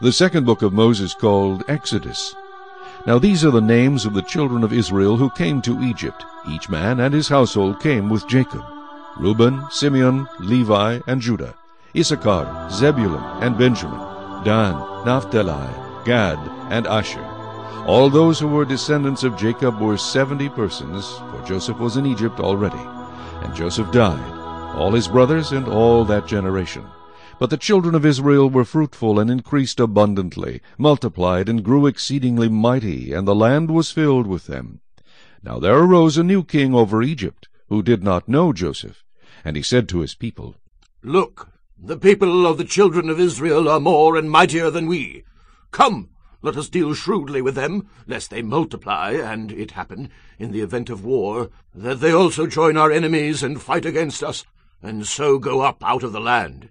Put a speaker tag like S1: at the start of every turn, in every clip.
S1: The second book of Moses called Exodus. Now these are the names of the children of Israel who came to Egypt. Each man and his household came with Jacob. Reuben, Simeon, Levi, and Judah, Issachar, Zebulun, and Benjamin, Dan, Naphtali, Gad, and Asher. All those who were descendants of Jacob were seventy persons, for Joseph was in Egypt already. And Joseph died, all his brothers, and all that generation. But the children of Israel were fruitful and increased abundantly, multiplied and grew exceedingly mighty, and the land was filled with them. Now there arose a new king over Egypt, who did not know Joseph. And he said to his people,
S2: Look, the people of the children of Israel are more and mightier than we. Come, let us deal shrewdly with them, lest they multiply, and it happen, in the event of war, that they also join our enemies and fight against us, and so go up out of the land.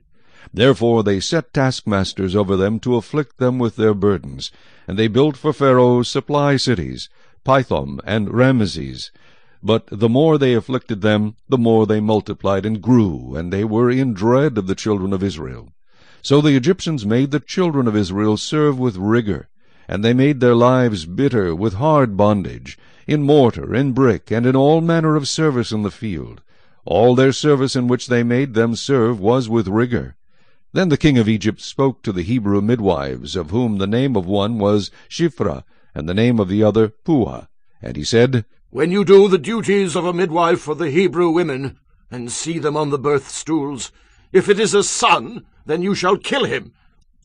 S1: Therefore they set taskmasters over them to afflict them with their burdens. And they built for Pharaoh supply cities, Pithom and Rameses, but the more they afflicted them, the more they multiplied and grew, and they were in dread of the children of Israel. So the Egyptians made the children of Israel serve with rigor, and they made their lives bitter with hard bondage, in mortar, in brick, and in all manner of service in the field. All their service in which they made them serve was with rigor. Then the king of Egypt spoke to the Hebrew midwives, of whom the name of one was Shiphrah, and the name of the other Puah. And he said,
S2: when you do the duties of a midwife for the Hebrew women, and see them on the birth stools, if it is a son, then you shall kill him.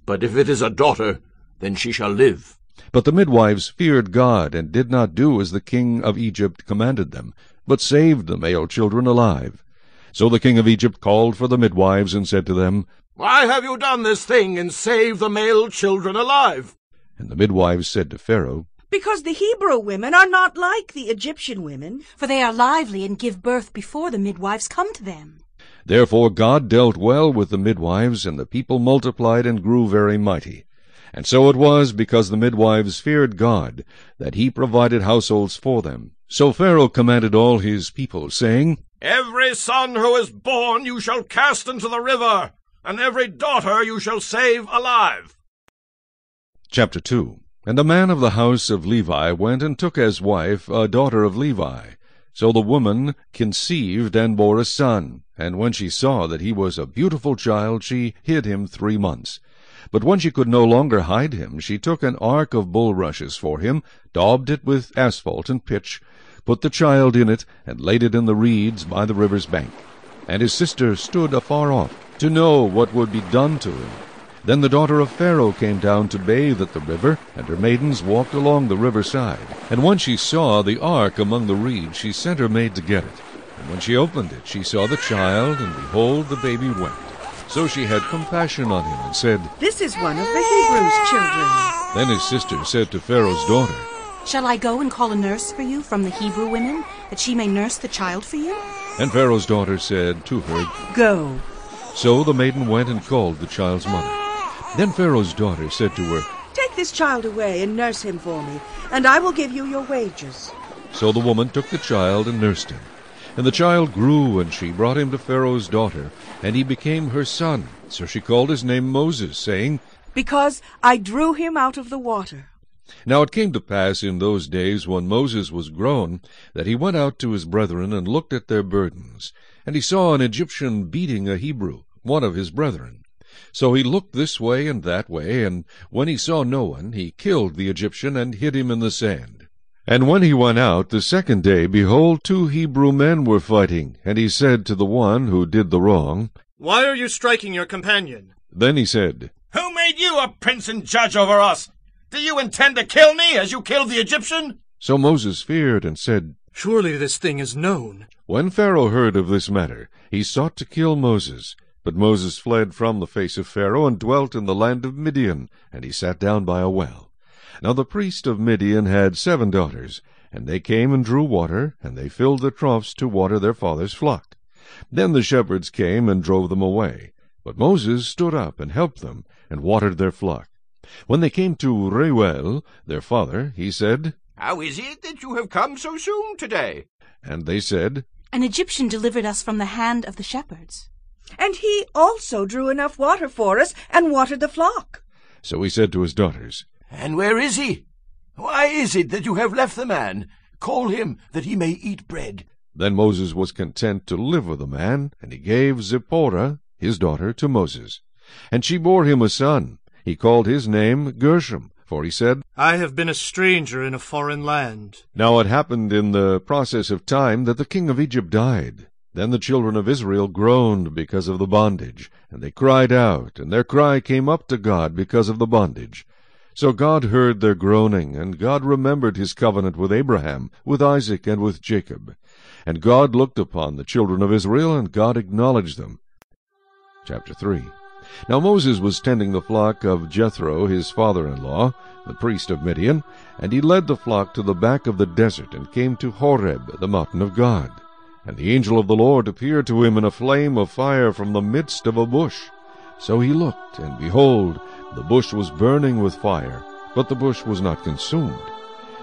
S2: But if it is a daughter, then she shall live.
S1: But the midwives feared God, and did not do as the king of Egypt commanded them, but saved the male children alive. So the king of Egypt called for the midwives, and said to them,
S2: Why have you done this thing, and saved the male children alive?
S1: And the midwives said to Pharaoh,
S3: because the Hebrew women are not like the Egyptian women.
S4: For they are lively and give birth before the midwives come to them.
S1: Therefore God dealt well with the midwives, and the people multiplied and grew very mighty. And so it was, because the midwives feared God, that he provided households for them. So Pharaoh commanded all his people, saying,
S2: Every son who is born you shall cast into the river, and every daughter you shall save alive.
S1: Chapter 2 and a man of the house of Levi went and took as wife a daughter of Levi. So the woman conceived and bore a son. And when she saw that he was a beautiful child, she hid him three months. But when she could no longer hide him, she took an ark of bulrushes for him, daubed it with asphalt and pitch, put the child in it, and laid it in the reeds by the river's bank. And his sister stood afar off, to know what would be done to him. Then the daughter of Pharaoh came down to bathe at the river, and her maidens walked along the river side. And when she saw the ark among the reeds, she sent her maid to get it. And when she opened it, she saw the child, and behold, the baby wept. So she had compassion on him, and said,
S3: This is one of the Hebrews' children.
S1: Then his sister said to Pharaoh's daughter,
S4: Shall I go and call a nurse for you from the Hebrew women, that she may nurse the child for you?
S1: And Pharaoh's daughter said to her,
S3: Go.
S1: So the maiden went and called the child's mother. Then Pharaoh's daughter said to her,
S3: Take this child away and nurse him for me, and I will give you your wages.
S1: So the woman took the child and nursed him. And the child grew, and she brought him to Pharaoh's daughter, and he became her son. So she called his name Moses, saying,
S3: Because I drew him out of the water.
S1: Now it came to pass in those days, when Moses was grown, that he went out to his brethren, and looked at their burdens. And he saw an Egyptian beating a Hebrew, one of his brethren. So he looked this way and that way, and when he saw no one, he killed the Egyptian and hid him in the sand. And when he went out the second day, behold, two Hebrew men were fighting. And he said to the one who did the wrong,
S5: Why are you striking your companion?
S1: Then he said,
S2: Who made you a prince and judge over us? Do you intend to kill me as you killed the Egyptian?
S1: So Moses feared and said,
S5: Surely this thing is known.
S1: When Pharaoh heard of this matter, he sought to kill Moses. But Moses fled from the face of Pharaoh, and dwelt in the land of Midian, and he sat down by a well. Now the priest of Midian had seven daughters, and they came and drew water, and they filled the troughs to water their father's flock. Then the shepherds came and drove them away. But Moses stood up and helped them, and watered their flock. When they came to Reuel, their father, he said,
S2: How is it that you have come so soon today?
S1: And they said,
S4: An Egyptian delivered us from the hand of the shepherds.
S3: And he also drew enough water for us and watered the flock.
S1: So he said to his daughters,
S2: And where is he? Why is it that you have left the man? Call him, that he may eat bread.
S1: Then Moses was content to live with the man, and he gave Zipporah, his daughter, to Moses. And she bore him a son. He called his name Gershom, for he said,
S5: I have been a stranger in a foreign land.
S1: Now it happened in the process of time that the king of Egypt died. Then the children of Israel groaned because of the bondage, and they cried out, and their cry came up to God because of the bondage. So God heard their groaning, and God remembered his covenant with Abraham, with Isaac, and with Jacob. And God looked upon the children of Israel, and God acknowledged them. Chapter 3 Now Moses was tending the flock of Jethro his father-in-law, the priest of Midian, and he led the flock to the back of the desert, and came to Horeb, the mountain of God. And the angel of the Lord appeared to him in a flame of fire from the midst of a bush. So he looked, and behold, the bush was burning with fire, but the bush was not consumed.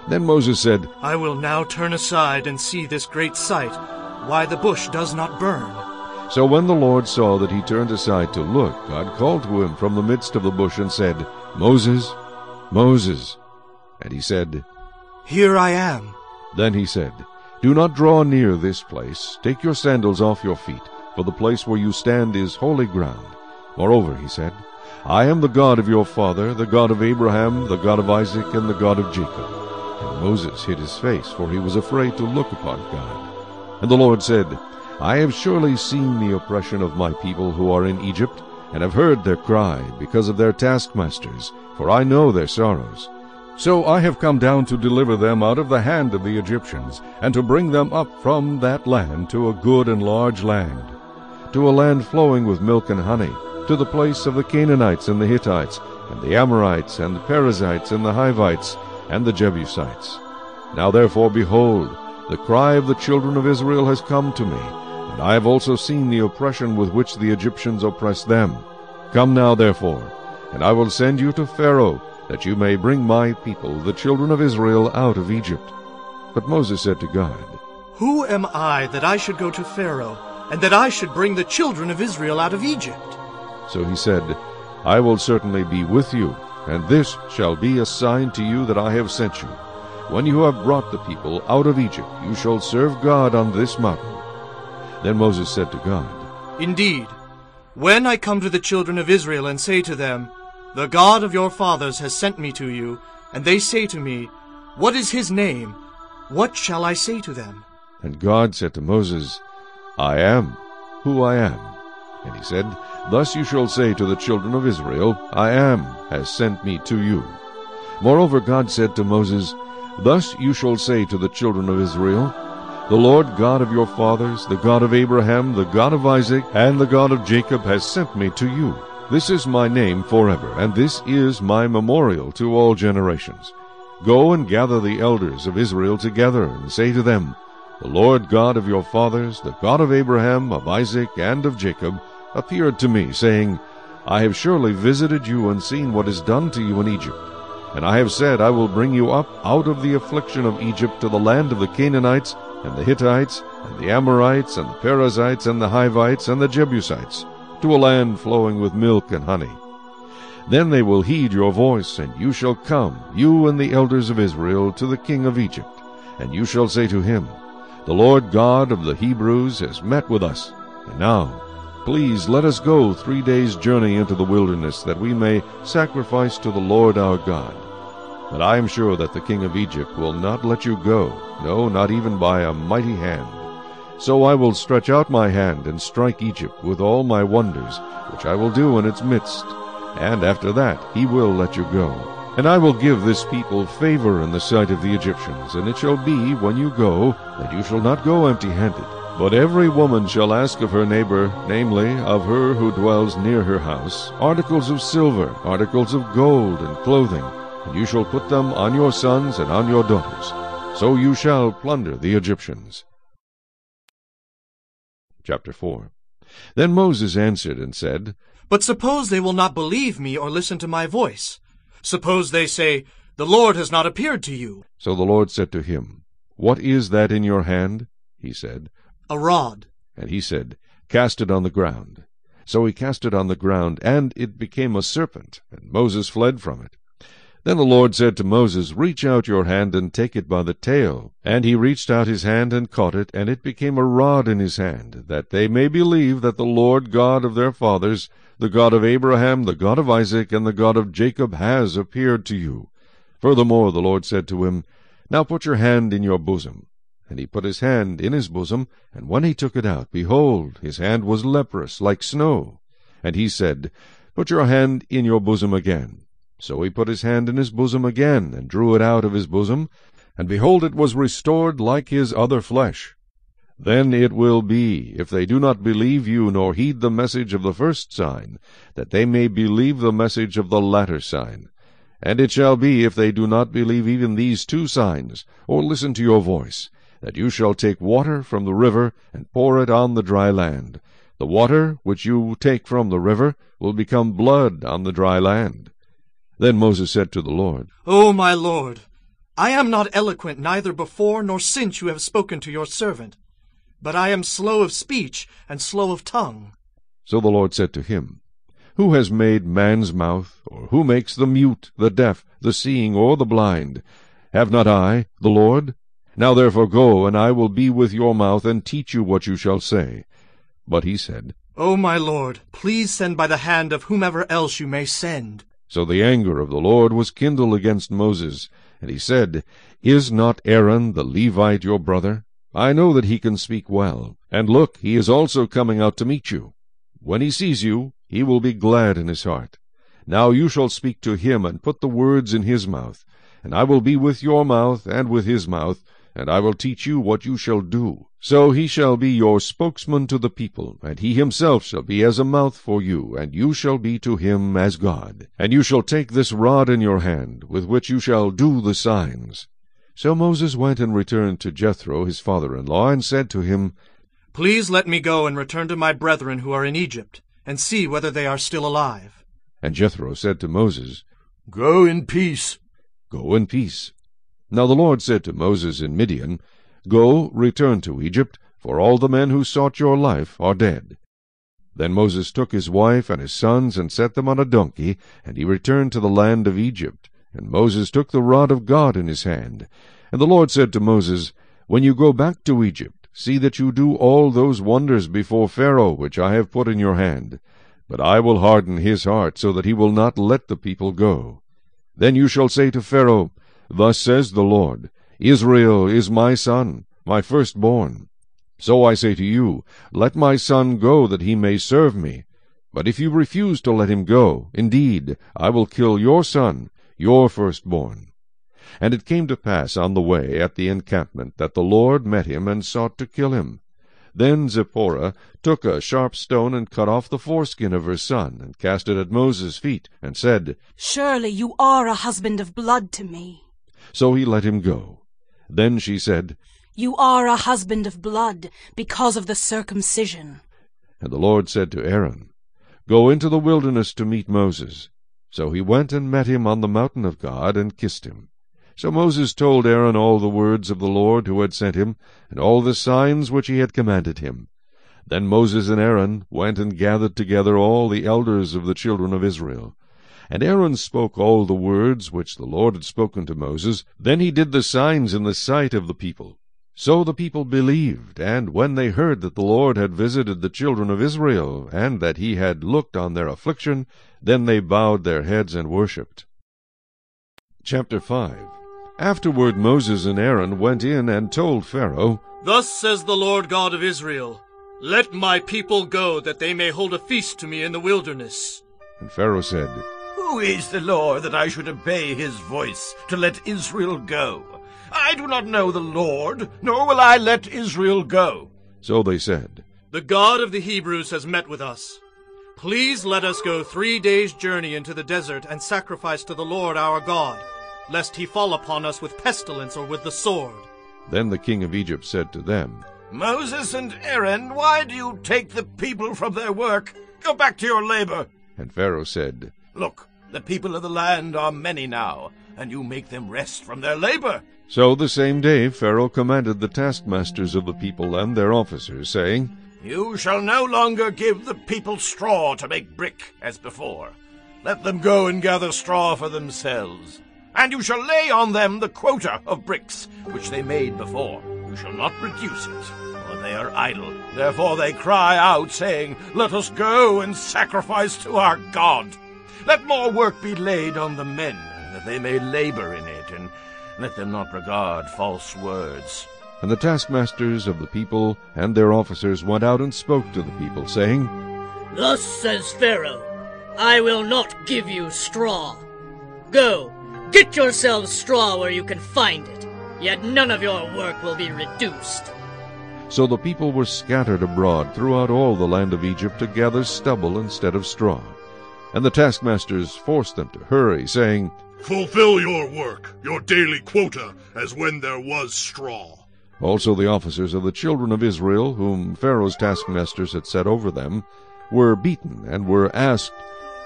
S1: Then Moses said,
S5: I will now turn aside and see this great sight, why the bush does not burn.
S1: So when the Lord saw that he turned aside to look, God called to him from the midst of the bush and said, Moses, Moses. And he said,
S5: Here I am.
S1: Then he said, Do not draw near this place. Take your sandals off your feet, for the place where you stand is holy ground. Moreover, he said, I am the God of your father, the God of Abraham, the God of Isaac, and the God of Jacob. And Moses hid his face, for he was afraid to look upon God. And the Lord said, I have surely seen the oppression of my people who are in Egypt, and have heard their cry because of their taskmasters, for I know their sorrows. So I have come down to deliver them out of the hand of the Egyptians, and to bring them up from that land to a good and large land, to a land flowing with milk and honey, to the place of the Canaanites and the Hittites, and the Amorites, and the Perizzites, and the Hivites, and the Jebusites. Now therefore, behold, the cry of the children of Israel has come to me, and I have also seen the oppression with which the Egyptians oppress them. Come now, therefore, and I will send you to Pharaoh, that you may bring my people, the children of Israel, out of Egypt. But Moses said to God,
S5: Who am I that I should go to Pharaoh, and that I should bring the children of Israel out of Egypt?
S1: So he said, I will certainly be with you, and this shall be a sign to you that I have sent you. When you have brought the people out of Egypt, you shall serve God on this mountain. Then Moses said to God,
S5: Indeed, when I come to the children of Israel and say to them, The God of your fathers has sent me to you, and they say to me, What is his name? What shall I say to them?
S1: And God said to Moses, I am who I am. And he said, Thus you shall say to the children of Israel, I am has sent me to you. Moreover God said to Moses, Thus you shall say to the children of Israel, The Lord God of your fathers, the God of Abraham, the God of Isaac, and the God of Jacob has sent me to you. This is my name forever, and this is my memorial to all generations. Go and gather the elders of Israel together, and say to them, The Lord God of your fathers, the God of Abraham, of Isaac, and of Jacob, appeared to me, saying, I have surely visited you and seen what is done to you in Egypt. And I have said, I will bring you up out of the affliction of Egypt to the land of the Canaanites, and the Hittites, and the Amorites, and the Perizzites, and the Hivites, and the Jebusites, to a land flowing with milk and honey. Then they will heed your voice, and you shall come, you and the elders of Israel, to the king of Egypt. And you shall say to him, The Lord God of the Hebrews has met with us. And now, please let us go three days' journey into the wilderness, that we may sacrifice to the Lord our God. But I am sure that the king of Egypt will not let you go, no, not even by a mighty hand. So I will stretch out my hand and strike Egypt with all my wonders, which I will do in its midst. And after that he will let you go. And I will give this people favor in the sight of the Egyptians, and it shall be, when you go, that you shall not go empty-handed. But every woman shall ask of her neighbor, namely, of her who dwells near her house, articles of silver, articles of gold, and clothing, and you shall put them on your sons and on your daughters. So you shall plunder the Egyptians. Chapter 4 Then Moses answered and said,
S5: But suppose they will not believe me or listen to my voice. Suppose they say, The Lord has not appeared to you.
S1: So the Lord said to him, What is that in your hand? He said,
S5: A rod.
S1: And he said, Cast it on the ground. So he cast it on the ground, and it became a serpent, and Moses fled from it. Then the Lord said to Moses, Reach out your hand and take it by the tail. And he reached out his hand and caught it, and it became a rod in his hand, that they may believe that the Lord God of their fathers, the God of Abraham, the God of Isaac, and the God of Jacob, has appeared to you. Furthermore the Lord said to him, Now put your hand in your bosom. And he put his hand in his bosom, and when he took it out, behold, his hand was leprous, like snow. And he said, Put your hand in your bosom again. So he put his hand in his bosom again, and drew it out of his bosom, and behold, it was restored like his other flesh. Then it will be, if they do not believe you, nor heed the message of the first sign, that they may believe the message of the latter sign. And it shall be, if they do not believe even these two signs, or listen to your voice, that you shall take water from the river, and pour it on the dry land. The water which you take from the river will become blood on the dry land. Then Moses said to the Lord,
S5: O my Lord, I am not eloquent neither before nor since you have spoken to your servant, but I am slow of speech and slow of tongue.
S1: So the Lord said to him, Who has made man's mouth, or who makes the mute, the deaf, the seeing, or the blind? Have not I, the Lord? Now therefore go, and I will be with your mouth, and teach you what you shall say. But he said,
S5: O my Lord, please send by the hand of whomever else you may send.
S1: So the anger of the Lord was kindled against Moses, and he said, Is not Aaron the Levite your brother? I know that he can speak well. And look, he is also coming out to meet you. When he sees you, he will be glad in his heart. Now you shall speak to him, and put the words in his mouth. And I will be with your mouth, and with his mouth, and I will teach you what you shall do. So he shall be your spokesman to the people, and he himself shall be as a mouth for you, and you shall be to him as God. And you shall take this rod in your hand, with which you shall do the signs. So Moses went and returned to Jethro his father-in-law, and said to him,
S5: Please let me go and return to my brethren who are in Egypt, and see whether they are still alive.
S1: And Jethro said to Moses,
S2: Go in peace.
S1: Go in peace. Now the Lord said to Moses in Midian, Go, return to Egypt, for all the men who sought your life are dead. Then Moses took his wife and his sons, and set them on a donkey, and he returned to the land of Egypt. And Moses took the rod of God in his hand. And the Lord said to Moses, When you go back to Egypt, see that you do all those wonders before Pharaoh which I have put in your hand. But I will harden his heart, so that he will not let the people go. Then you shall say to Pharaoh, Thus says the Lord, Israel is my son, my firstborn. So I say to you, Let my son go, that he may serve me. But if you refuse to let him go, indeed, I will kill your son, your firstborn. And it came to pass on the way at the encampment that the Lord met him and sought to kill him. Then Zipporah took a sharp stone and cut off the foreskin of her son, and cast it at Moses' feet, and said,
S4: Surely you are a husband of blood to me.
S1: So he let him go. Then she said,
S4: You are a husband of blood because of the circumcision.
S1: And the Lord said to Aaron, Go into the wilderness to meet Moses. So he went and met him on the mountain of God, and kissed him. So Moses told Aaron all the words of the Lord who had sent him, and all the signs which he had commanded him. Then Moses and Aaron went and gathered together all the elders of the children of Israel. And Aaron spoke all the words which the Lord had spoken to Moses. Then he did the signs in the sight of the people. So the people believed, and when they heard that the Lord had visited the children of Israel, and that he had looked on their affliction, then they bowed their heads and worshipped. Chapter 5 Afterward Moses and Aaron went in and told Pharaoh,
S5: Thus says the Lord God of Israel, Let my people go, that they may hold a feast to me in the wilderness.
S1: And Pharaoh said,
S2: Who is the Lord that I should obey his voice to let Israel go? I do not know the Lord, nor will I let Israel go.
S1: So they said,
S5: The God of the Hebrews has met with us. Please let us go three days' journey into the desert and sacrifice to the Lord our God, lest he fall upon us with pestilence or with the sword.
S1: Then the king of Egypt said to them,
S2: Moses and Aaron, why do you take the people from their work? Go back to your labor.
S1: And Pharaoh said,
S2: Look, the people of the land are many now, and you make them rest from their labor.
S1: So the same day Pharaoh commanded the taskmasters of the people and their officers, saying,
S2: You shall no longer give the people straw to make brick as before. Let them go and gather straw for themselves. And you shall lay on them the quota of bricks which they made before. You shall not reduce it, for they are idle. Therefore they cry out, saying, Let us go and sacrifice to our God. Let more work be laid on the men, that they may labor in it, and let them not regard false words.
S1: And the taskmasters of the people and their officers went out and spoke to the people, saying,
S6: Thus says Pharaoh, I will not give you straw. Go, get yourselves straw where you can find it, yet none of your work will be reduced.
S1: So the people were scattered abroad throughout all the land of Egypt to gather stubble instead of straw. And the taskmasters forced them to hurry, saying,
S7: Fulfill your work, your daily quota, as when there was straw.
S1: Also the officers of the children of Israel, whom Pharaoh's taskmasters had set over them, were beaten and were asked,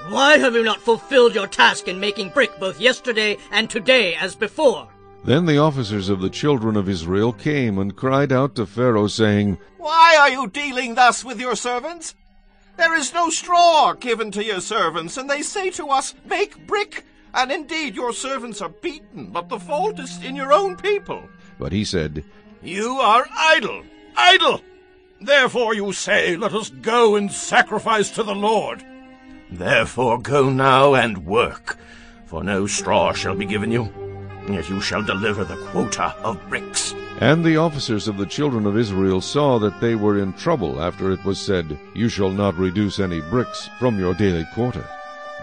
S6: Why have you not fulfilled your task in making brick both yesterday and today as before?
S1: Then the officers of the children of Israel came and cried out to Pharaoh, saying,
S8: Why are you dealing thus with your servants? There is no straw given to your servants, and they say to us, Make brick. And indeed your servants are beaten, but the fault is in your own people.
S1: But he said,
S2: You are idle, idle. Therefore you say, Let us go and sacrifice to the Lord. Therefore go now and work, for no straw shall be given you, yet you shall deliver the quota of bricks.
S1: And the officers of the children of Israel saw that they were in trouble after it was said, You shall not reduce any bricks from your daily quota.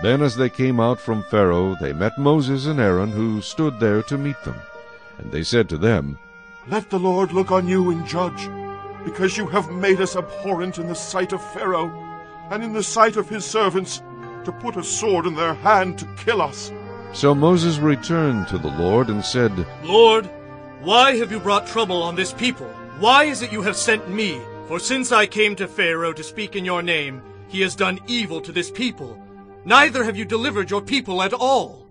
S1: Then as they came out from Pharaoh, they met Moses and Aaron, who stood there to meet them. And they said to them,
S7: Let the Lord look on you and judge, because you have made us abhorrent in the sight of Pharaoh, and in the sight of his servants, to put a sword in their hand to kill us.
S1: So Moses returned to the Lord and said,
S5: Lord, why have you brought trouble on this people? Why is it you have sent me? For since I came to Pharaoh to speak in your name, he has done evil to this people. Neither have you delivered your people at all.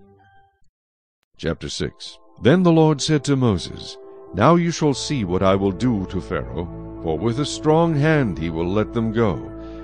S1: Chapter 6 Then the Lord said to Moses, Now you shall see what I will do to Pharaoh, for with a strong hand he will let them go,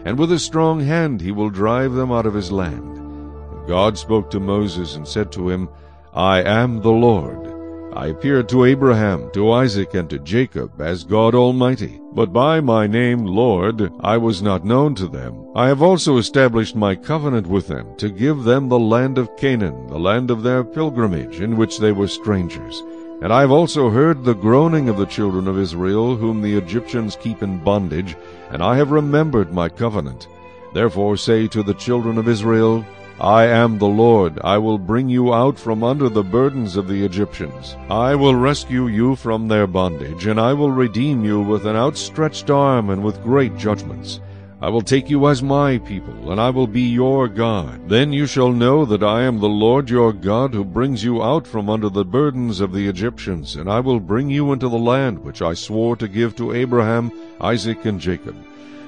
S1: and with a strong hand he will drive them out of his land. And God spoke to Moses and said to him, I am the Lord. I appeared to Abraham, to Isaac, and to Jacob as God Almighty. But by my name, Lord, I was not known to them. I have also established my covenant with them, to give them the land of Canaan, the land of their pilgrimage, in which they were strangers. And I have also heard the groaning of the children of Israel, whom the Egyptians keep in bondage, and I have remembered my covenant. Therefore say to the children of Israel, I am the Lord. I will bring you out from under the burdens of the Egyptians. I will rescue you from their bondage, and I will redeem you with an outstretched arm and with great judgments. I will take you as my people, and I will be your God. Then you shall know that I am the Lord your God, who brings you out from under the burdens of the Egyptians, and I will bring you into the land which I swore to give to Abraham, Isaac, and Jacob.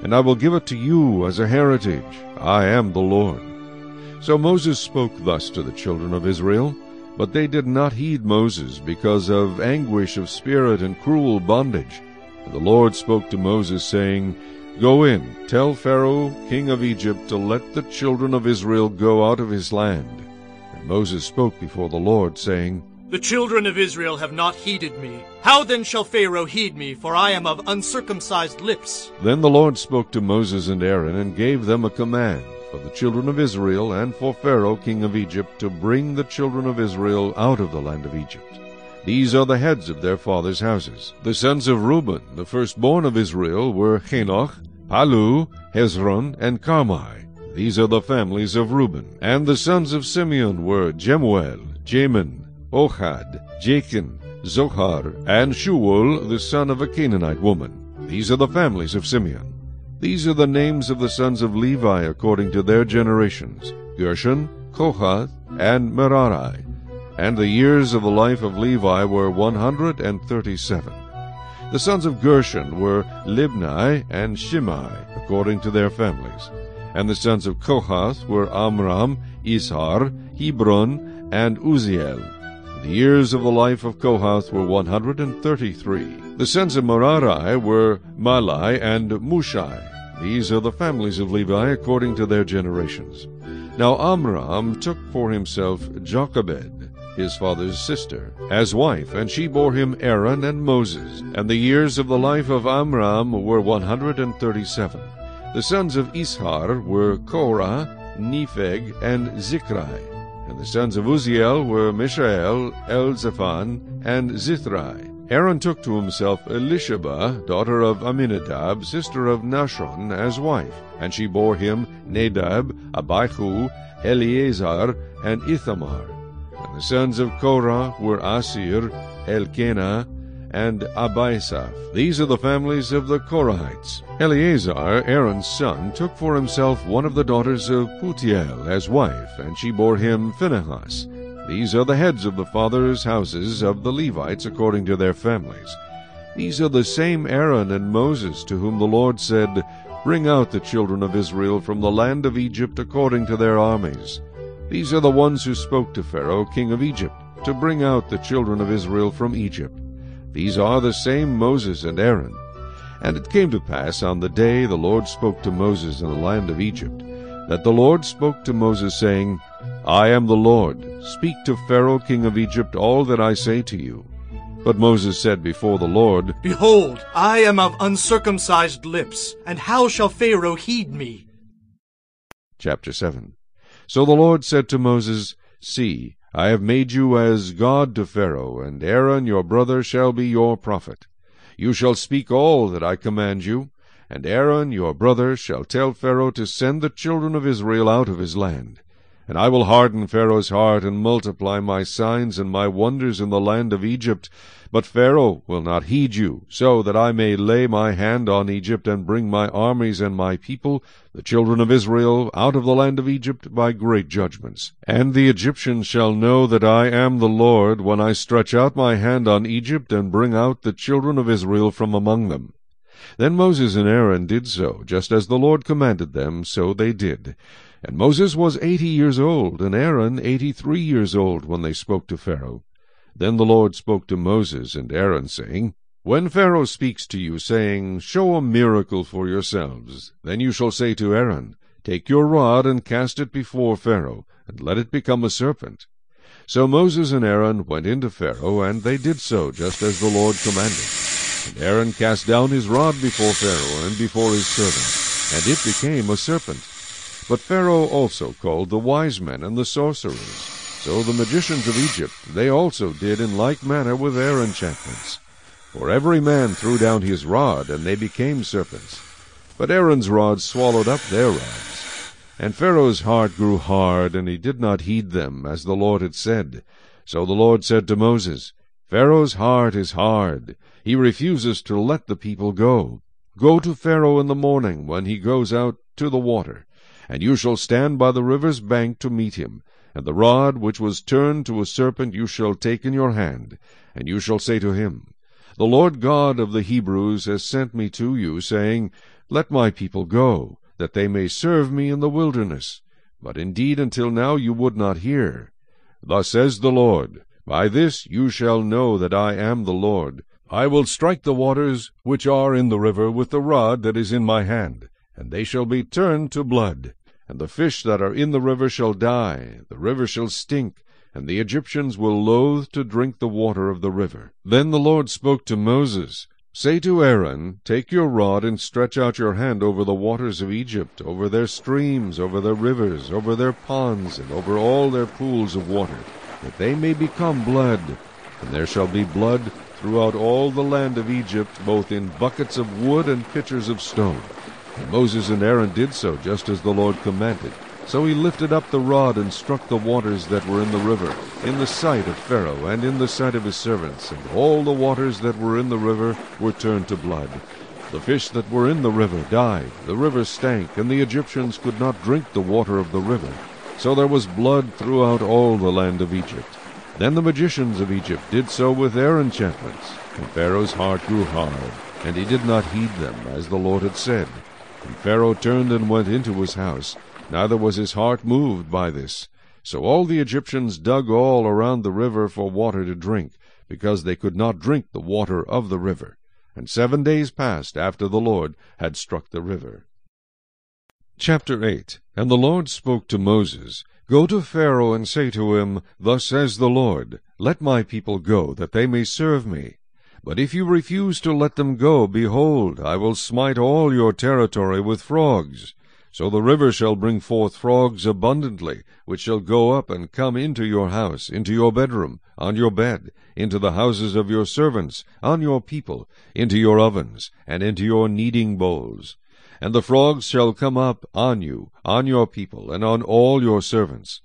S1: And I will give it to you as a heritage. I am the Lord. So Moses spoke thus to the children of Israel, but they did not heed Moses because of anguish of spirit and cruel bondage. And the Lord spoke to Moses, saying, Go in, tell Pharaoh, king of Egypt, to let the children of Israel go out of his land. And Moses spoke before the Lord, saying,
S5: The children of Israel have not heeded me. How then shall Pharaoh heed me, for I am of uncircumcised lips?
S1: Then the Lord spoke to Moses and Aaron, and gave them a command for the children of Israel and for Pharaoh king of Egypt to bring the children of Israel out of the land of Egypt. These are the heads of their fathers' houses. The sons of Reuben, the firstborn of Israel, were Hanoch, Pallu, Hezron, and Carmi. These are the families of Reuben. And the sons of Simeon were Jemuel, Jamin, Ohad, Jachin, Zohar, and Shual, the son of a Canaanite woman. These are the families of Simeon. These are the names of the sons of Levi according to their generations, Gershon, Kohath, and Merari. And the years of the life of Levi were one hundred and thirty-seven. The sons of Gershon were Libni and Shimei, according to their families. And the sons of Kohath were Amram, Izhar, Hebron, and Uzziel. The years of the life of Kohath were one hundred and thirty-three. The sons of Merari were Mahli and Mushi. These are the families of Levi according to their generations. Now Amram took for himself Jochebed, his father's sister, as wife, and she bore him Aaron and Moses. And the years of the life of Amram were one hundred and thirty-seven. The sons of Izhar were Korah, Nepheg, and Zichri. And the sons of Uzziel were Mishael, Elzaphan, and Zithri. Aaron took to himself Elisheba, daughter of Amminadab, sister of Nahshon, as wife, and she bore him Nadab, Abihu, Eleazar, and Ithamar. And the sons of Korah were Asir, Elkanah, and Abiasaph. These are the families of the Korahites. Eleazar, Aaron's son, took for himself one of the daughters of Putiel as wife, and she bore him Phinehas. These are the heads of the fathers' houses of the Levites according to their families. These are the same Aaron and Moses to whom the Lord said, Bring out the children of Israel from the land of Egypt according to their armies. These are the ones who spoke to Pharaoh, king of Egypt, to bring out the children of Israel from Egypt. These are the same Moses and Aaron. And it came to pass on the day the Lord spoke to Moses in the land of Egypt, that the Lord spoke to Moses, saying, I am the Lord. Speak to Pharaoh king of Egypt all that I say to you. But Moses said before the Lord,
S5: Behold, I am of uncircumcised lips, and how shall Pharaoh heed me?
S1: Chapter 7 So the Lord said to Moses, See, I have made you as God to Pharaoh, and Aaron your brother shall be your prophet. You shall speak all that I command you, and Aaron your brother shall tell Pharaoh to send the children of Israel out of his land. And I will harden Pharaoh's heart, and multiply my signs and my wonders in the land of Egypt. But Pharaoh will not heed you, so that I may lay my hand on Egypt, and bring my armies and my people, the children of Israel, out of the land of Egypt by great judgments. And the Egyptians shall know that I am the Lord, when I stretch out my hand on Egypt, and bring out the children of Israel from among them. Then Moses and Aaron did so, just as the Lord commanded them, so they did. And Moses was eighty years old, and Aaron eighty-three years old, when they spoke to Pharaoh. Then the Lord spoke to Moses and Aaron, saying, When Pharaoh speaks to you, saying, Show a miracle for yourselves, then you shall say to Aaron, Take your rod and cast it before Pharaoh, and let it become a serpent. So Moses and Aaron went into Pharaoh, and they did so, just as the Lord commanded. And Aaron cast down his rod before Pharaoh and before his servants, and it became a serpent. But Pharaoh also called the wise men and the sorcerers. So the magicians of Egypt, they also did in like manner with their enchantments. For every man threw down his rod, and they became serpents. But Aaron's rod swallowed up their rods. And Pharaoh's heart grew hard, and he did not heed them, as the Lord had said. So the Lord said to Moses, Pharaoh's heart is hard. He refuses to let the people go. Go to Pharaoh in the morning, when he goes out to the water and you shall stand by the river's bank to meet him. And the rod which was turned to a serpent you shall take in your hand, and you shall say to him, The Lord God of the Hebrews has sent me to you, saying, Let my people go, that they may serve me in the wilderness. But indeed until now you would not hear. Thus says the Lord, By this you shall know that I am the Lord. I will strike the waters which are in the river with the rod that is in my hand, and they shall be turned to blood. And the fish that are in the river shall die, the river shall stink, and the Egyptians will loathe to drink the water of the river. Then the Lord spoke to Moses, Say to Aaron, Take your rod and stretch out your hand over the waters of Egypt, over their streams, over their rivers, over their ponds, and over all their pools of water, that they may become blood. And there shall be blood throughout all the land of Egypt, both in buckets of wood and pitchers of stone. Moses and Aaron did so, just as the Lord commanded. So he lifted up the rod and struck the waters that were in the river, in the sight of Pharaoh, and in the sight of his servants, and all the waters that were in the river were turned to blood. The fish that were in the river died, the river stank, and the Egyptians could not drink the water of the river. So there was blood throughout all the land of Egypt. Then the magicians of Egypt did so with their enchantments. And Pharaoh's heart grew hard, and he did not heed them, as the Lord had said. And Pharaoh turned and went into his house, neither was his heart moved by this. So all the Egyptians dug all around the river for water to drink, because they could not drink the water of the river. And seven days passed after the Lord had struck the river. Chapter 8 And the Lord spoke to Moses, Go to Pharaoh and say to him, Thus says the Lord, Let my people go, that they may serve me. But if you refuse to let them go, behold, I will smite all your territory with frogs. So the river shall bring forth frogs abundantly, which shall go up and come into your house, into your bedroom, on your bed, into the houses of your servants, on your people, into your ovens, and into your kneading bowls. And the frogs shall come up on you, on your people, and on all your servants.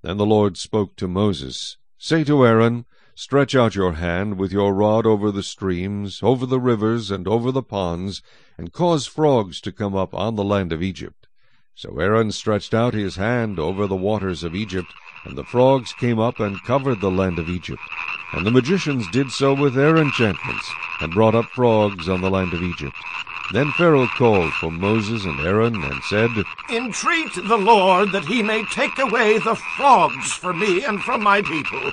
S1: Then the Lord spoke to Moses, Say to Aaron, Stretch out your hand with your rod over the streams, over the rivers, and over the ponds, and cause frogs to come up on the land of Egypt. So Aaron stretched out his hand over the waters of Egypt, and the frogs came up and covered the land of Egypt. And the magicians did so with their enchantments, and brought up frogs on the land of Egypt. Then Pharaoh called for Moses and Aaron, and said,
S2: Entreat the Lord that he may take away the frogs from me and from my people,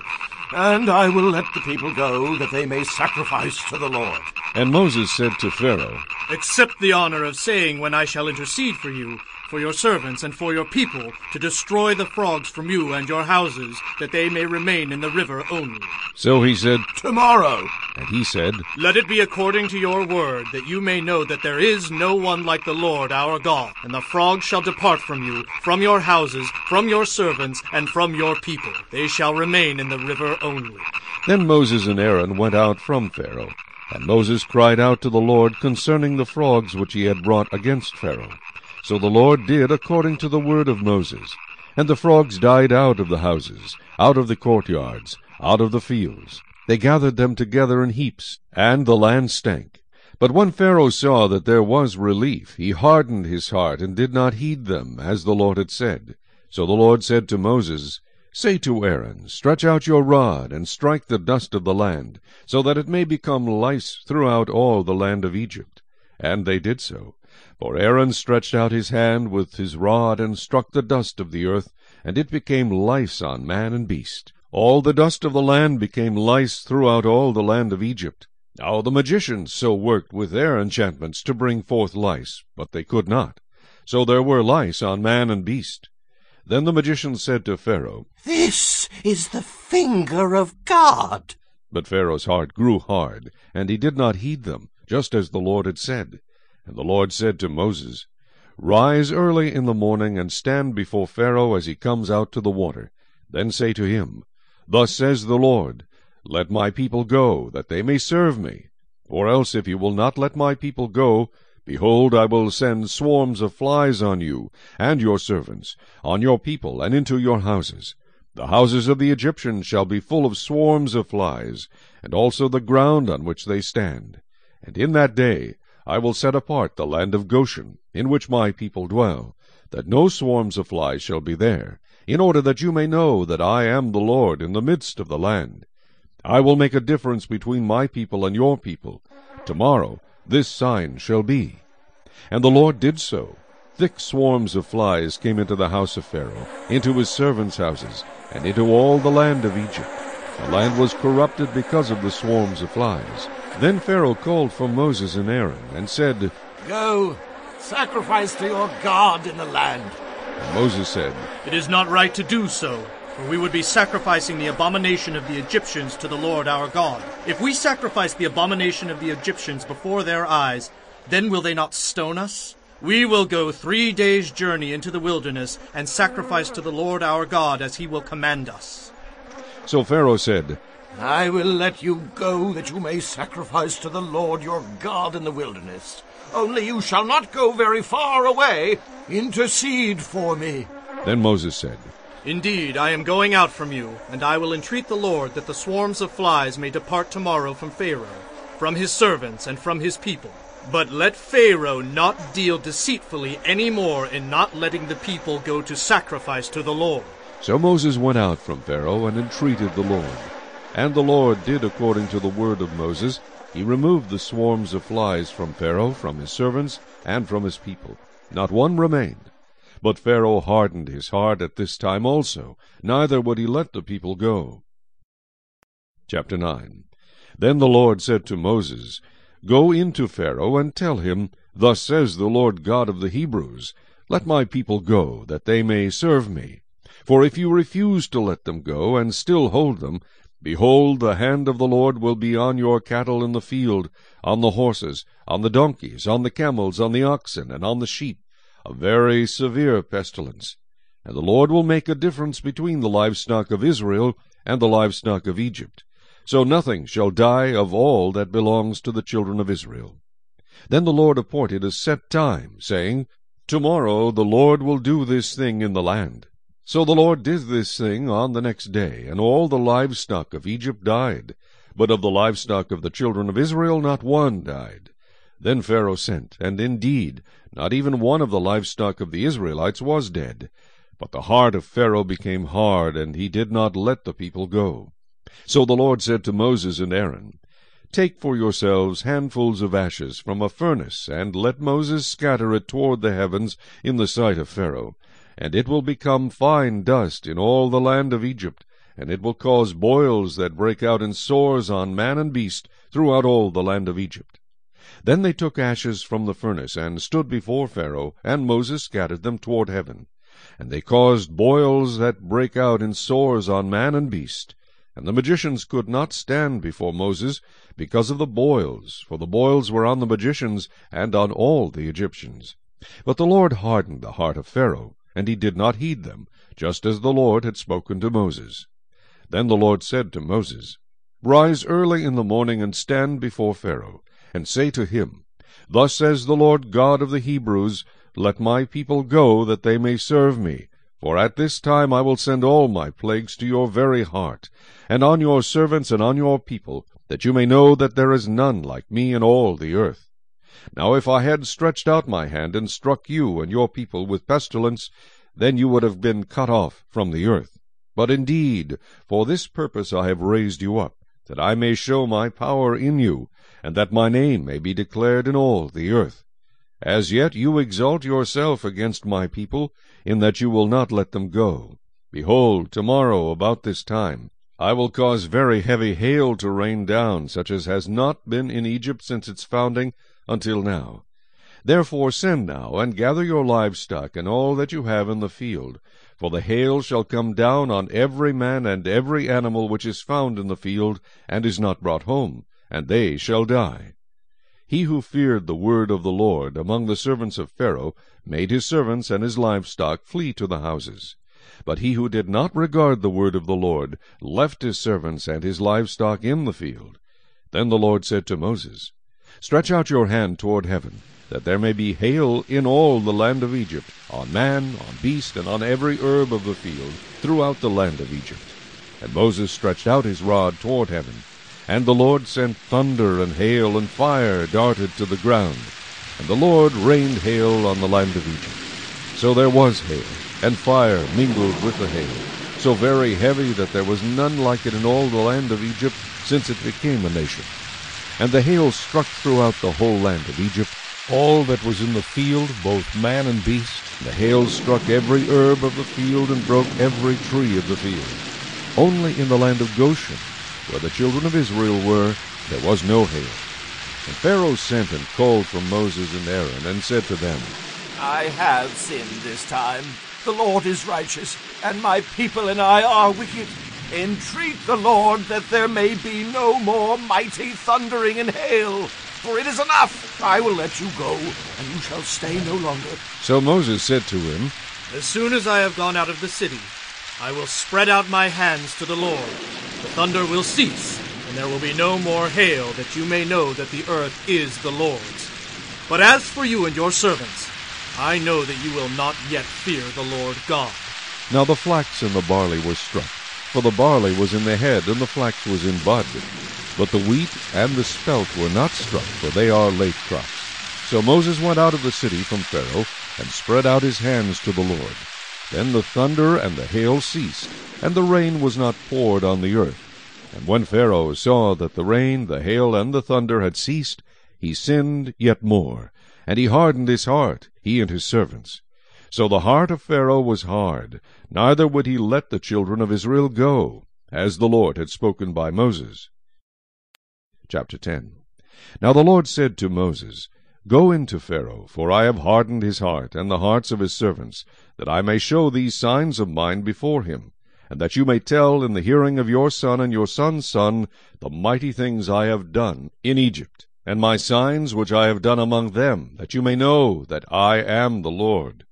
S2: and I will let the people go, that they may sacrifice to the Lord.
S1: And Moses said to Pharaoh,
S5: Accept the honor of saying when I shall intercede for you, for your servants, and for your people, to destroy the frogs from you and your houses, that they may remain in the river only.
S1: So he said,
S2: Tomorrow.
S1: And he said,
S5: Let it be according to your word, that you may know that there is no one like the Lord our God. And the frogs shall depart from you, from your houses, from your servants, and from your people. They shall remain in the river only.
S1: Then Moses and Aaron went out from Pharaoh. And Moses cried out to the Lord concerning the frogs which he had brought against Pharaoh. So the Lord did according to the word of Moses. And the frogs died out of the houses, out of the courtyards, out of the fields. They gathered them together in heaps, and the land stank. But when Pharaoh saw that there was relief, he hardened his heart, and did not heed them, as the Lord had said. So the Lord said to Moses, Say to Aaron, Stretch out your rod, and strike the dust of the land, so that it may become lice throughout all the land of Egypt. And they did so. For Aaron stretched out his hand with his rod, and struck the dust of the earth, and it became lice on man and beast. All the dust of the land became lice throughout all the land of Egypt. Now the magicians so worked with their enchantments to bring forth lice, but they could not. So there were lice on man and beast. Then the magicians said to Pharaoh,
S2: This is the finger of God.
S1: But Pharaoh's heart grew hard, and he did not heed them, just as the Lord had said. And the Lord said to Moses, Rise early in the morning, and stand before Pharaoh as he comes out to the water. Then say to him, Thus says the Lord, Let my people go, that they may serve me. Or else, if you will not let my people go, behold, I will send swarms of flies on you, and your servants, on your people, and into your houses. The houses of the Egyptians shall be full of swarms of flies, and also the ground on which they stand. And in that day I will set apart the land of Goshen, in which my people dwell, that no swarms of flies shall be there, in order that you may know that I am the Lord in the midst of the land. I will make a difference between my people and your people. Tomorrow this sign shall be. And the Lord did so. Thick swarms of flies came into the house of Pharaoh, into his servants' houses, and into all the land of Egypt. The land was corrupted because of the swarms of flies. Then Pharaoh called for Moses and Aaron, and said,
S2: Go, sacrifice to your God in the land.
S1: And Moses said,
S5: It is not right to do so, for we would be sacrificing the abomination of the Egyptians to the Lord our God. If we sacrifice the abomination of the Egyptians before their eyes, then will they not stone us? We will go three days' journey into the wilderness and sacrifice to the Lord our God as he will command us.
S1: So Pharaoh said,
S2: I will let you go that you may sacrifice to the Lord your God in the wilderness. Only you shall not go very far away. Intercede for me.
S1: Then Moses said,
S5: Indeed, I am going out from you, and I will entreat the Lord that the swarms of flies may depart tomorrow from Pharaoh, from his servants, and from his people. But let Pharaoh not deal deceitfully any more in not letting the people go to sacrifice to the Lord.
S1: So Moses went out from Pharaoh and entreated the Lord. And the Lord did according to the word of Moses. He removed the swarms of flies from Pharaoh, from his servants, and from his people. Not one remained. But Pharaoh hardened his heart at this time also, neither would he let the people go. Chapter 9 Then the Lord said to Moses, Go into Pharaoh, and tell him, Thus says the Lord God of the Hebrews, Let my people go, that they may serve me. For if you refuse to let them go, and still hold them, behold, the hand of the Lord will be on your cattle in the field, on the horses, on the donkeys, on the camels, on the oxen, and on the sheep, a very severe pestilence. And the Lord will make a difference between the livestock of Israel and the livestock of Egypt. So nothing shall die of all that belongs to the children of Israel. Then the Lord appointed a set time, saying, Tomorrow the Lord will do this thing in the land. So the Lord did this thing on the next day, and all the livestock of Egypt died. But of the livestock of the children of Israel not one died. Then Pharaoh sent, and indeed not even one of the livestock of the Israelites was dead. But the heart of Pharaoh became hard, and he did not let the people go. So the Lord said to Moses and Aaron, Take for yourselves handfuls of ashes from a furnace, and let Moses scatter it toward the heavens in the sight of Pharaoh. And it will become fine dust in all the land of Egypt, and it will cause boils that break out in sores on man and beast throughout all the land of Egypt. Then they took ashes from the furnace, and stood before Pharaoh, and Moses scattered them toward heaven. And they caused boils that break out in sores on man and beast. And the magicians could not stand before Moses because of the boils, for the boils were on the magicians and on all the Egyptians. But the Lord hardened the heart of Pharaoh, and he did not heed them, just as the Lord had spoken to Moses. Then the Lord said to Moses, Rise early in the morning and stand before Pharaoh, and say to him, Thus says the Lord God of the Hebrews, Let my people go, that they may serve me. For at this time I will send all my plagues to your very heart, and on your servants and on your people, that you may know that there is none like me in all the earth. Now if I had stretched out my hand and struck you and your people with pestilence, then you would have been cut off from the earth. But indeed, for this purpose I have raised you up, that I may show my power in you, and that my name may be declared in all the earth. As yet you exalt yourself against my people, in that you will not let them go. Behold, tomorrow about this time, I will cause very heavy hail to rain down, such as has not been in Egypt since its founding until now. Therefore send now, and gather your livestock, and all that you have in the field. For the hail shall come down on every man and every animal which is found in the field, and is not brought home, and they shall die. He who feared the word of the Lord among the servants of Pharaoh made his servants and his livestock flee to the houses. But he who did not regard the word of the Lord left his servants and his livestock in the field. Then the Lord said to Moses, Stretch out your hand toward heaven, that there may be hail in all the land of Egypt, on man, on beast, and on every herb of the field, throughout the land of Egypt. And Moses stretched out his rod toward heaven, and the Lord sent thunder and hail, and fire darted to the ground. And the Lord rained hail on the land of Egypt. So there was hail, and fire mingled with the hail, so very heavy that there was none like it in all the land of Egypt since it became a nation. And the hail struck throughout the whole land of Egypt, all that was in the field, both man and beast. The hail struck every herb of the field, and broke every tree of the field. Only in the land of Goshen where the children of Israel were, there was no hail. And Pharaoh sent and called for Moses and Aaron, and said to them,
S8: I have sinned this time. The Lord is righteous, and my people and I are wicked. Entreat the Lord that there may be no more mighty thundering and hail, for it is enough. I will let you go, and you shall stay no longer.
S1: So Moses said to him,
S5: As soon as I have gone out of the city, I will spread out my hands to the Lord. The thunder will cease, and there will be no more hail, that you may know that the earth is the Lord's. But as for you and your servants, I know that you will not yet fear the Lord God.
S1: Now the flax and the barley were struck, for the barley was in the head, and the flax was in bud. But the wheat and the spelt were not struck, for they are late crops. So Moses went out of the city from Pharaoh, and spread out his hands to the Lord. Then the thunder and the hail ceased, and the rain was not poured on the earth. And when Pharaoh saw that the rain, the hail, and the thunder had ceased, he sinned yet more, and he hardened his heart, he and his servants. So the heart of Pharaoh was hard, neither would he let the children of Israel go, as the Lord had spoken by Moses. Chapter 10 Now the Lord said to Moses, Go into Pharaoh, for I have hardened his heart, and the hearts of his servants, that I may show these signs of mine before him, and that you may tell in the hearing of your son and your son's son the mighty things I have done in Egypt, and my signs which I have done among them, that you may know that I am the Lord.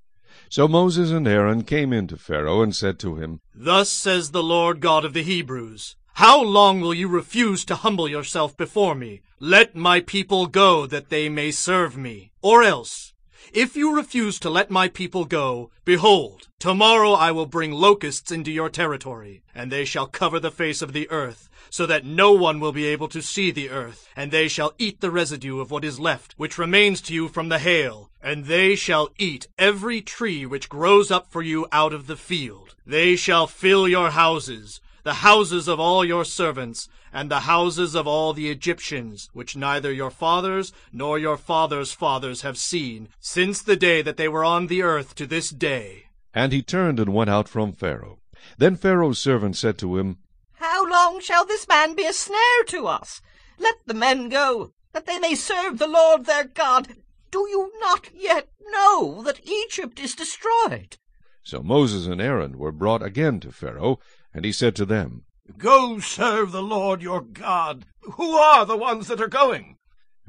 S1: So Moses and Aaron came in to Pharaoh, and said to him,
S5: Thus says the Lord God of the Hebrews, How long will you refuse to humble yourself before me? Let my people go, that they may serve me. Or else, if you refuse to let my people go, behold, tomorrow I will bring locusts into your territory, and they shall cover the face of the earth, so that no one will be able to see the earth, and they shall eat the residue of what is left, which remains to you from the hail, and they shall eat every tree which grows up for you out of the field. They shall fill your houses, the houses of all your servants, and the houses of all the Egyptians, which neither your fathers nor your fathers' fathers have seen, since the day that they were on the earth to this day.
S1: And he turned and went out from Pharaoh. Then Pharaoh's servant said to him,
S8: How long shall this man be a snare to us? Let the men go, that they may serve the Lord their God. Do you not yet know that Egypt is destroyed?
S1: So Moses and Aaron were brought again to Pharaoh, and he said to them,
S2: Go serve the Lord your God. Who are the ones that are going?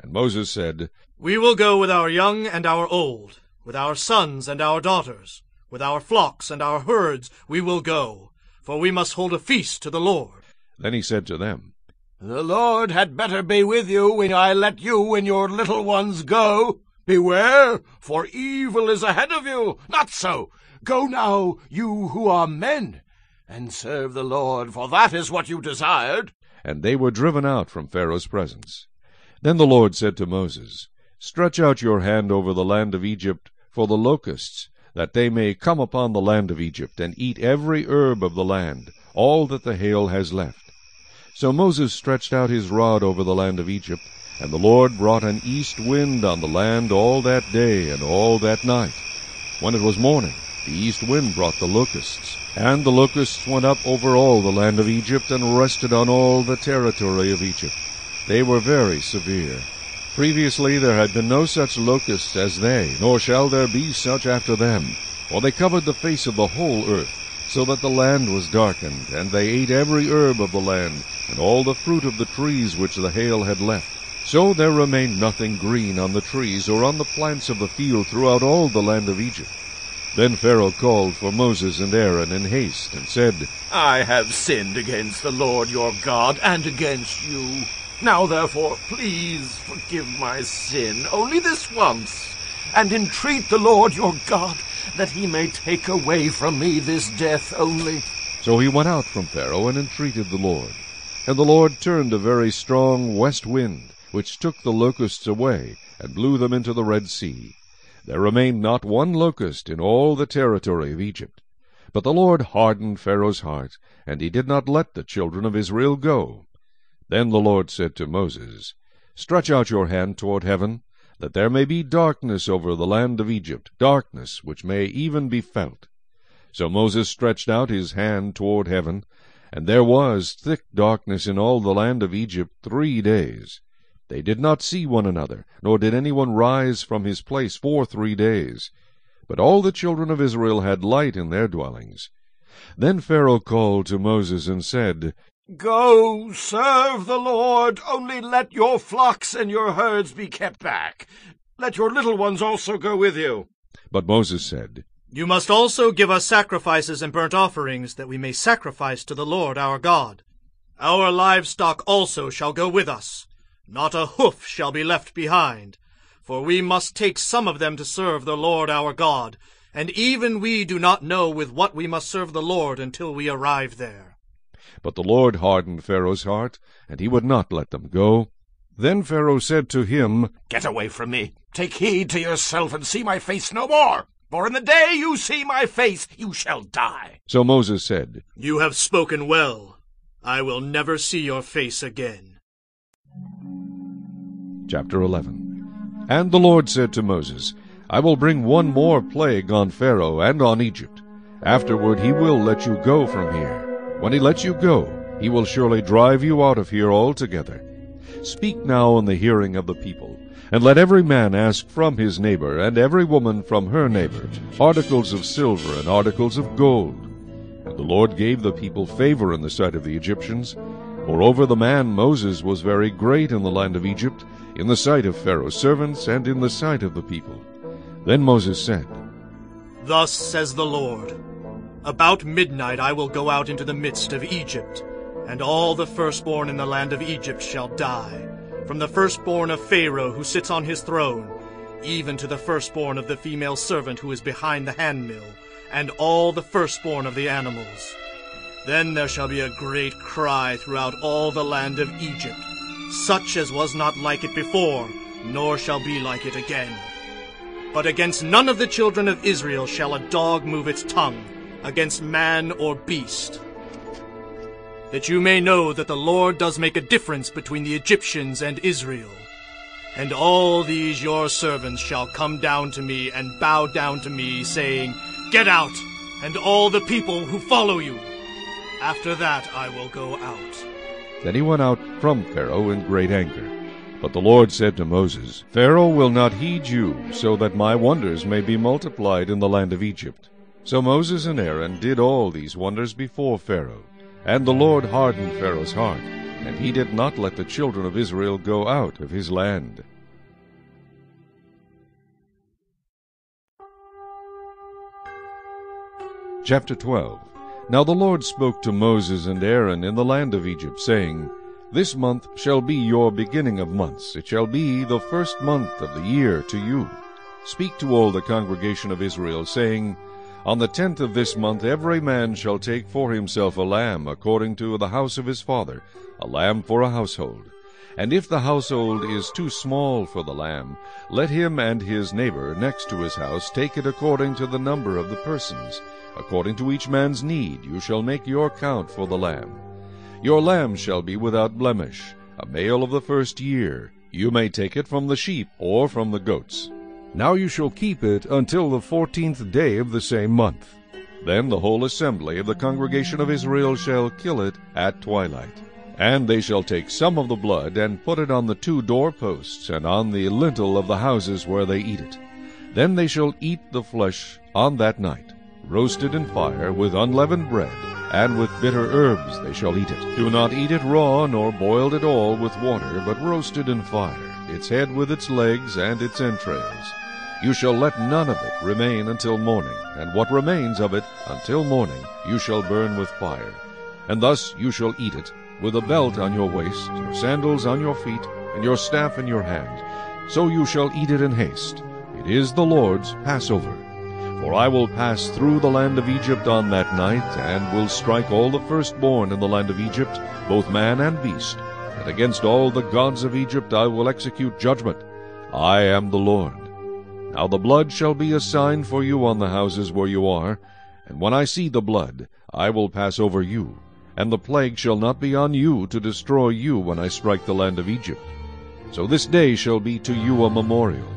S1: And Moses said,
S5: We will go with our young and our old, with our sons and our daughters, with our flocks and our herds we will go, for we must hold a feast to the Lord.
S1: Then he said to them,
S2: The Lord had better be with you when I let you and your little ones go. Beware, for evil is ahead of you. Not so. Go now, you who are men, and serve the Lord, for that is what you desired.
S1: And they were driven out from Pharaoh's presence. Then the Lord said to Moses, Stretch out your hand over the land of Egypt for the locusts, that they may come upon the land of Egypt, and eat every herb of the land, all that the hail has left. So Moses stretched out his rod over the land of Egypt, and the Lord brought an east wind on the land all that day and all that night. When it was morning, the east wind brought the locusts, and the locusts went up over all the land of Egypt, and rested on all the territory of Egypt. They were very severe. Previously there had been no such locusts as they, nor shall there be such after them. For they covered the face of the whole earth, so that the land was darkened, and they ate every herb of the land, and all the fruit of the trees which the hail had left. So there remained nothing green on the trees or on the plants of the field throughout all the land of Egypt. Then Pharaoh called for Moses and Aaron in haste, and said,
S2: I have sinned against the Lord your God and against you. Now therefore, please forgive my sin only this once, and entreat the Lord your God that he may take away from me this death only.
S1: So he went out from Pharaoh and entreated the Lord. And the Lord turned a very strong west wind, which took the locusts away, and blew them into the Red Sea. There remained not one locust in all the territory of Egypt. But the Lord hardened Pharaoh's heart, and he did not let the children of Israel go. Then the Lord said to Moses, Stretch out your hand toward heaven, that there may be darkness over the land of Egypt, darkness which may even be felt. So Moses stretched out his hand toward heaven, and there was thick darkness in all the land of Egypt three days. They did not see one another, nor did any one rise from his place for three days. But all the children of Israel had light in their dwellings. Then Pharaoh called to Moses and said,
S2: Go, serve the Lord, only let your flocks and your herds be kept back. Let your little ones also go with you.
S1: But Moses said,
S5: You must also give us sacrifices and burnt offerings, that we may sacrifice to the Lord our God. Our livestock also shall go with us. Not a hoof shall be left behind. For we must take some of them to serve the Lord our God, and even we do not know with what we must serve the Lord until we arrive there.
S1: But the Lord hardened Pharaoh's heart, and he would not let them go. Then Pharaoh said to him,
S2: Get away from me. Take heed to yourself and see my face no more. For in the day you see my face, you shall die.
S1: So Moses said,
S5: You have spoken well. I will never see your face again.
S1: Chapter 11 And the Lord said to Moses, I will bring one more plague on Pharaoh and on Egypt. Afterward he will let you go from here. When he lets you go, he will surely drive you out of here altogether. Speak now in the hearing of the people, And let every man ask from his neighbor, and every woman from her neighbor, articles of silver and articles of gold. And the Lord gave the people favor in the sight of the Egyptians. Moreover, the man Moses was very great in the land of Egypt, in the sight of Pharaoh's servants, and in the sight of the people. Then Moses said,
S5: Thus says the Lord, About midnight I will go out into the midst of Egypt, and all the firstborn in the land of Egypt shall die, from the firstborn of Pharaoh who sits on his throne, even to the firstborn of the female servant who is behind the handmill, and all the firstborn of the animals. Then there shall be a great cry throughout all the land of Egypt, such as was not like it before, nor shall be like it again. But against none of the children of Israel shall a dog move its tongue, against man or beast. That you may know that the Lord does make a difference between the Egyptians and Israel. And all these your servants shall come down to me and bow down to me, saying, Get out, and all the people who follow you. After that I will go out.
S1: Then he went out from Pharaoh in great anger. But the Lord said to Moses, Pharaoh will not heed you, so that my wonders may be multiplied in the land of Egypt. So Moses and Aaron did all these wonders before Pharaoh. And the Lord hardened Pharaoh's heart, and he did not let the children of Israel go out of his land. Chapter 12 Now the Lord spoke to Moses and Aaron in the land of Egypt, saying, This month shall be your beginning of months. It shall be the first month of the year to you. Speak to all the congregation of Israel, saying, On the tenth of this month every man shall take for himself a lamb according to the house of his father, a lamb for a household. And if the household is too small for the lamb, let him and his neighbor next to his house take it according to the number of the persons. According to each man's need you shall make your count for the lamb. Your lamb shall be without blemish, a male of the first year. You may take it from the sheep or from the goats. Now you shall keep it until the fourteenth day of the same month. Then the whole assembly of the congregation of Israel shall kill it at twilight. And they shall take some of the blood and put it on the two doorposts and on the lintel of the houses where they eat it. Then they shall eat the flesh on that night, roasted in fire with unleavened bread, and with bitter herbs they shall eat it. Do not eat it raw, nor boiled at all with water, but roasted in fire, its head with its legs and its entrails. You shall let none of it remain until morning, and what remains of it until morning you shall burn with fire. And thus you shall eat it, with a belt on your waist, your sandals on your feet, and your staff in your hand. So you shall eat it in haste. It is the Lord's Passover. For I will pass through the land of Egypt on that night, and will strike all the firstborn in the land of Egypt, both man and beast. And against all the gods of Egypt I will execute judgment. I am the Lord. Now the blood shall be a sign for you on the houses where you are, and when I see the blood, I will pass over you, and the plague shall not be on you to destroy you when I strike the land of Egypt. So this day shall be to you a memorial,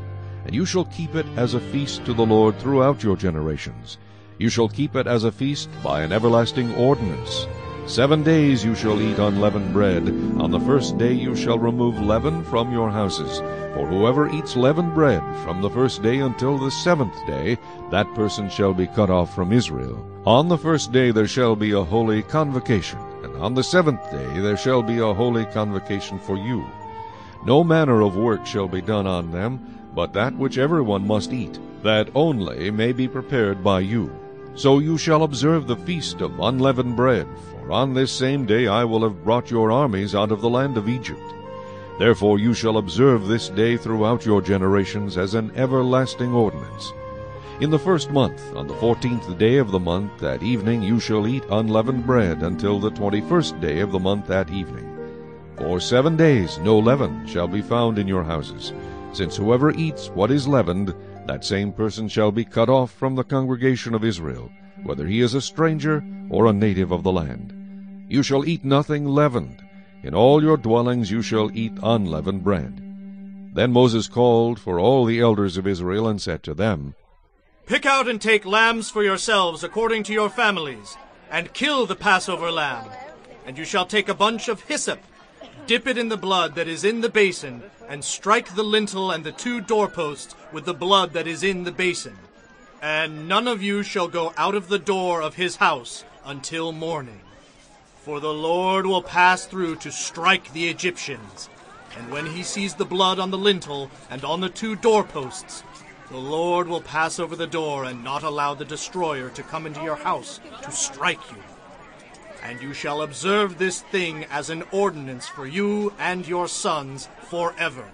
S1: and you shall keep it as a feast to the Lord throughout your generations. You shall keep it as a feast by an everlasting ordinance. Seven days you shall eat unleavened bread. On the first day you shall remove leaven from your houses. For whoever eats leavened bread from the first day until the seventh day, that person shall be cut off from Israel. On the first day there shall be a holy convocation, and on the seventh day there shall be a holy convocation for you. No manner of work shall be done on them, but that which every one must eat, that only may be prepared by you. So you shall observe the feast of unleavened bread, for on this same day I will have brought your armies out of the land of Egypt. Therefore you shall observe this day throughout your generations as an everlasting ordinance. In the first month, on the fourteenth day of the month, at evening you shall eat unleavened bread until the twenty-first day of the month at evening. For seven days no leaven shall be found in your houses, since whoever eats what is leavened, that same person shall be cut off from the congregation of Israel, whether he is a stranger or a native of the land. You shall eat nothing leavened. In all your dwellings you shall eat unleavened bread. Then Moses called for all the elders of Israel and said to them,
S5: Pick out and take lambs for yourselves according to your families, and kill the Passover lamb. And you shall take a bunch of hyssop, dip it in the blood that is in the basin, and strike the lintel and the two doorposts with the blood that is in the basin. And none of you shall go out of the door of his house until morning. For the Lord will pass through to strike the Egyptians. And when he sees the blood on the lintel and on the two doorposts, the Lord will pass over the door and not allow the destroyer to come into your house to strike you. And you shall observe this thing as an ordinance for you and your sons forever.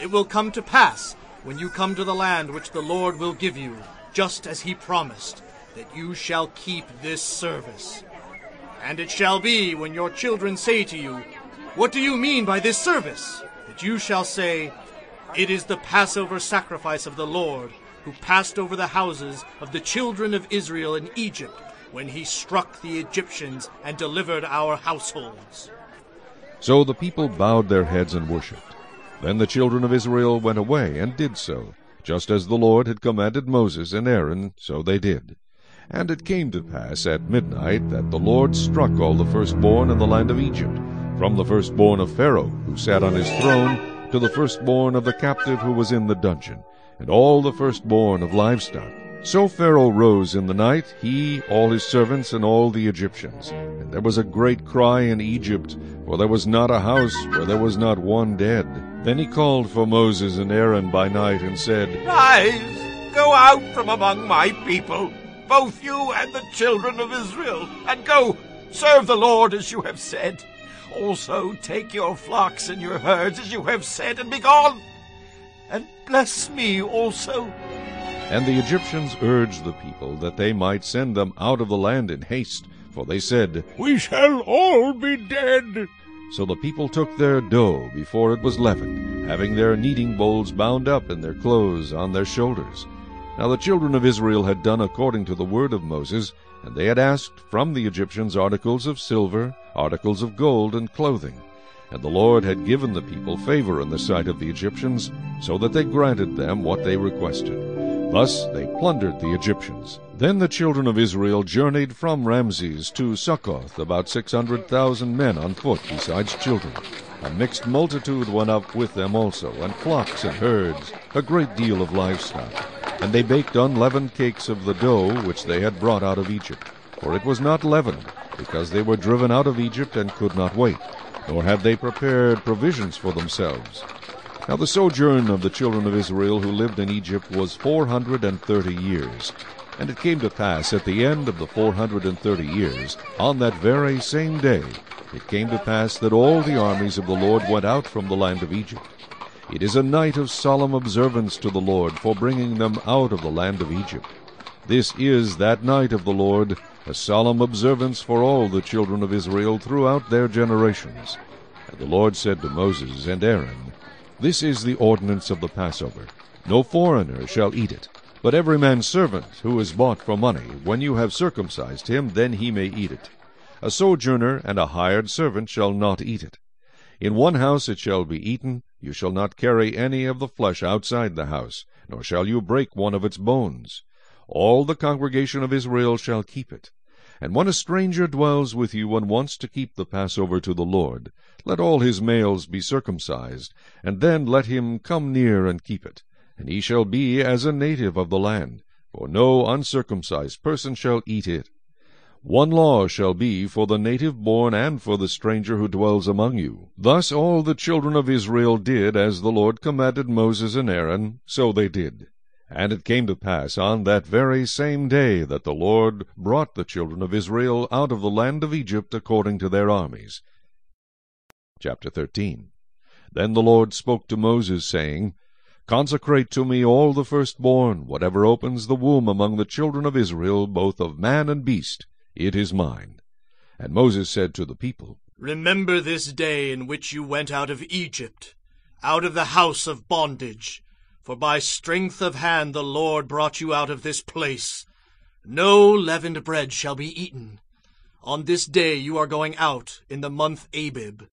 S5: It will come to pass when you come to the land which the Lord will give you, just as he promised, that you shall keep this service. And it shall be when your children say to you, What do you mean by this service? That you shall say, It is the Passover sacrifice of the Lord, who passed over the houses of the children of Israel in Egypt, when he struck the Egyptians and delivered our households.
S1: So the people bowed their heads and worshipped. Then the children of Israel went away and did so, just as the Lord had commanded Moses and Aaron, so they did. And it came to pass at midnight that the Lord struck all the firstborn in the land of Egypt, from the firstborn of Pharaoh, who sat on his throne, to the firstborn of the captive who was in the dungeon, and all the firstborn of livestock. So Pharaoh rose in the night, he, all his servants, and all the Egyptians. And there was a great cry in Egypt, for there was not a house where there was not one dead. Then he called for Moses and Aaron by night, and said,
S2: Rise, go out from among my people, both you and the children of Israel, and go, serve the Lord as you have said. Also take your flocks and your herds as you have said, and be gone. And bless me also.
S1: And the Egyptians urged the people that they might send them out of the land in haste, for they said,
S7: We shall all be dead.
S1: So the people took their dough before it was leavened, having their kneading bowls bound up in their clothes on their shoulders. Now the children of Israel had done according to the word of Moses, and they had asked from the Egyptians articles of silver, articles of gold, and clothing. And the Lord had given the people favor in the sight of the Egyptians, so that they granted them what they requested. Thus they plundered the Egyptians. Then the children of Israel journeyed from Ramses to Succoth, about six hundred thousand men on foot, besides children. A mixed multitude went up with them also, and flocks and herds, a great deal of livestock. And they baked unleavened cakes of the dough which they had brought out of Egypt. For it was not leavened, because they were driven out of Egypt and could not wait, nor had they prepared provisions for themselves. Now the sojourn of the children of Israel who lived in Egypt was four hundred and thirty years. And it came to pass at the end of the four hundred and thirty years, on that very same day, it came to pass that all the armies of the Lord went out from the land of Egypt. It is a night of solemn observance to the Lord for bringing them out of the land of Egypt. This is that night of the Lord, a solemn observance for all the children of Israel throughout their generations. And the Lord said to Moses and Aaron, this is the ordinance of the Passover. No foreigner shall eat it, but every man's servant who is bought for money, when you have circumcised him, then he may eat it. A sojourner and a hired servant shall not eat it. In one house it shall be eaten. You shall not carry any of the flesh outside the house, nor shall you break one of its bones. All the congregation of Israel shall keep it. And when a stranger dwells with you and wants to keep the Passover to the Lord, let all his males be circumcised, and then let him come near and keep it. And he shall be as a native of the land, for no uncircumcised person shall eat it. One law shall be for the native born and for the stranger who dwells among you. Thus all the children of Israel did as the Lord commanded Moses and Aaron, so they did. And it came to pass on that very same day that the Lord brought the children of Israel out of the land of Egypt according to their armies. Chapter 13 Then the Lord spoke to Moses, saying, Consecrate to me all the firstborn, whatever opens the womb among the children of Israel, both of man and beast, it is mine. And Moses said to the people,
S5: Remember this day in which you went out of Egypt, out of the house of bondage for by strength of hand the Lord brought you out of this place. No leavened bread shall be eaten. On this day you are going out in the month Abib.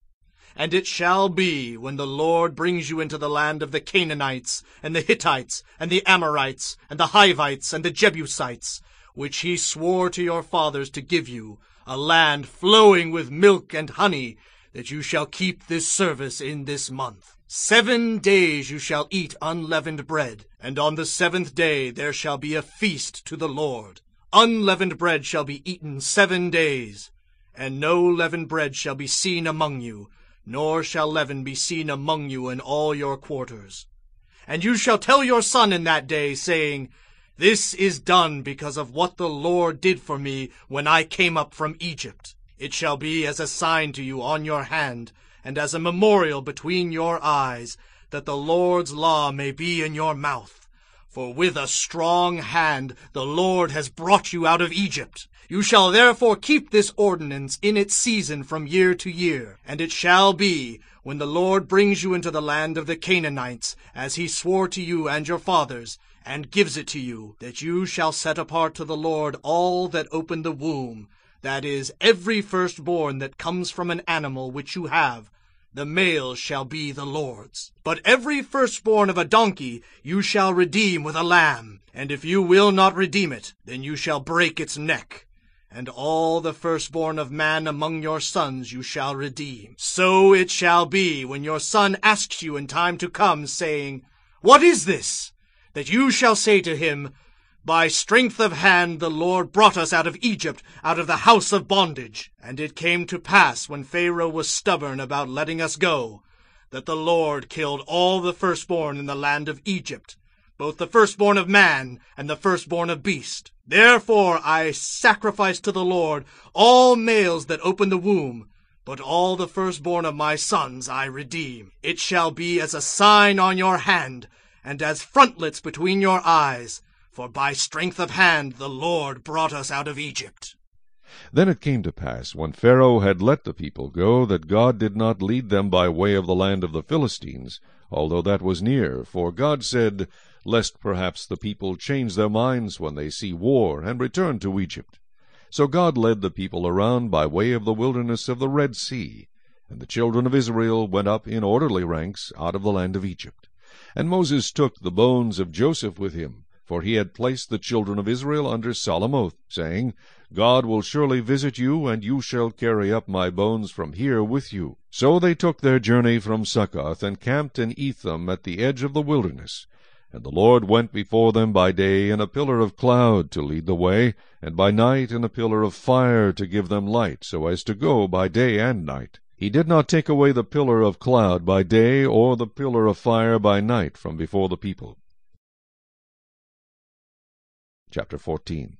S5: And it shall be, when the Lord brings you into the land of the Canaanites, and the Hittites, and the Amorites, and the Hivites, and the Jebusites, which he swore to your fathers to give you, a land flowing with milk and honey, that you shall keep this service in this month. Seven days you shall eat unleavened bread, and on the seventh day there shall be a feast to the Lord. Unleavened bread shall be eaten seven days, and no leavened bread shall be seen among you, nor shall leaven be seen among you in all your quarters. And you shall tell your son in that day, saying, This is done because of what the Lord did for me when I came up from Egypt. It shall be as a sign to you on your hand, and as a memorial between your eyes, that the Lord's law may be in your mouth. For with a strong hand the Lord has brought you out of Egypt. You shall therefore keep this ordinance in its season from year to year. And it shall be, when the Lord brings you into the land of the Canaanites, as he swore to you and your fathers, and gives it to you, that you shall set apart to the Lord all that open the womb, that is, every firstborn that comes from an animal which you have, the male shall be the Lord's. But every firstborn of a donkey you shall redeem with a lamb, and if you will not redeem it, then you shall break its neck. And all the firstborn of man among your sons you shall redeem. So it shall be when your son asks you in time to come, saying, What is this? That you shall say to him, by strength of hand the Lord brought us out of Egypt, out of the house of bondage. And it came to pass, when Pharaoh was stubborn about letting us go, that the Lord killed all the firstborn in the land of Egypt, both the firstborn of man and the firstborn of beast. Therefore I sacrifice to the Lord all males that open the womb, but all the firstborn of my sons I redeem. It shall be as a sign on your hand, and as frontlets between your eyes, for by strength of hand the Lord brought us out of Egypt.
S1: Then it came to pass, when Pharaoh had let the people go, that God did not lead them by way of the land of the Philistines, although that was near. For God said, Lest perhaps the people change their minds when they see war, and return to Egypt. So God led the people around by way of the wilderness of the Red Sea. And the children of Israel went up in orderly ranks out of the land of Egypt. And Moses took the bones of Joseph with him, for he had placed the children of Israel under solemn oath, saying, God will surely visit you, and you shall carry up my bones from here with you. So they took their journey from Succoth, and camped in Etham at the edge of the wilderness. And the Lord went before them by day in a pillar of cloud to lead the way, and by night in a pillar of fire to give them light, so as to go by day and night. He did not take away the pillar of cloud by day, or the pillar of fire by night from before the people. Chapter 14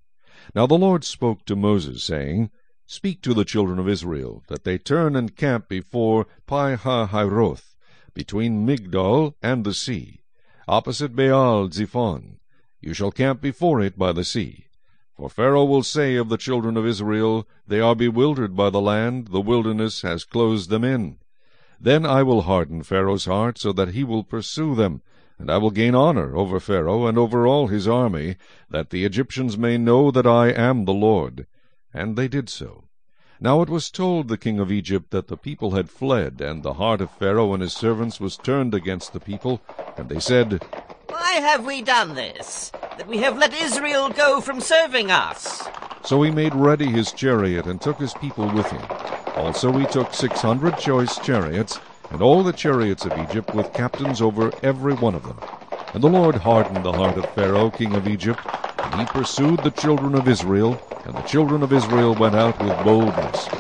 S1: Now the Lord spoke to Moses, saying, Speak to the children of Israel, that they turn and camp before Pi-hahiroth, between Migdol and the sea, opposite Baal Zephon. You shall camp before it by the sea. For Pharaoh will say of the children of Israel, They are bewildered by the land, the wilderness has closed them in. Then I will harden Pharaoh's heart, so that he will pursue them, and I will gain honor over Pharaoh and over all his army, that the Egyptians may know that I am the Lord. And they did so. Now it was told the king of Egypt that the people had fled, and the heart of Pharaoh and his servants was turned against the people. And they said,
S9: Why have we done this, that we have let Israel go from serving us?
S1: So he made ready his chariot, and took his people with him. Also he took six hundred choice chariots, and all the chariots of Egypt with captains over every one of them. And the Lord hardened the heart of Pharaoh king of Egypt, and he pursued the children of Israel, and the children of Israel went out with boldness.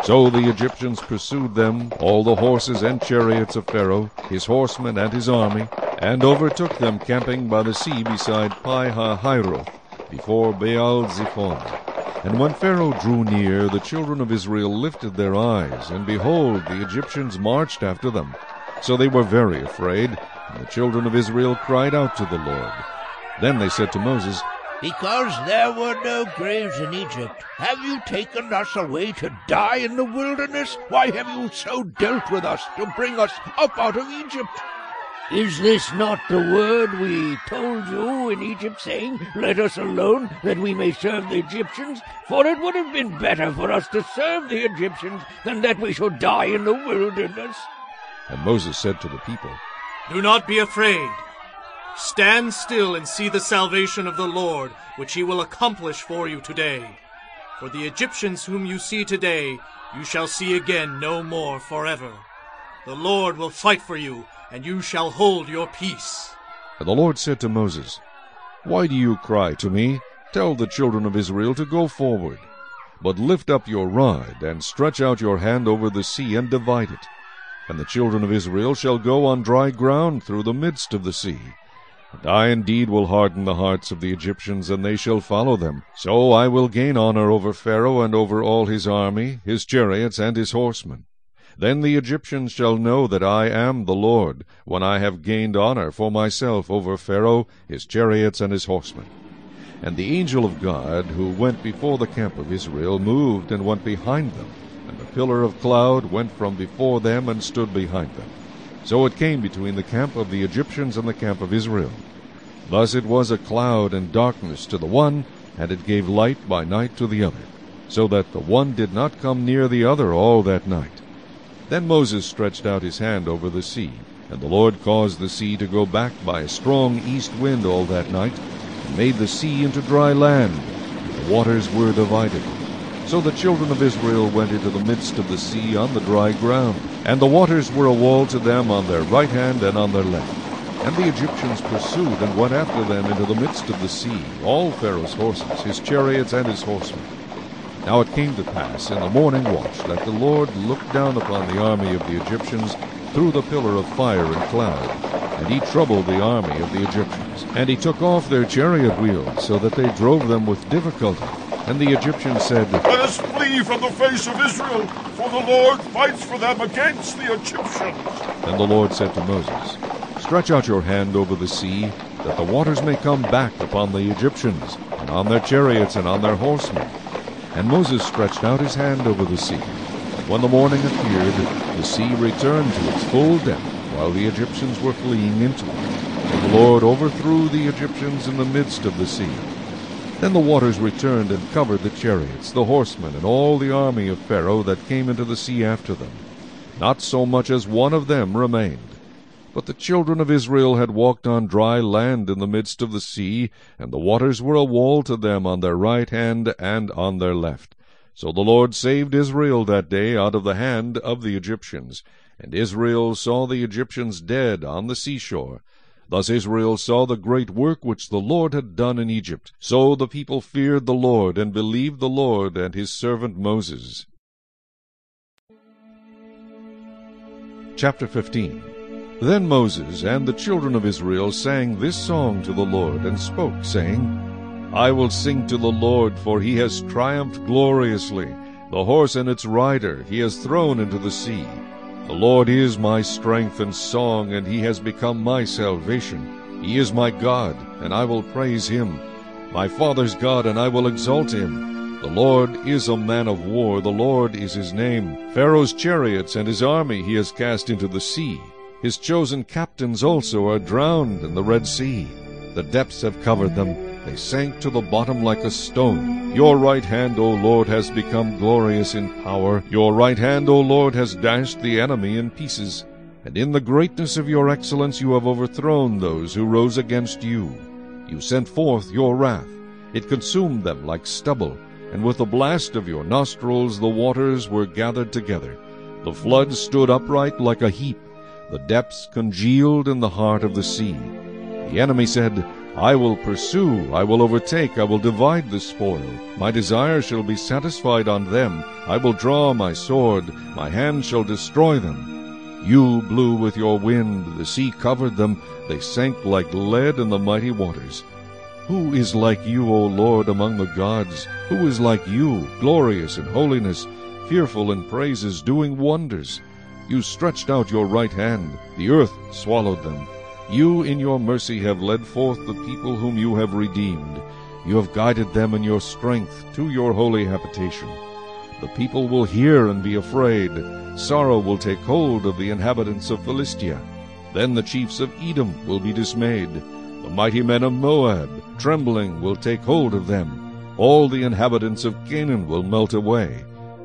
S1: So the Egyptians pursued them, all the horses and chariots of Pharaoh, his horsemen and his army, and overtook them camping by the sea beside Pi-hahiroth, before Baal-zephon. And when Pharaoh drew near, the children of Israel lifted their eyes, and behold, the Egyptians marched after them. So they were very afraid, and the children of Israel cried out to the Lord. Then they said to Moses,
S10: Because there were no graves in Egypt, have you taken us away to die in the wilderness? Why have you so dealt with us to bring us up out of Egypt?
S11: Is this not the word we told you in Egypt, saying, Let us alone, that we may serve the Egyptians? For it would have been better for us to serve the Egyptians than that we should die in the wilderness.
S1: And Moses said to the people,
S5: Do not be afraid. Stand still and see the salvation of the Lord, which he will accomplish for you today. For the Egyptians whom you see today, you shall see again no more forever. The Lord will fight for you, and you shall hold your peace.
S1: And the Lord said to Moses, Why do you cry to me? Tell the children of Israel to go forward. But lift up your rod, and stretch out your hand over the sea, and divide it. And the children of Israel shall go on dry ground through the midst of the sea. And I indeed will harden the hearts of the Egyptians, and they shall follow them. So I will gain honor over Pharaoh and over all his army, his chariots, and his horsemen. Then the Egyptians shall know that I am the Lord, when I have gained honor for myself over Pharaoh, his chariots, and his horsemen. And the angel of God, who went before the camp of Israel, moved and went behind them, and the pillar of cloud went from before them and stood behind them. So it came between the camp of the Egyptians and the camp of Israel. Thus it was a cloud and darkness to the one, and it gave light by night to the other, so that the one did not come near the other all that night. Then Moses stretched out his hand over the sea, and the Lord caused the sea to go back by a strong east wind all that night, and made the sea into dry land, and the waters were divided. So the children of Israel went into the midst of the sea on the dry ground, and the waters were a wall to them on their right hand and on their left. And the Egyptians pursued and went after them into the midst of the sea, all Pharaoh's horses, his chariots, and his horsemen. Now it came to pass in the morning watch that the Lord looked down upon the army of the Egyptians through the pillar of fire and cloud, and he troubled the army of the Egyptians. And he took off their chariot wheels, so that they drove them with difficulty. And the Egyptians said,
S7: Let us flee from the face of Israel, for the Lord fights for them against the Egyptians.
S1: Then the Lord said to Moses, Stretch out your hand over the sea, that the waters may come back upon the Egyptians, and on their chariots and on their horsemen. And Moses stretched out his hand over the sea. When the morning appeared, the sea returned to its full depth, while the Egyptians were fleeing into it. And the Lord overthrew the Egyptians in the midst of the sea. Then the waters returned and covered the chariots, the horsemen, and all the army of Pharaoh that came into the sea after them. Not so much as one of them remained. But the children of Israel had walked on dry land in the midst of the sea, and the waters were a wall to them on their right hand and on their left. So the Lord saved Israel that day out of the hand of the Egyptians. And Israel saw the Egyptians dead on the seashore. Thus Israel saw the great work which the Lord had done in Egypt. So the people feared the Lord, and believed the Lord and his servant Moses. Chapter 15 Then Moses and the children of Israel sang this song to the Lord, and spoke, saying, I will sing to the Lord, for he has triumphed gloriously. The horse and its rider he has thrown into the sea. The Lord is my strength and song, and he has become my salvation. He is my God, and I will praise him. My father's God, and I will exalt him. The Lord is a man of war, the Lord is his name. Pharaoh's chariots and his army he has cast into the sea. His chosen captains also are drowned in the Red Sea. The depths have covered them. They sank to the bottom like a stone. Your right hand, O Lord, has become glorious in power. Your right hand, O Lord, has dashed the enemy in pieces. And in the greatness of your excellence you have overthrown those who rose against you. You sent forth your wrath. It consumed them like stubble, and with the blast of your nostrils the waters were gathered together. The flood stood upright like a heap. The depths congealed in the heart of the sea. The enemy said, I will pursue, I will overtake, I will divide the spoil. My desire shall be satisfied on them. I will draw my sword, my hand shall destroy them. You blew with your wind, the sea covered them, they sank like lead in the mighty waters. Who is like you, O Lord, among the gods? Who is like you, glorious in holiness, fearful in praises, doing wonders? You stretched out your right hand, the earth swallowed them. You in your mercy have led forth the people whom you have redeemed. You have guided them in your strength to your holy habitation. The people will hear and be afraid. Sorrow will take hold of the inhabitants of Philistia. Then the chiefs of Edom will be dismayed. The mighty men of Moab, trembling, will take hold of them. All the inhabitants of Canaan will melt away.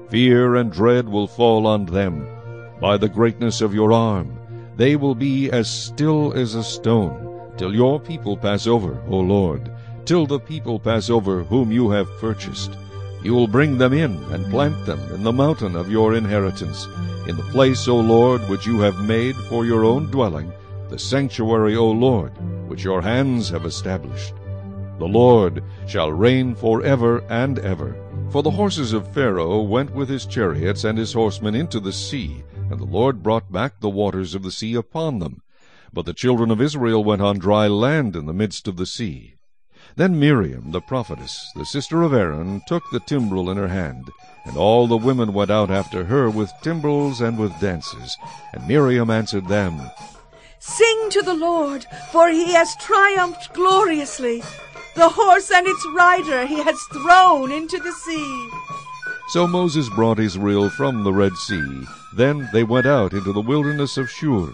S1: Fear and dread will fall on them. By the greatness of your arm, they will be as still as a stone, till your people pass over, O Lord, till the people pass over whom you have purchased. You will bring them in and plant them in the mountain of your inheritance, in the place, O Lord, which you have made for your own dwelling, the sanctuary, O Lord, which your hands have established. The Lord shall reign for ever and ever. For the horses of Pharaoh went with his chariots and his horsemen into the sea, and the Lord brought back the waters of the sea upon them. But the children of Israel went on dry land in the midst of the sea. Then Miriam the prophetess, the sister of Aaron, took the timbrel in her hand, and all the women went out after her with timbrels and with dances. And Miriam answered them,
S3: Sing to the Lord, for he has triumphed gloriously. The horse and its rider he has thrown into the sea.
S1: So Moses brought Israel from the Red Sea. Then they went out into the wilderness of Shur.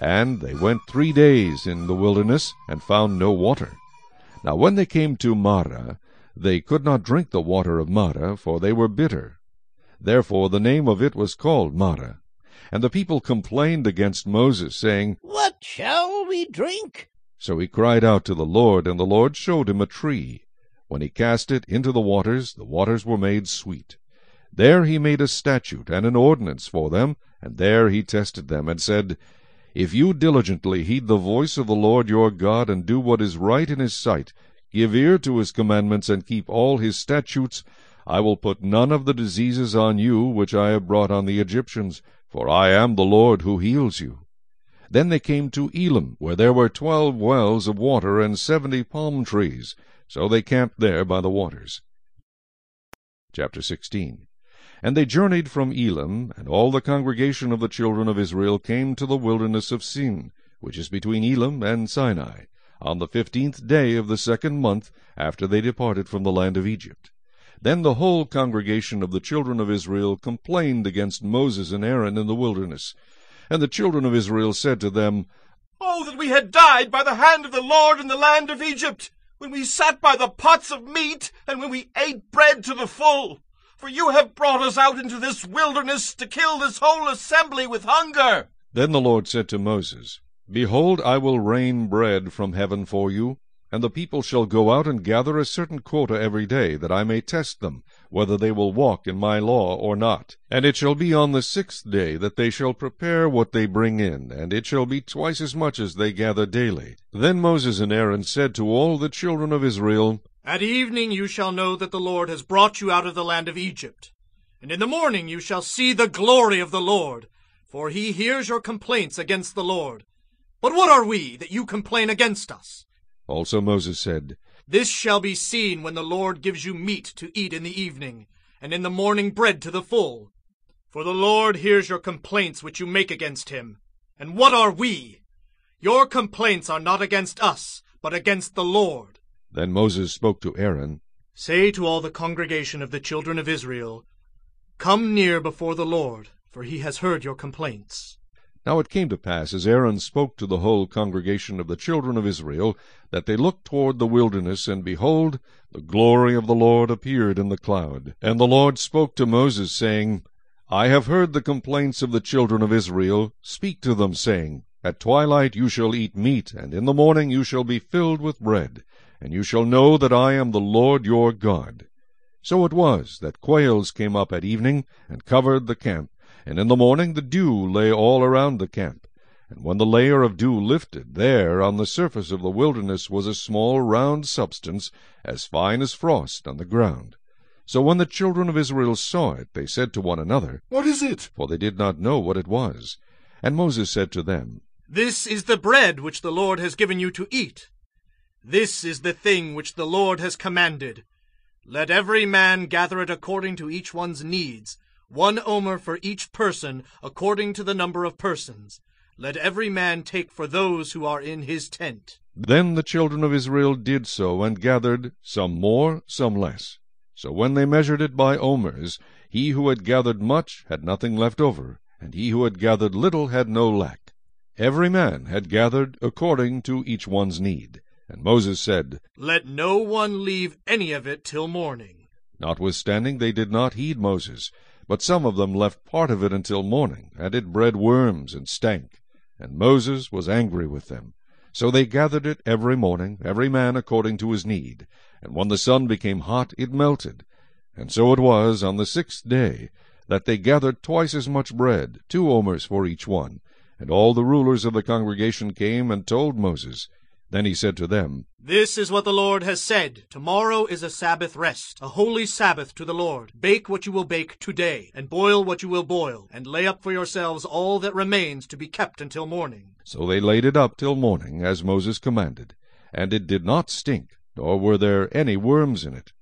S1: And they went three days in the wilderness, and found no water. Now when they came to Marah, they could not drink the water of Marah, for they were bitter. Therefore the name of it was called Marah. And the people complained against Moses, saying,
S10: What shall we drink?
S1: So he cried out to the Lord, and the Lord showed him a tree. When he cast it into the waters, the waters were made sweet. There he made a statute and an ordinance for them, and there he tested them, and said, If you diligently heed the voice of the Lord your God, and do what is right in his sight, give ear to his commandments, and keep all his statutes, I will put none of the diseases on you which I have brought on the Egyptians, for I am the Lord who heals you. Then they came to Elim, where there were twelve wells of water and seventy palm trees. So they camped there by the waters. Chapter 16 And they journeyed from Elim, and all the congregation of the children of Israel came to the wilderness of Sin, which is between Elim and Sinai, on the fifteenth day of the second month after they departed from the land of Egypt. Then the whole congregation of the children of Israel complained against Moses and Aaron in the wilderness. And the children of Israel said to them,
S8: Oh, that we had died by the hand of the Lord in the land of Egypt, when we sat by the pots of meat, and when we ate bread to the full. For you have brought us out into this wilderness to kill this whole assembly with hunger.
S1: Then the Lord said to Moses, Behold, I will rain bread from heaven for you, and the people shall go out and gather a certain quota every day, that I may test them, whether they will walk in my law or not. And it shall be on the sixth day that they shall prepare what they bring in, and it shall be twice as much as they gather daily. Then Moses and Aaron said to all the children of Israel,
S5: At evening you shall know that the Lord has brought you out of the land of Egypt. And in the morning you shall see the glory of the Lord, for he hears your complaints against the Lord. But what are we, that you complain against us?
S1: Also Moses said,
S5: This shall be seen when the Lord gives you meat to eat in the evening, and in the morning bread to the full. For the Lord hears your complaints which you make against him. And what are we? Your complaints are not against us, but against the Lord.
S1: Then Moses spoke to Aaron,
S5: Say to all the congregation of the children of Israel, Come near before the Lord, for he has heard your complaints.
S1: Now it came to pass, as Aaron spoke to the whole congregation of the children of Israel, that they looked toward the wilderness, and behold, the glory of the Lord appeared in the cloud. And the Lord spoke to Moses, saying, I have heard the complaints of the children of Israel. Speak to them, saying, At twilight you shall eat meat, and in the morning you shall be filled with bread, and you shall know that I am the Lord your God. So it was that quails came up at evening, and covered the camp, and in the morning the dew lay all around the camp. And when the layer of dew lifted, there on the surface of the wilderness was a small round substance, as fine as frost, on the ground. So when the children of Israel saw it, they said to one another,
S7: What is it?
S1: For they did not know what it was. And Moses said to them,
S5: This is the bread which the Lord has given you to eat. This is the thing which the Lord has commanded. Let every man gather it according to each one's needs, one omer for each person, according to the number of persons. Let every man take for those who are in his tent.
S1: Then the children of Israel did so, and gathered, some more, some less. So when they measured it by omers, he who had gathered much had nothing left over, and he who had gathered little had no lack. Every man had gathered according to each one's need. And Moses said,
S5: Let no one leave any of it till morning.
S1: Notwithstanding they did not heed Moses, but some of them left part of it until morning, and it bred worms and stank. And Moses was angry with them. So they gathered it every morning, every man according to his need. And when the sun became hot, it melted. And so it was on the sixth day that they gathered twice as much bread, two omers for each one. And all the rulers of the congregation came and told Moses. Then he said to them,
S5: This is what the Lord has said. Tomorrow is a Sabbath rest, a holy Sabbath to the Lord. Bake what you will bake today, and boil what you will boil, and lay up for yourselves all that remains to be kept until morning.
S1: So they laid it up till morning, as Moses commanded. And it did not stink, nor were there any worms in it.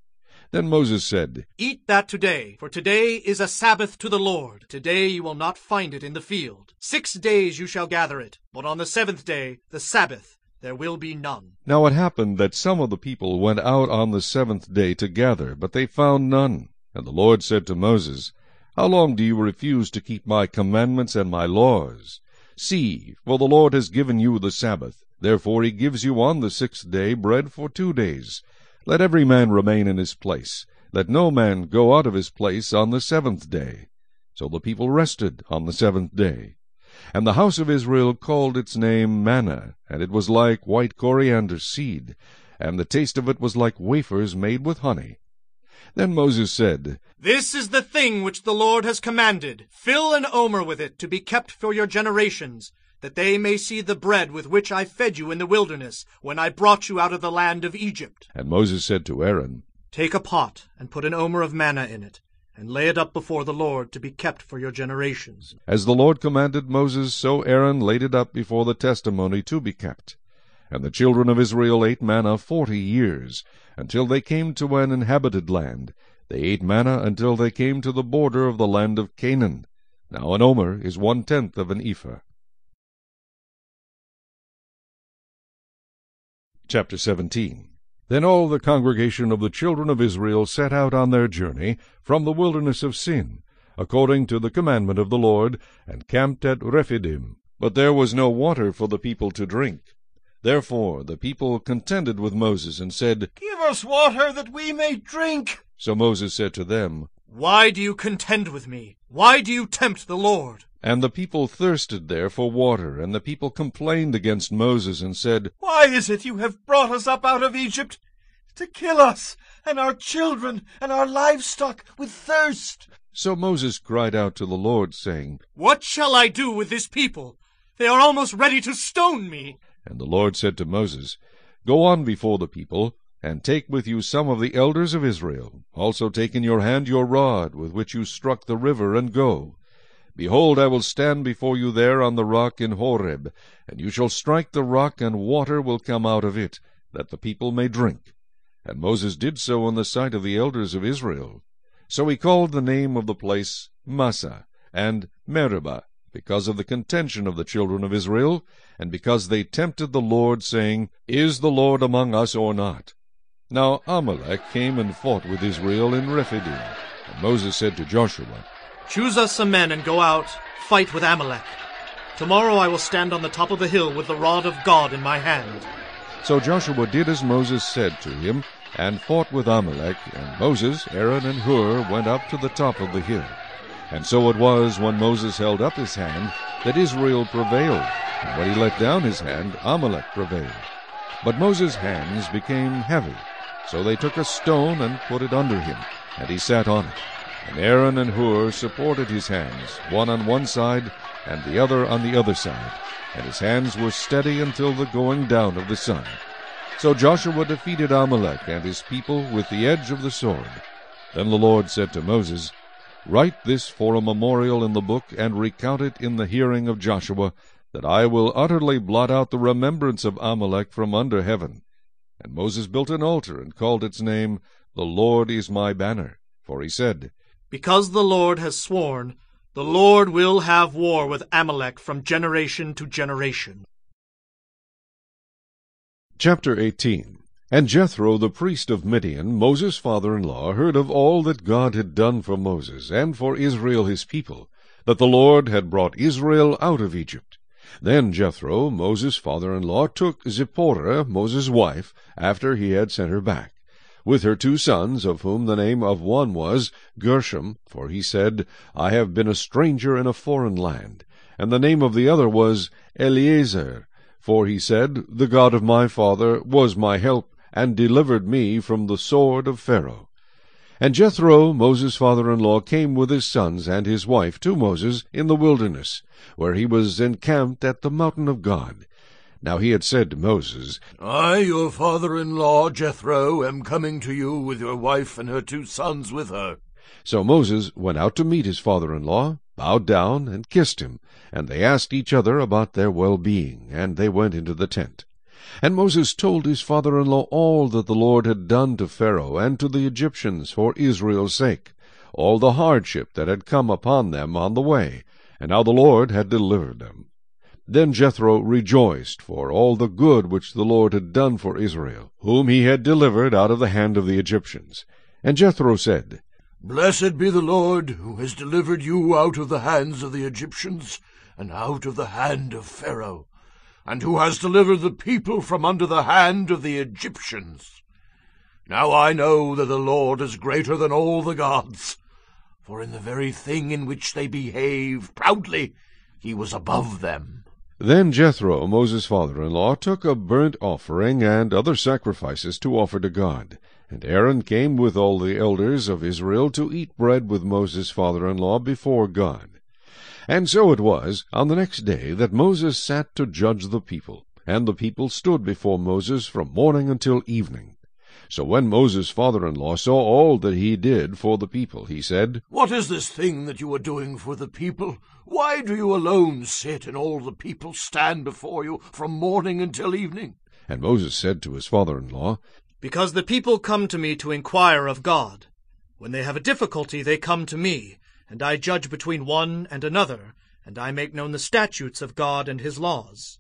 S1: Then Moses said,
S5: Eat that today, for today is a Sabbath to the Lord. Today you will not find it in the field. Six days you shall gather it, but on the seventh day, the Sabbath, there will be none.
S1: Now it happened that some of the people went out on the seventh day to gather, but they found none. And the Lord said to Moses, How long do you refuse to keep my commandments and my laws? See, for the Lord has given you the Sabbath. Therefore he gives you on the sixth day bread for two days. Let every man remain in his place. Let no man go out of his place on the seventh day. So the people rested on the seventh day. And the house of Israel called its name manna, and it was like white coriander seed, and the taste of it was like wafers made with honey. Then Moses said,
S5: This is the thing which the Lord has commanded. Fill an omer with it to be kept for your generations, that they may see the bread with which I fed you in the wilderness, when I brought you out of the land of Egypt.
S1: And Moses said to Aaron,
S5: Take a pot, and put an omer of manna in it, and lay it up before the Lord to be kept for your generations.
S1: As the Lord commanded Moses, so Aaron laid it up before the testimony to be kept. And the children of Israel ate manna forty years, until they came to an inhabited land. They ate manna until they came to the border of the land of Canaan. Now an omer is one-tenth of an ephah. Chapter 17 Then all the congregation of the children of Israel set out on their journey from the wilderness of Sin, according to the commandment of the Lord, and camped at Rephidim. But there was no water for the people to drink. Therefore the people contended with Moses, and said,
S8: Give us water that we may drink.
S1: So Moses said to them,
S5: Why do you contend with me? Why do you tempt the Lord?
S1: And the people thirsted there for water, and the people complained against Moses, and said,
S8: Why is it you have brought us up out of Egypt to kill us and our children and our livestock with thirst?
S1: So Moses cried out to the Lord, saying,
S5: What shall I do with this people? They are almost ready to stone me.
S1: And the Lord said to Moses, Go on before the people, and take with you some of the elders of Israel. Also take in your hand your rod, with which you struck the river, and go. Behold, I will stand before you there on the rock in Horeb, and you shall strike the rock, and water will come out of it, that the people may drink. And Moses did so in the sight of the elders of Israel. So he called the name of the place Massah, and Meribah, because of the contention of the children of Israel, and because they tempted the Lord, saying, Is the Lord among us or not? Now Amalek came and fought with Israel in Rephidim. And Moses said to Joshua,
S5: Choose us some men and go out, fight with Amalek. Tomorrow I will stand on the top of the hill with the rod of God in my hand.
S1: So Joshua did as Moses said to him, and fought with Amalek, and Moses, Aaron, and Hur went up to the top of the hill. And so it was, when Moses held up his hand, that Israel prevailed, and when he let down his hand, Amalek prevailed. But Moses' hands became heavy, so they took a stone and put it under him, and he sat on it. And Aaron and Hur supported his hands, one on one side and the other on the other side, and his hands were steady until the going down of the sun. So Joshua defeated Amalek and his people with the edge of the sword. Then the Lord said to Moses, Write this for a memorial in the book, and recount it in the hearing of Joshua, that I will utterly blot out the remembrance of Amalek from under heaven. And Moses built an altar, and called its name, The Lord is my banner. For he said,
S5: Because the Lord has sworn, the Lord will have war with Amalek from generation to generation.
S1: Chapter 18 And Jethro the priest of Midian, Moses' father-in-law, heard of all that God had done for Moses, and for Israel his people, that the Lord had brought Israel out of Egypt. Then Jethro, Moses' father-in-law, took Zipporah, Moses' wife, after he had sent her back, with her two sons, of whom the name of one was Gershom, for he said, I have been a stranger in a foreign land, and the name of the other was Eleazar, for he said, The God of my father was my help, and delivered me from the sword of Pharaoh. And Jethro, Moses' father-in-law, came with his sons and his wife to Moses in the wilderness, where he was encamped at the mountain of God. Now he had said to Moses,
S2: I, your father-in-law, Jethro, am coming to you with your wife and her two sons with her.
S1: So Moses went out to meet his father-in-law, bowed down, and kissed him, and they asked each other about their well-being, and they went into the tent. And Moses told his father-in-law all that the Lord had done to Pharaoh and to the Egyptians for Israel's sake, all the hardship that had come upon them on the way, and how the Lord had delivered them. Then Jethro rejoiced for all the good which the Lord had done for Israel, whom he had delivered out of the hand of the Egyptians. And Jethro said,
S2: Blessed be the Lord, who has delivered you out of the hands of the Egyptians, and out of the hand of Pharaoh, and who has delivered the people from under the hand of the Egyptians. Now I know that the Lord is greater than all the gods, for in the very thing in which they behave proudly, he was above them.
S1: Then Jethro, Moses' father-in-law, took a burnt offering and other sacrifices to offer to God. And Aaron came with all the elders of Israel to eat bread with Moses' father-in-law before God. And so it was on the next day that Moses sat to judge the people, and the people stood before Moses from morning until evening. So when Moses' father-in-law saw all that he did for the people, he said,
S2: What is this thing that you are doing for the people? Why do you alone sit, and all the people stand before you from morning until evening?
S1: And Moses said to his father-in-law,
S5: Because the people come to me to inquire of God. When they have a difficulty, they come to me, and I judge between one and another, and I make known the statutes of God and his laws.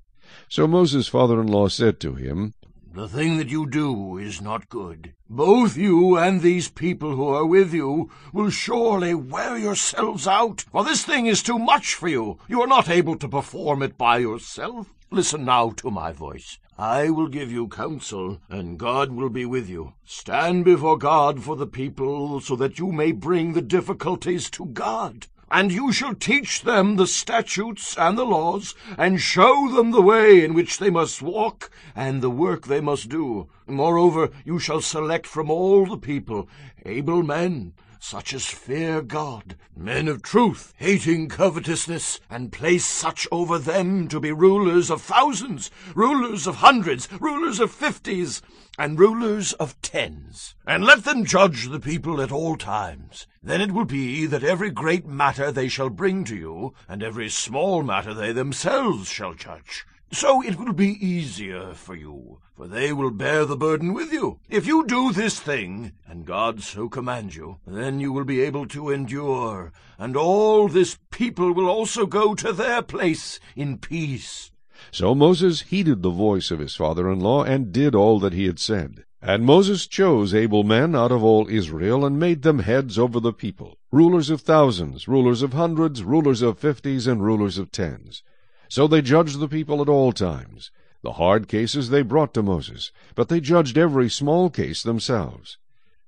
S1: So Moses' father-in-law said to him,
S2: The thing that you do is not good. Both you and these people who are with you will surely wear yourselves out, for this thing is too much for you. You are not able to perform it by yourself. Listen now to my voice. I will give you counsel, and God will be with you. Stand before God for the people, so that you may bring the difficulties to God. And you shall teach them the statutes and the laws, and show them the way in which they must walk, and the work they must do. Moreover, you shall select from all the people able men, such as fear God, men of truth, hating covetousness, and place such over them to be rulers of thousands, rulers of hundreds, rulers of fifties, and rulers of tens. And let them judge the people at all times. Then it will be that every great matter they shall bring to you, and every small matter they themselves shall judge. So it will be easier for you, for they will bear the burden with you. If you do this thing, and God so commands you, then you will be able to endure, and all this people will also go to their place in peace.
S1: So Moses heeded the voice of his father-in-law, and did all that he had said. And Moses chose able men out of all Israel, and made them heads over the people, rulers of thousands, rulers of hundreds, rulers of fifties, and rulers of tens. So they judged the people at all times. The hard cases they brought to Moses, but they judged every small case themselves.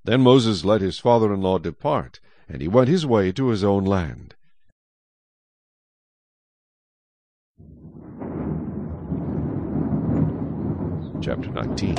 S1: Then Moses let his father-in-law depart, and he went his way to his own land. Chapter 19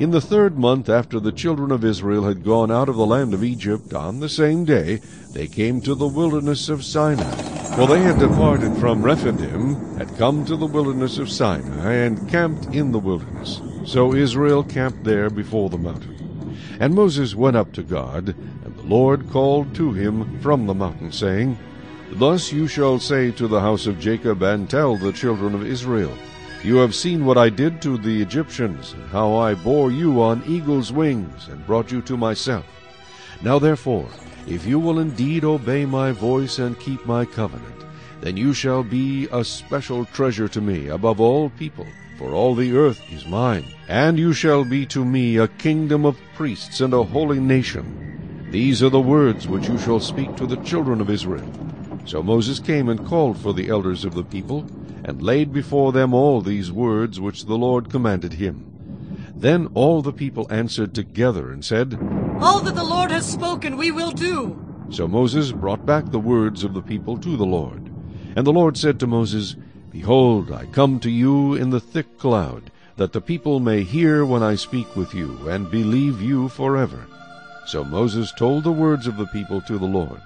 S1: In the third month after the children of Israel had gone out of the land of Egypt, on the same day they came to the wilderness of Sinai. For they had departed from Rephidim, had come to the wilderness of Sinai, and camped in the wilderness. So Israel camped there before the mountain. And Moses went up to God, and the Lord called to him from the mountain, saying, Thus you shall say to the house of Jacob, and tell the children of Israel, You have seen what I did to the Egyptians, and how I bore you on eagle's wings, and brought you to myself. Now therefore, if you will indeed obey my voice and keep my covenant, then you shall be a special treasure to me above all people, for all the earth is mine. And you shall be to me a kingdom of priests and a holy nation. These are the words which you shall speak to the children of Israel. So Moses came and called for the elders of the people, and laid before them all these words which the Lord commanded him. Then all the people answered together and said,
S5: All that the Lord has spoken we will do.
S1: So Moses brought back the words of the people to the Lord. And the Lord said to Moses, Behold, I come to you in the thick cloud, that the people may hear when I speak with you, and believe you forever. So Moses told the words of the people to the Lord.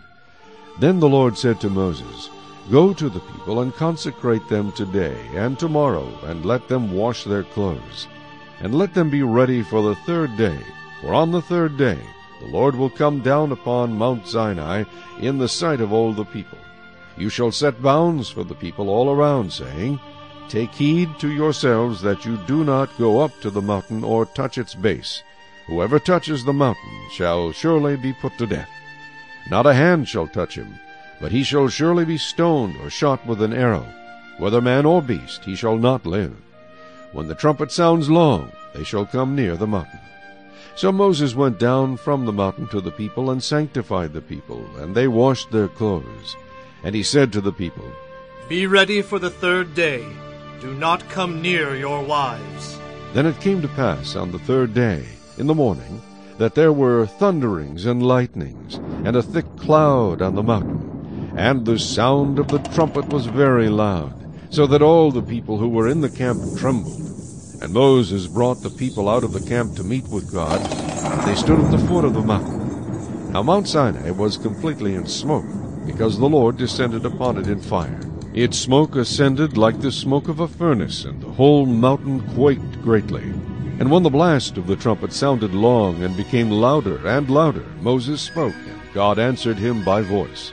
S1: Then the Lord said to Moses, Go to the people and consecrate them today and tomorrow, and let them wash their clothes. And let them be ready for the third day, for on the third day the Lord will come down upon Mount Sinai in the sight of all the people. You shall set bounds for the people all around, saying, Take heed to yourselves that you do not go up to the mountain or touch its base. Whoever touches the mountain shall surely be put to death. Not a hand shall touch him, but he shall surely be stoned or shot with an arrow. Whether man or beast, he shall not live. When the trumpet sounds long, they shall come near the mountain. So Moses went down from the mountain to the people and sanctified the people, and they washed their clothes. And he said to the people,
S5: Be ready for the third day. Do not come near your wives.
S1: Then it came to pass on the third day, in the morning, that there were thunderings and lightnings, and a thick cloud on the mountain. And the sound of the trumpet was very loud, so that all the people who were in the camp trembled. And Moses brought the people out of the camp to meet with God, they stood at the foot of the mountain. Now Mount Sinai was completely in smoke, because the Lord descended upon it in fire. Its smoke ascended like the smoke of a furnace, and the whole mountain quaked greatly. And when the blast of the trumpet sounded long and became louder and louder, Moses spoke, and God answered him by voice.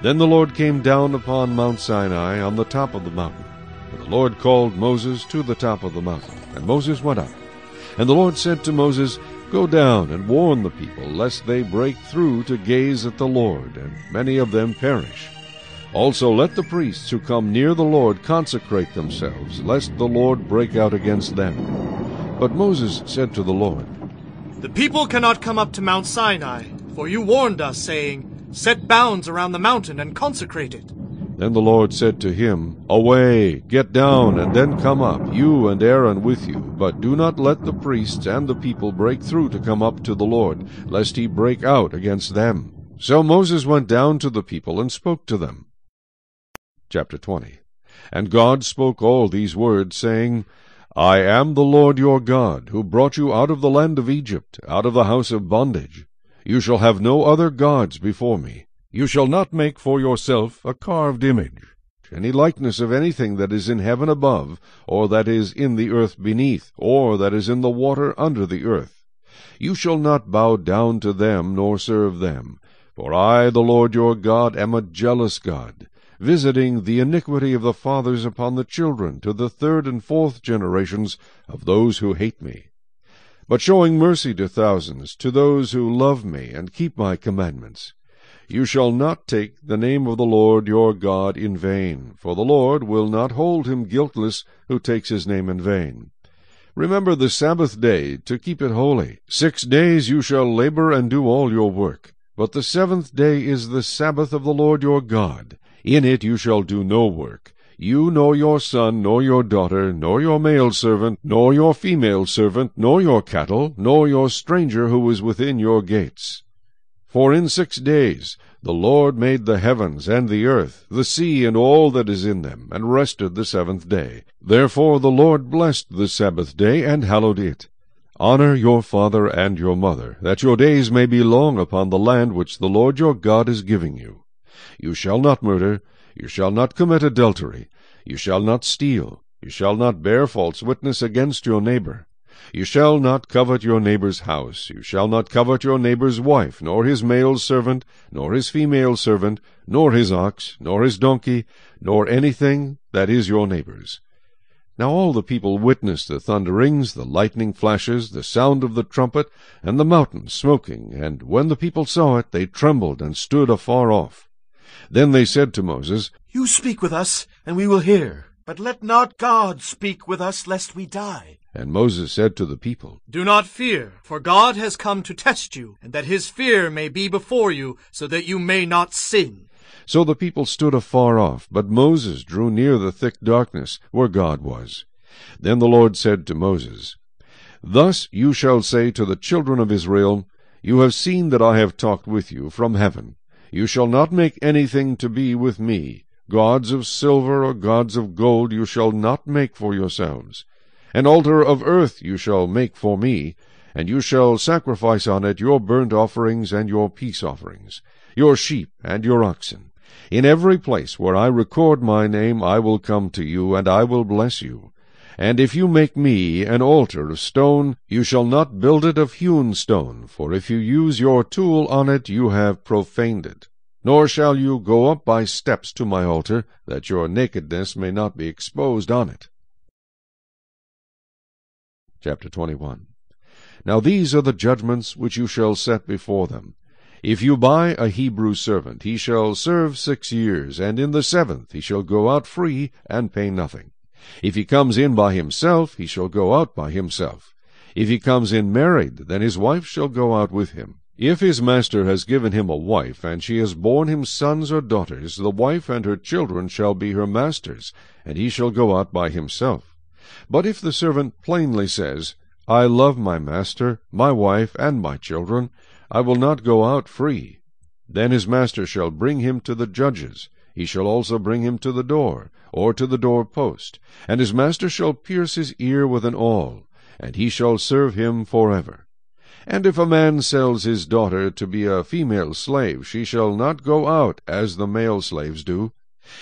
S1: Then the Lord came down upon Mount Sinai on the top of the mountain. And the Lord called Moses to the top of the mountain, and Moses went up. And the Lord said to Moses, Go down and warn the people, lest they break through to gaze at the Lord, and many of them perish. Also let the priests who come near the Lord consecrate themselves, lest the Lord break out against them. But Moses said to the Lord,
S5: The people cannot come up to Mount Sinai, for you warned us, saying, Set bounds around the mountain and consecrate it.
S1: Then the Lord said to him, Away, get down, and then come up, you and Aaron with you. But do not let the priests and the people break through to come up to the Lord, lest he break out against them. So Moses went down to the people and spoke to them. Chapter 20 And God spoke all these words, saying, I am the Lord your God, who brought you out of the land of Egypt, out of the house of bondage. You shall have no other gods before me. You shall not make for yourself a carved image, any likeness of anything that is in heaven above, or that is in the earth beneath, or that is in the water under the earth. You shall not bow down to them, nor serve them. For I, the Lord your God, am a jealous God, visiting the iniquity of the fathers upon the children to the third and fourth generations of those who hate me, but showing mercy to thousands, to those who love me and keep my commandments. You shall not take the name of the Lord your God in vain, for the Lord will not hold him guiltless who takes his name in vain. Remember the Sabbath day to keep it holy. Six days you shall labor and do all your work. But the seventh day is the Sabbath of the Lord your God. In it you shall do no work, you nor your son, nor your daughter, nor your male servant, nor your female servant, nor your cattle, nor your stranger who is within your gates. For in six days the Lord made the heavens and the earth, the sea and all that is in them, and rested the seventh day. Therefore the Lord blessed the Sabbath day, and hallowed it. Honor your father and your mother, that your days may be long upon the land which the Lord your God is giving you. You shall not murder, you shall not commit adultery, you shall not steal, you shall not bear false witness against your neighbor. You shall not covet your neighbor's house, you shall not covet your neighbor's wife, nor his male servant, nor his female servant, nor his ox, nor his donkey, nor anything that is your neighbor's. Now all the people witnessed the thunderings, the lightning flashes, the sound of the trumpet, and the mountain smoking, and when the people saw it, they trembled and stood afar off. Then they said to Moses,
S2: You speak with us, and we will hear. But let not God speak with us, lest we die.
S1: And Moses said to the people,
S5: Do not fear, for God has come to test you, and that his fear may be before you, so that you may not sin.
S1: So the people stood afar off, but Moses drew near the thick darkness where God was. Then the Lord said to Moses, Thus you shall say to the children of Israel, You have seen that I have talked with you from heaven. You shall not make anything to be with me. Gods of silver or gods of gold you shall not make for yourselves. An altar of earth you shall make for me, And you shall sacrifice on it your burnt offerings and your peace offerings, your sheep and your oxen. In every place where I record my name I will come to you, and I will bless you. And if you make me an altar of stone, you shall not build it of hewn stone, for if you use your tool on it, you have profaned it. Nor shall you go up by steps to my altar, that your nakedness may not be exposed on it. Chapter 21 Now these are the judgments which you shall set before them. If you buy a Hebrew servant, he shall serve six years, and in the seventh he shall go out free, and pay nothing. If he comes in by himself, he shall go out by himself. If he comes in married, then his wife shall go out with him. If his master has given him a wife, and she has borne him sons or daughters, the wife and her children shall be her master's, and he shall go out by himself. But if the servant plainly says, I love my master, my wife, and my children, I will not go out free, then his master shall bring him to the judges, he shall also bring him to the door, or to the door post, and his master shall pierce his ear with an awl, and he shall serve him for ever. And if a man sells his daughter to be a female slave, she shall not go out as the male slaves do.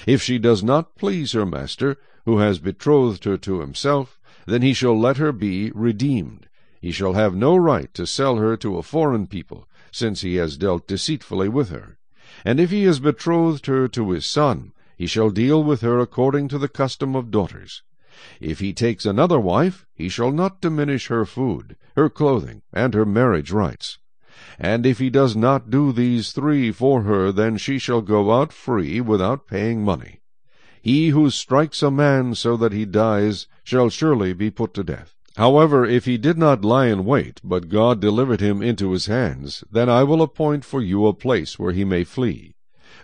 S1: If she does not please her master, who has betrothed her to himself, then he shall let her be redeemed. He shall have no right to sell her to a foreign people, since he has dealt deceitfully with her. And if he has betrothed her to his son, he shall deal with her according to the custom of daughters. If he takes another wife, he shall not diminish her food, her clothing, and her marriage rights. And if he does not do these three for her, then she shall go out free without paying money. He who strikes a man so that he dies shall surely be put to death. However, if he did not lie in wait, but God delivered him into his hands, then I will appoint for you a place where he may flee.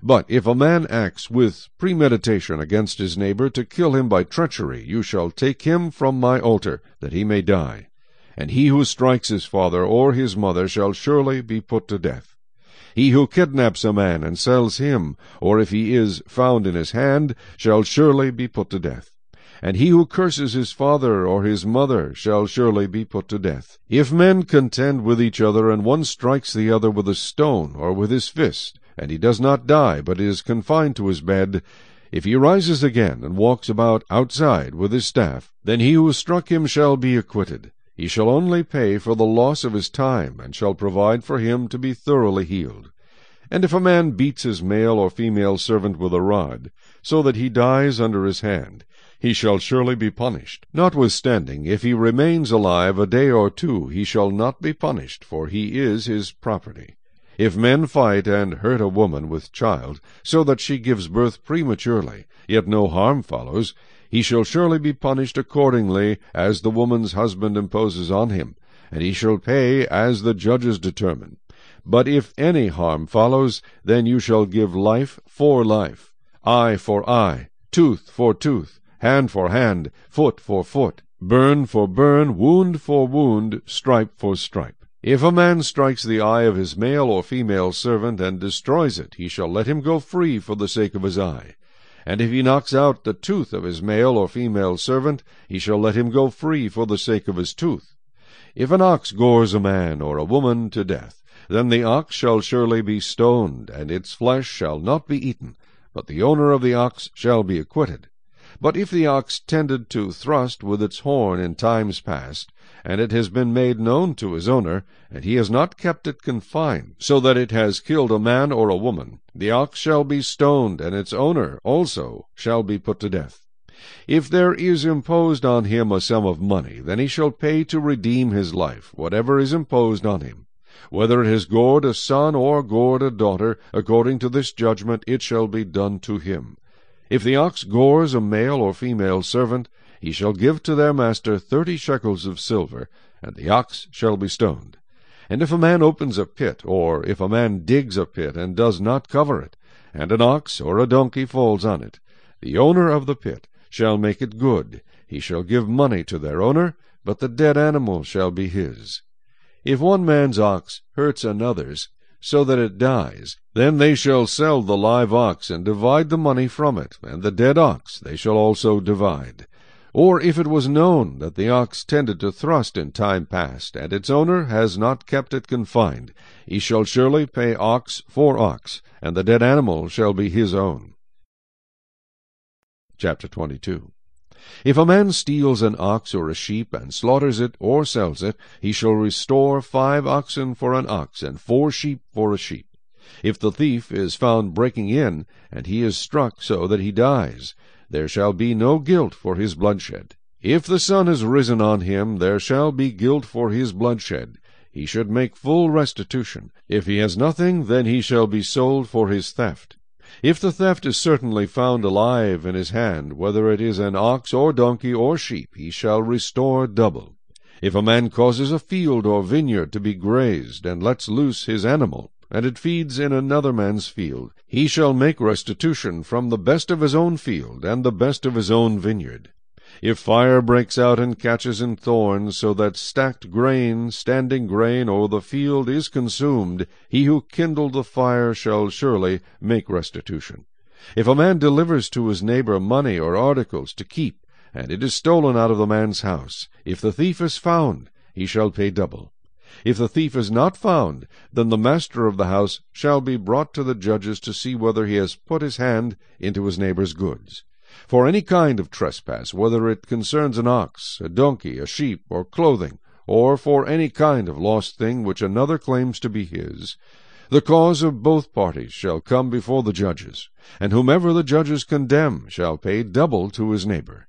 S1: But if a man acts with premeditation against his neighbor to kill him by treachery, you shall take him from my altar, that he may die. And he who strikes his father or his mother shall surely be put to death. He who kidnaps a man and sells him, or if he is found in his hand, shall surely be put to death. And he who curses his father or his mother shall surely be put to death. If men contend with each other, and one strikes the other with a stone or with his fist, and he does not die, but is confined to his bed, if he rises again and walks about outside with his staff, then he who struck him shall be acquitted. He shall only pay for the loss of his time, and shall provide for him to be thoroughly healed. And if a man beats his male or female servant with a rod, so that he dies under his hand, he shall surely be punished. Notwithstanding, if he remains alive a day or two, he shall not be punished, for he is his property. If men fight and hurt a woman with child, so that she gives birth prematurely, yet no harm follows, he shall surely be punished accordingly as the woman's husband imposes on him, and he shall pay as the judges determine. But if any harm follows, then you shall give life for life, eye for eye, tooth for tooth, hand for hand, foot for foot, burn for burn, wound for wound, stripe for stripe. If a man strikes the eye of his male or female servant and destroys it, he shall let him go free for the sake of his eye. And if he knocks out the tooth of his male or female servant, he shall let him go free for the sake of his tooth. If an ox gores a man or a woman to death, then the ox shall surely be stoned, and its flesh shall not be eaten, but the owner of the ox shall be acquitted. But if the ox tended to thrust with its horn in times past, and it has been made known to his owner, and he has not kept it confined, so that it has killed a man or a woman, the ox shall be stoned, and its owner also shall be put to death. If there is imposed on him a sum of money, then he shall pay to redeem his life, whatever is imposed on him. Whether it has gored a son or gored a daughter, according to this judgment it shall be done to him. If the ox gores a male or female servant, he shall give to their master thirty shekels of silver, and the ox shall be stoned. And if a man opens a pit, or if a man digs a pit and does not cover it, and an ox or a donkey falls on it, the owner of the pit shall make it good. He shall give money to their owner, but the dead animal shall be his. If one man's ox hurts another's, so that it dies, then they shall sell the live ox and divide the money from it, and the dead ox they shall also divide. or if it was known that the ox tended to thrust in time past, and its owner has not kept it confined, he shall surely pay ox for ox, and the dead animal shall be his own. Chapter 22 If a man steals an ox or a sheep, and slaughters it, or sells it, he shall restore five oxen for an ox, and four sheep for a sheep. If the thief is found breaking in, and he is struck so that he dies, there shall be no guilt for his bloodshed. If the sun has risen on him, there shall be guilt for his bloodshed. He should make full restitution. If he has nothing, then he shall be sold for his theft. If the theft is certainly found alive in his hand, whether it is an ox or donkey or sheep, he shall restore double. If a man causes a field or vineyard to be grazed, and lets loose his animal, and it feeds in another man's field, he shall make restitution from the best of his own field and the best of his own vineyard. If fire breaks out and catches in thorns, so that stacked grain, standing grain, or the field is consumed, he who kindled the fire shall surely make restitution. If a man delivers to his neighbor money or articles to keep, and it is stolen out of the man's house, if the thief is found, he shall pay double. If the thief is not found, then the master of the house shall be brought to the judges to see whether he has put his hand into his neighbor's goods. For any kind of trespass, whether it concerns an ox, a donkey, a sheep, or clothing, or for any kind of lost thing which another claims to be his, the cause of both parties shall come before the judges, and whomever the judges condemn shall pay double to his neighbor.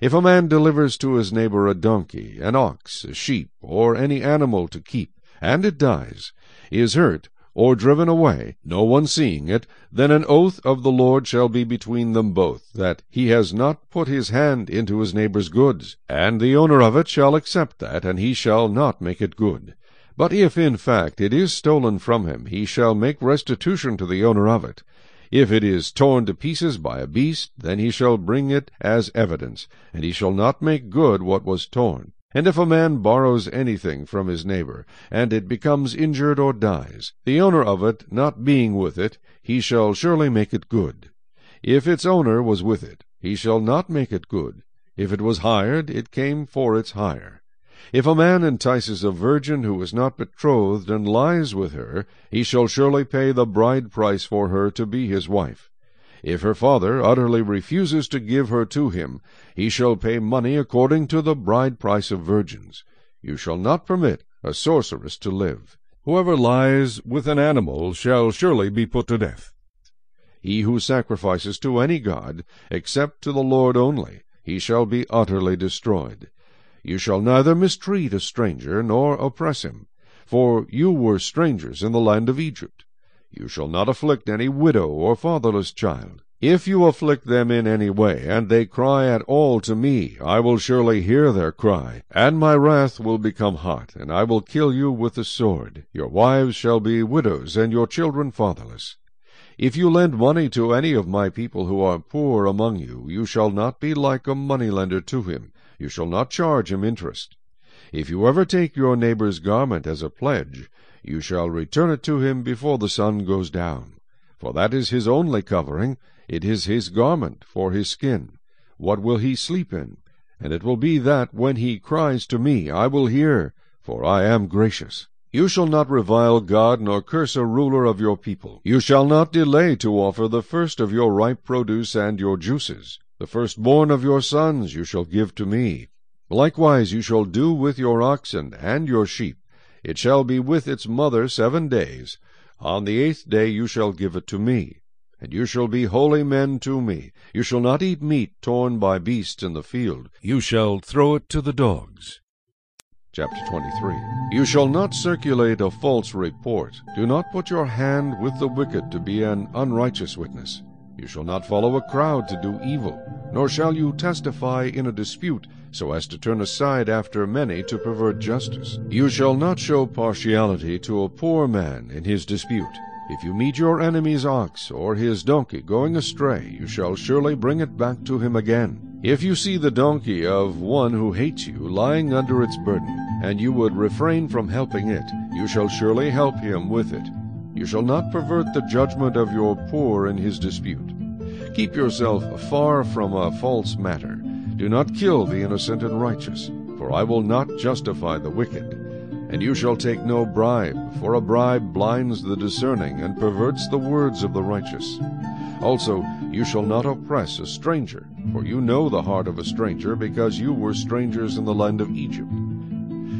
S1: If a man delivers to his neighbor a donkey, an ox, a sheep, or any animal to keep, and it dies, is hurt, or driven away, no one seeing it, then an oath of the Lord shall be between them both, that he has not put his hand into his neighbor's goods, and the owner of it shall accept that, and he shall not make it good. But if in fact it is stolen from him, he shall make restitution to the owner of it. If it is torn to pieces by a beast, then he shall bring it as evidence, and he shall not make good what was torn. And if a man borrows anything from his neighbor, and it becomes injured or dies, the owner of it not being with it, he shall surely make it good. If its owner was with it, he shall not make it good. If it was hired, it came for its hire. If a man entices a virgin who is not betrothed and lies with her, he shall surely pay the bride price for her to be his wife. If her father utterly refuses to give her to him, he shall pay money according to the bride price of virgins. You shall not permit a sorceress to live. Whoever lies with an animal shall surely be put to death. He who sacrifices to any god, except to the Lord only, he shall be utterly destroyed. You shall neither mistreat a stranger nor oppress him, for you were strangers in the land of Egypt. You shall not afflict any widow or fatherless child. If you afflict them in any way, and they cry at all to me, I will surely hear their cry, and my wrath will become hot, and I will kill you with the sword. Your wives shall be widows, and your children fatherless. If you lend money to any of my people who are poor among you, you shall not be like a moneylender to him, you shall not charge him interest. If you ever take your neighbor's garment as a pledge, you shall return it to him before the sun goes down. For that is his only covering, it is his garment for his skin. What will he sleep in? And it will be that when he cries to me, I will hear, for I am gracious. You shall not revile God, nor curse a ruler of your people. You shall not delay to offer the first of your ripe produce and your juices. The firstborn of your sons you shall give to me. Likewise you shall do with your oxen and your sheep. It shall be with its mother seven days. On the eighth day you shall give it to me. And you shall be holy men to me. You shall not eat meat torn by beasts in the field. You shall throw it to the dogs. Chapter 23 You shall not circulate a false report. Do not put your hand with the wicked to be an unrighteous witness. You shall not follow a crowd to do evil, nor shall you testify in a dispute, so as to turn aside after many to pervert justice. You shall not show partiality to a poor man in his dispute. If you meet your enemy's ox or his donkey going astray, you shall surely bring it back to him again. If you see the donkey of one who hates you lying under its burden, and you would refrain from helping it, you shall surely help him with it. You shall not pervert the judgment of your poor in his dispute. Keep yourself far from a false matter. Do not kill the innocent and righteous, for I will not justify the wicked. And you shall take no bribe, for a bribe blinds the discerning and perverts the words of the righteous. Also, you shall not oppress a stranger, for you know the heart of a stranger, because you were strangers in the land of Egypt.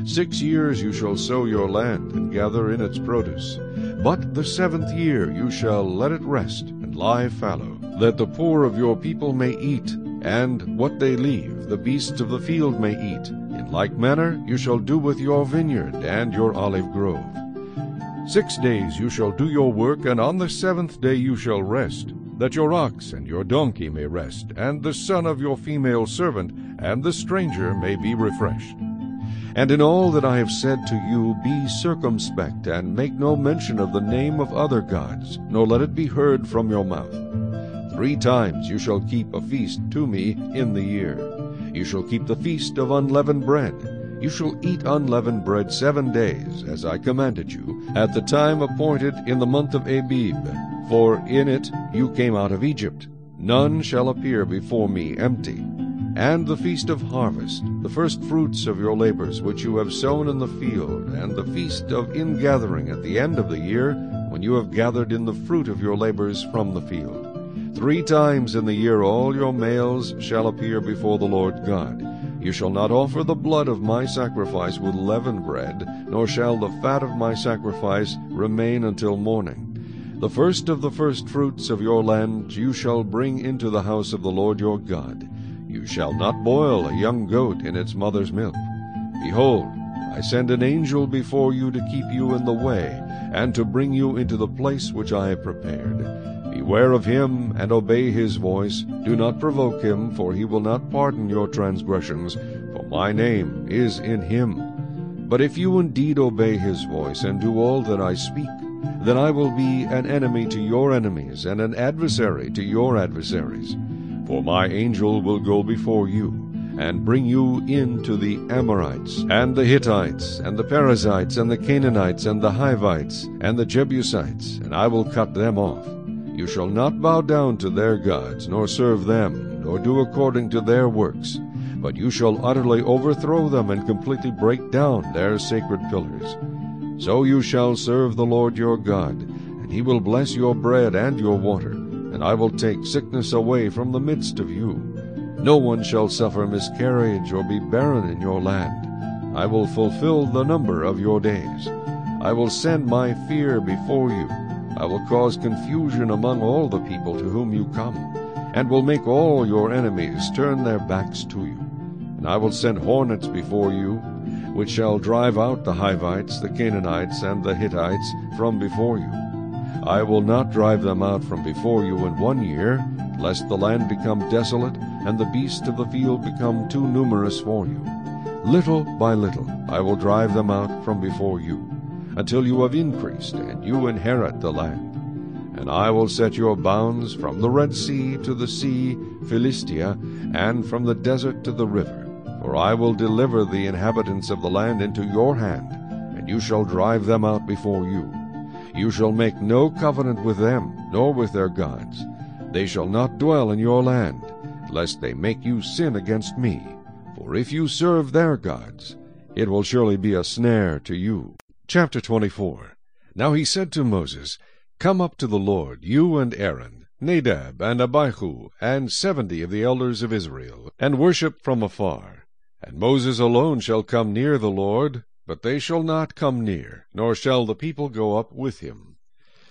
S1: Six years you shall sow your land, and gather in its produce. But the seventh year you shall let it rest, and lie fallow, that the poor of your people may eat, and what they leave the beasts of the field may eat. In like manner you shall do with your vineyard and your olive grove. Six days you shall do your work, and on the seventh day you shall rest, that your ox and your donkey may rest, and the son of your female servant, and the stranger may be refreshed. And in all that I have said to you, be circumspect, and make no mention of the name of other gods, nor let it be heard from your mouth. Three times you shall keep a feast to me in the year. You shall keep the feast of unleavened bread. You shall eat unleavened bread seven days, as I commanded you, at the time appointed in the month of Abib. For in it you came out of Egypt. None shall appear before me empty. And the feast of harvest, the first fruits of your labors which you have sown in the field, and the feast of ingathering at the end of the year, when you have gathered in the fruit of your labors from the field. Three times in the year all your males shall appear before the Lord God. You shall not offer the blood of my sacrifice with leavened bread, nor shall the fat of my sacrifice remain until morning. The first of the first fruits of your land you shall bring into the house of the Lord your God. You shall not boil a young goat in its mother's milk. Behold, I send an angel before you to keep you in the way, and to bring you into the place which I have prepared. Beware of him, and obey his voice. Do not provoke him, for he will not pardon your transgressions, for my name is in him. But if you indeed obey his voice, and do all that I speak, then I will be an enemy to your enemies, and an adversary to your adversaries. For my angel will go before you, and bring you into the Amorites, and the Hittites, and the Perizzites, and the Canaanites, and the Hivites, and the Jebusites, and I will cut them off. You shall not bow down to their gods, nor serve them, nor do according to their works, but you shall utterly overthrow them and completely break down their sacred pillars. So you shall serve the Lord your God, and he will bless your bread and your water, and I will take sickness away from the midst of you. No one shall suffer miscarriage or be barren in your land. I will fulfill the number of your days. I will send my fear before you. I will cause confusion among all the people to whom you come, and will make all your enemies turn their backs to you. And I will send hornets before you, which shall drive out the Hivites, the Canaanites, and the Hittites from before you. I will not drive them out from before you in one year, lest the land become desolate, and the beasts of the field become too numerous for you. Little by little I will drive them out from before you, until you have increased, and you inherit the land. And I will set your bounds from the Red Sea to the sea Philistia, and from the desert to the river. For I will deliver the inhabitants of the land into your hand, and you shall drive them out before you. You shall make no covenant with them, nor with their gods. They shall not dwell in your land, lest they make you sin against me. For if you serve their gods, it will surely be a snare to you. Chapter 24 Now he said to Moses, Come up to the Lord, you and Aaron, Nadab and Abihu, and seventy of the elders of Israel, and worship from afar. And Moses alone shall come near the Lord, but they shall not come near, nor shall the people go up with him.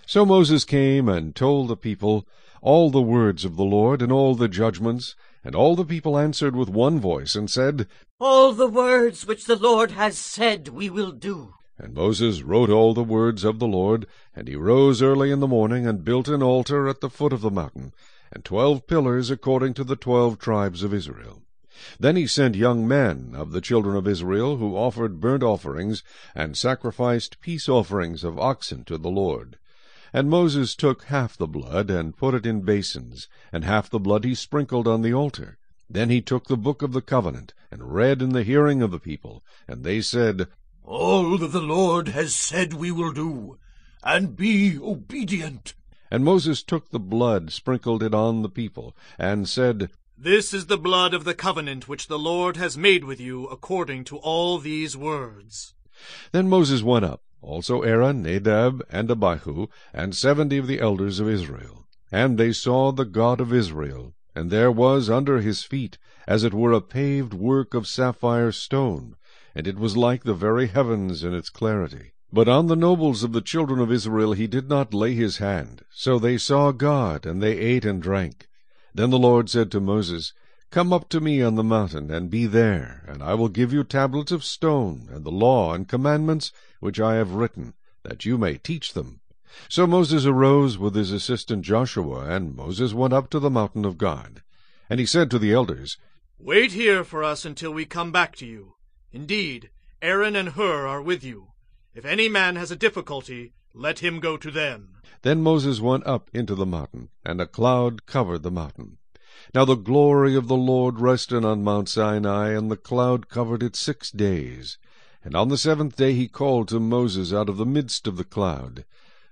S1: So Moses came and told the people all the words of the Lord, and all the judgments, and all the people answered with one voice, and said,
S9: All the words which the Lord has said we will do.
S1: And Moses wrote all the words of the Lord, and he rose early in the morning, and built an altar at the foot of the mountain, and twelve pillars according to the twelve tribes of Israel. Then he sent young men of the children of Israel, who offered burnt offerings, and sacrificed peace offerings of oxen to the Lord. And Moses took half the blood, and put it in basins, and half the blood he sprinkled on the altar. Then he took the book of the covenant, and read in the hearing of the people. And they said,
S2: All that the Lord has said we will do, and be obedient.
S1: And Moses took the blood, sprinkled it on the people, and said,
S5: This is the blood of the covenant which the Lord has made with you according to all these words.
S1: Then Moses went up, also Aaron, Nadab, and Abihu, and seventy of the elders of Israel. And they saw the God of Israel, and there was under his feet, as it were a paved work of sapphire stone, and it was like the very heavens in its clarity. But on the nobles of the children of Israel he did not lay his hand. So they saw God, and they ate and drank. Then the Lord said to Moses, Come up to me on the mountain, and be there, and I will give you tablets of stone, and the law and commandments which I have written, that you may teach them. So Moses arose with his assistant Joshua, and Moses went up to the mountain of God. And he said to the elders,
S5: Wait here for us until we come back to you. Indeed, Aaron and Hur are with you. If any man has a difficulty, let him go to them.
S1: Then Moses went up into the mountain, and a cloud covered the mountain. Now the glory of the Lord rested on Mount Sinai, and the cloud covered it six days. And on the seventh day he called to Moses out of the midst of the cloud.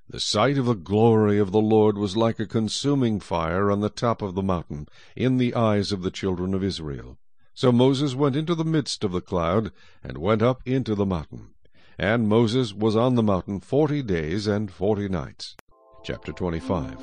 S1: The sight of the glory of the Lord was like a consuming fire on the top of the mountain, in the eyes of the children of Israel. So Moses went into the midst of the cloud, and went up into the mountain. And Moses was on the mountain forty days and forty nights. Chapter 25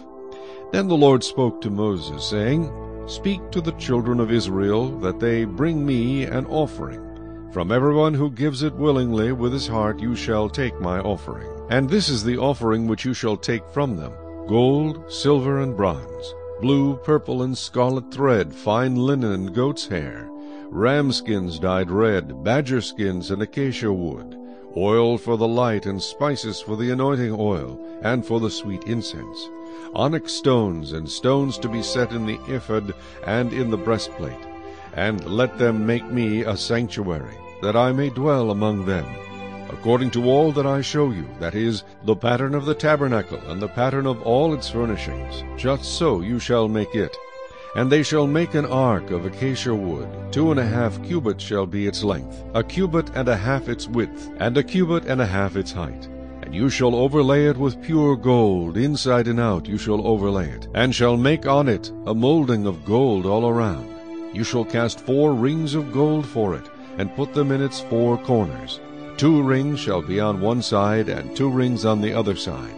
S1: Then the Lord spoke to Moses, saying, Speak to the children of Israel, that they bring me an offering. From everyone who gives it willingly with his heart you shall take my offering. And this is the offering which you shall take from them, gold, silver, and bronze, blue, purple, and scarlet thread, fine linen and goat's hair, ram skins dyed red, badger skins and acacia wood, oil for the light, and spices for the anointing oil, and for the sweet incense, onyx stones, and stones to be set in the ephod and in the breastplate. And let them make me a sanctuary, that I may dwell among them. According to all that I show you, that is, the pattern of the tabernacle, and the pattern of all its furnishings, just so you shall make it. And they shall make an ark of acacia wood. Two and a half cubits shall be its length, a cubit and a half its width, and a cubit and a half its height. And you shall overlay it with pure gold, inside and out you shall overlay it, and shall make on it a moulding of gold all around. You shall cast four rings of gold for it, and put them in its four corners. Two rings shall be on one side, and two rings on the other side.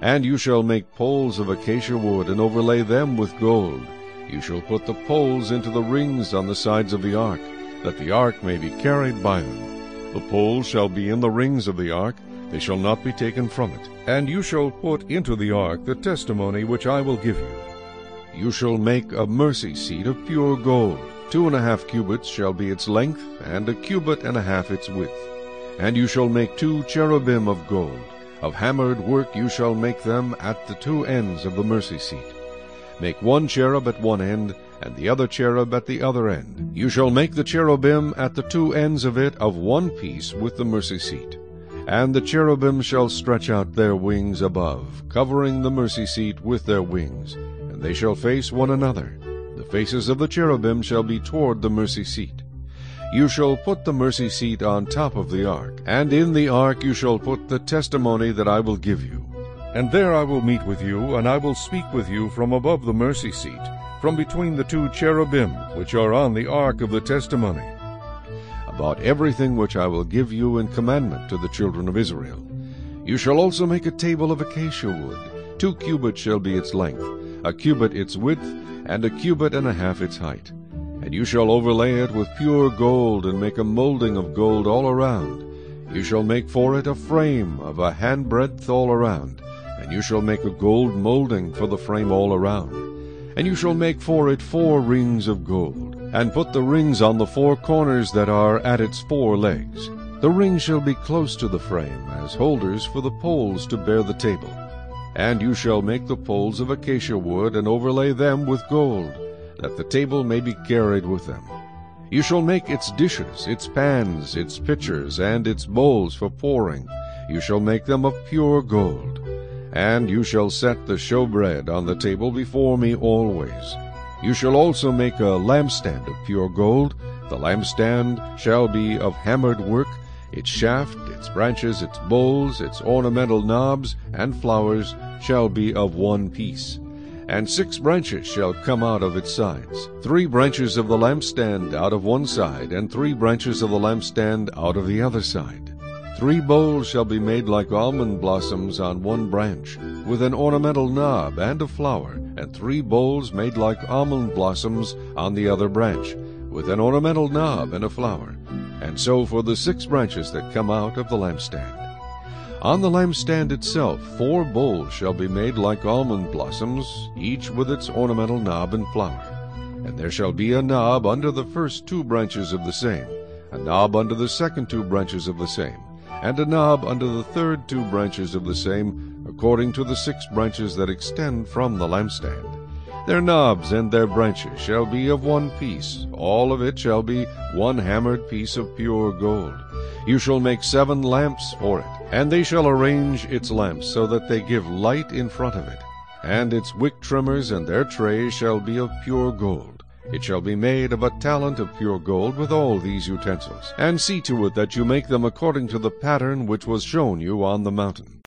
S1: And you shall make poles of acacia wood, and overlay them with gold. You shall put the poles into the rings on the sides of the ark, that the ark may be carried by them. The poles shall be in the rings of the ark, they shall not be taken from it. And you shall put into the ark the testimony which I will give you. You shall make a mercy seat of pure gold. Two and a half cubits shall be its length, and a cubit and a half its width. And you shall make two cherubim of gold. Of hammered work you shall make them at the two ends of the mercy seat. Make one cherub at one end, and the other cherub at the other end. You shall make the cherubim at the two ends of it of one piece with the mercy seat. And the cherubim shall stretch out their wings above, covering the mercy seat with their wings, and they shall face one another. The faces of the cherubim shall be toward the mercy seat. You shall put the mercy seat on top of the ark, and in the ark you shall put the testimony that I will give you. And there I will meet with you, and I will speak with you from above the mercy seat, from between the two cherubim which are on the ark of the testimony, about everything which I will give you in commandment to the children of Israel. You shall also make a table of acacia wood. Two cubits shall be its length, a cubit its width, and a cubit and a half its height. And you shall overlay it with pure gold, and make a molding of gold all around. You shall make for it a frame of a handbreadth all around, and you shall make a gold molding for the frame all around. And you shall make for it four rings of gold, and put the rings on the four corners that are at its four legs. The rings shall be close to the frame, as holders for the poles to bear the table. And you shall make the poles of acacia wood, and overlay them with gold, that the table may be carried with them. You shall make its dishes, its pans, its pitchers, and its bowls for pouring. You shall make them of pure gold. And you shall set the showbread on the table before me always. You shall also make a lampstand of pure gold. The lampstand shall be of hammered work, its shaft, its branches, its bowls, its ornamental knobs, and flowers shall be of one piece. And six branches shall come out of its sides, three branches of the lampstand out of one side, and three branches of the lampstand out of the other side. Three bowls shall be made like almond blossoms on one branch, with an ornamental knob and a flower, and three bowls made like almond blossoms on the other branch, with an ornamental knob and a flower, and so for the six branches that come out of the lampstand. On the lampstand itself four bowls shall be made like almond blossoms, each with its ornamental knob and flower. And there shall be a knob under the first two branches of the same, a knob under the second two branches of the same, and a knob under the third two branches of the same, according to the six branches that extend from the lampstand. Their knobs and their branches shall be of one piece, all of it shall be one hammered piece of pure gold. You shall make seven lamps for it, and they shall arrange its lamps so that they give light in front of it. And its wick trimmers and their trays shall be of pure gold. It shall be made of a talent of pure gold with all these utensils. And see to it that you make them according to the pattern which was shown you on the mountain.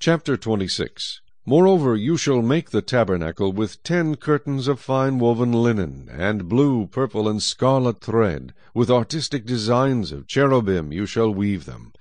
S1: Chapter 26 Moreover, you shall make the tabernacle with ten curtains of fine woven linen, and blue, purple, and scarlet thread. With artistic designs of cherubim you shall weave them.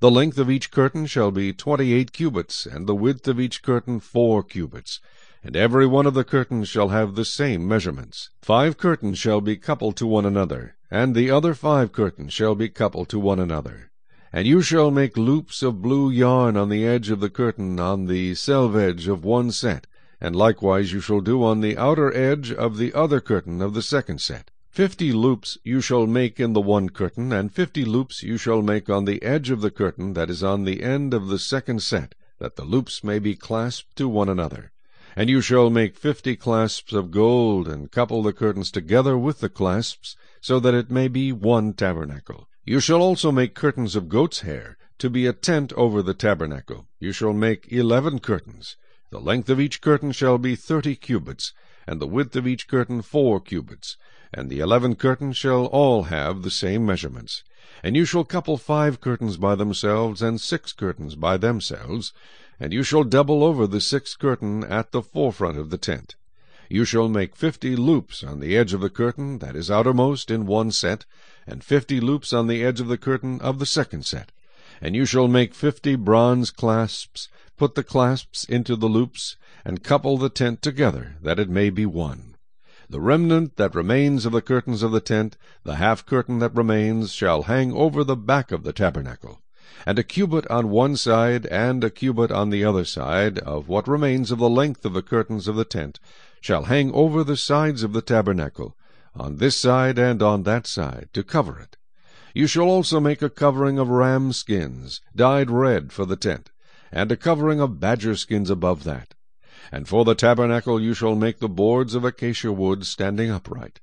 S1: The length of each curtain shall be twenty-eight cubits, and the width of each curtain four cubits and every one of the curtains shall have the same measurements. Five curtains shall be coupled to one another, and the other five curtains shall be coupled to one another. And you shall make loops of blue yarn on the edge of the curtain on the selvedge of one set, and likewise you shall do on the outer edge of the other curtain of the second set. Fifty loops you shall make in the one curtain, and fifty loops you shall make on the edge of the curtain that is on the end of the second set, that the loops may be clasped to one another. And you shall make fifty clasps of gold, and couple the curtains together with the clasps, so that it may be one tabernacle. You shall also make curtains of goat's hair, to be a tent over the tabernacle. You shall make eleven curtains. The length of each curtain shall be thirty cubits, and the width of each curtain four cubits. And the eleven curtains shall all have the same measurements. And you shall couple five curtains by themselves, and six curtains by themselves, and you shall double over the sixth curtain at the forefront of the tent. You shall make fifty loops on the edge of the curtain that is outermost in one set, and fifty loops on the edge of the curtain of the second set. And you shall make fifty bronze clasps, put the clasps into the loops, and couple the tent together, that it may be one. The remnant that remains of the curtains of the tent, the half curtain that remains, shall hang over the back of the tabernacle and a cubit on one side and a cubit on the other side of what remains of the length of the curtains of the tent shall hang over the sides of the tabernacle, on this side and on that side, to cover it. You shall also make a covering of ram skins, dyed red for the tent, and a covering of badger skins above that. And for the tabernacle you shall make the boards of acacia wood standing upright.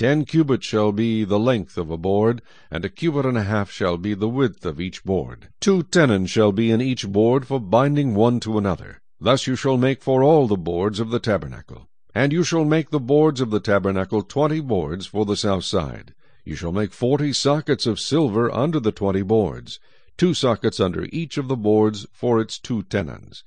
S1: Ten cubits shall be the length of a board, and a cubit and a half shall be the width of each board. Two tenons shall be in each board for binding one to another. Thus you shall make for all the boards of the tabernacle. And you shall make the boards of the tabernacle twenty boards for the south side. You shall make forty sockets of silver under the twenty boards, two sockets under each of the boards for its two tenons.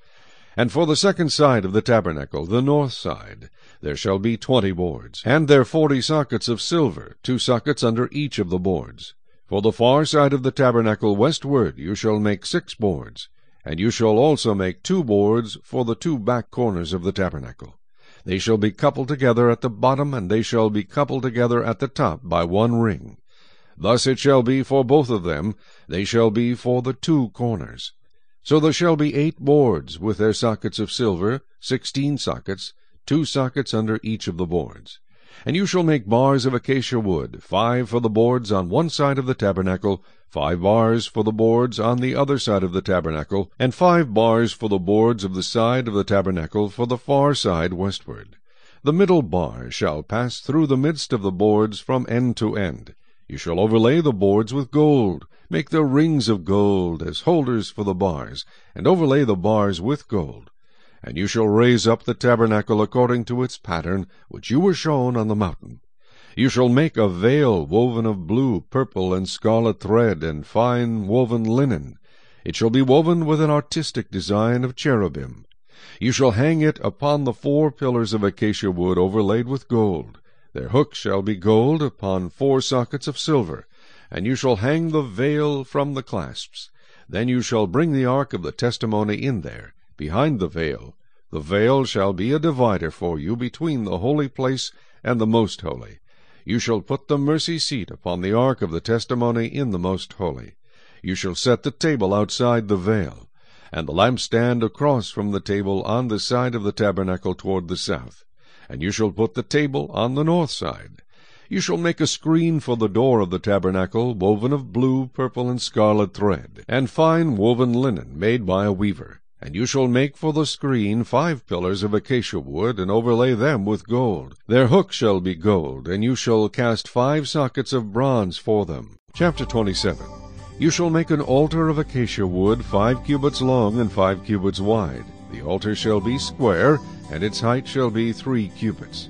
S1: And for the second side of the tabernacle, the north side, there shall be twenty boards, and their forty sockets of silver, two sockets under each of the boards. For the far side of the tabernacle westward you shall make six boards, and you shall also make two boards for the two back corners of the tabernacle. They shall be coupled together at the bottom, and they shall be coupled together at the top by one ring. Thus it shall be for both of them, they shall be for the two corners. So there shall be eight boards, with their sockets of silver, sixteen sockets, two sockets under each of the boards. And you shall make bars of acacia wood, five for the boards on one side of the tabernacle, five bars for the boards on the other side of the tabernacle, and five bars for the boards of the side of the tabernacle for the far side westward. The middle bar shall pass through the midst of the boards from end to end. You shall overlay the boards with gold, Make the rings of gold as holders for the bars, and overlay the bars with gold. And you shall raise up the tabernacle according to its pattern, which you were shown on the mountain. You shall make a veil woven of blue, purple, and scarlet thread, and fine woven linen. It shall be woven with an artistic design of cherubim. You shall hang it upon the four pillars of acacia wood overlaid with gold. Their hooks shall be gold upon four sockets of silver, and you shall hang the veil from the clasps. Then you shall bring the ark of the testimony in there, behind the veil. The veil shall be a divider for you between the holy place and the most holy. You shall put the mercy seat upon the ark of the testimony in the most holy. You shall set the table outside the veil, and the lampstand across from the table on the side of the tabernacle toward the south. And you shall put the table on the north side. You shall make a screen for the door of the tabernacle, woven of blue, purple, and scarlet thread, and fine woven linen made by a weaver. And you shall make for the screen five pillars of acacia wood, and overlay them with gold. Their hooks shall be gold, and you shall cast five sockets of bronze for them. Chapter 27 You shall make an altar of acacia wood, five cubits long and five cubits wide. The altar shall be square, and its height shall be three cubits.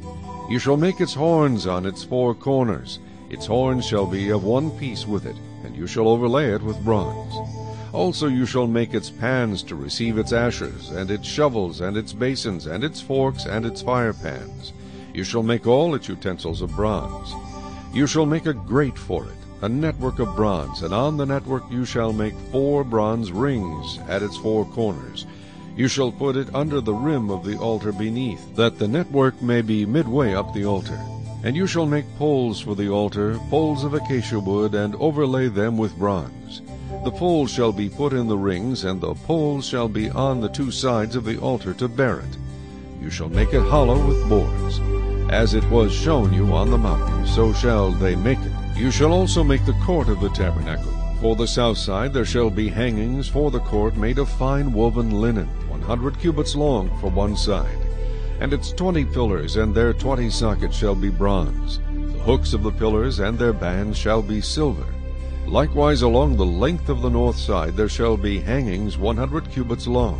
S1: You shall make its horns on its four corners. Its horns shall be of one piece with it, and you shall overlay it with bronze. Also you shall make its pans to receive its ashes, and its shovels, and its basins, and its forks, and its fire pans. You shall make all its utensils of bronze. You shall make a grate for it, a network of bronze, and on the network you shall make four bronze rings at its four corners. You shall put it under the rim of the altar beneath, that the network may be midway up the altar. And you shall make poles for the altar, poles of acacia wood, and overlay them with bronze. The poles shall be put in the rings, and the poles shall be on the two sides of the altar to bear it. You shall make it hollow with boards. As it was shown you on the mountain, so shall they make it. You shall also make the court of the tabernacle. For the south side there shall be hangings for the court made of fine woven linen, one hundred cubits long for one side. And its twenty pillars and their twenty sockets shall be bronze. The hooks of the pillars and their bands shall be silver. Likewise along the length of the north side there shall be hangings one hundred cubits long,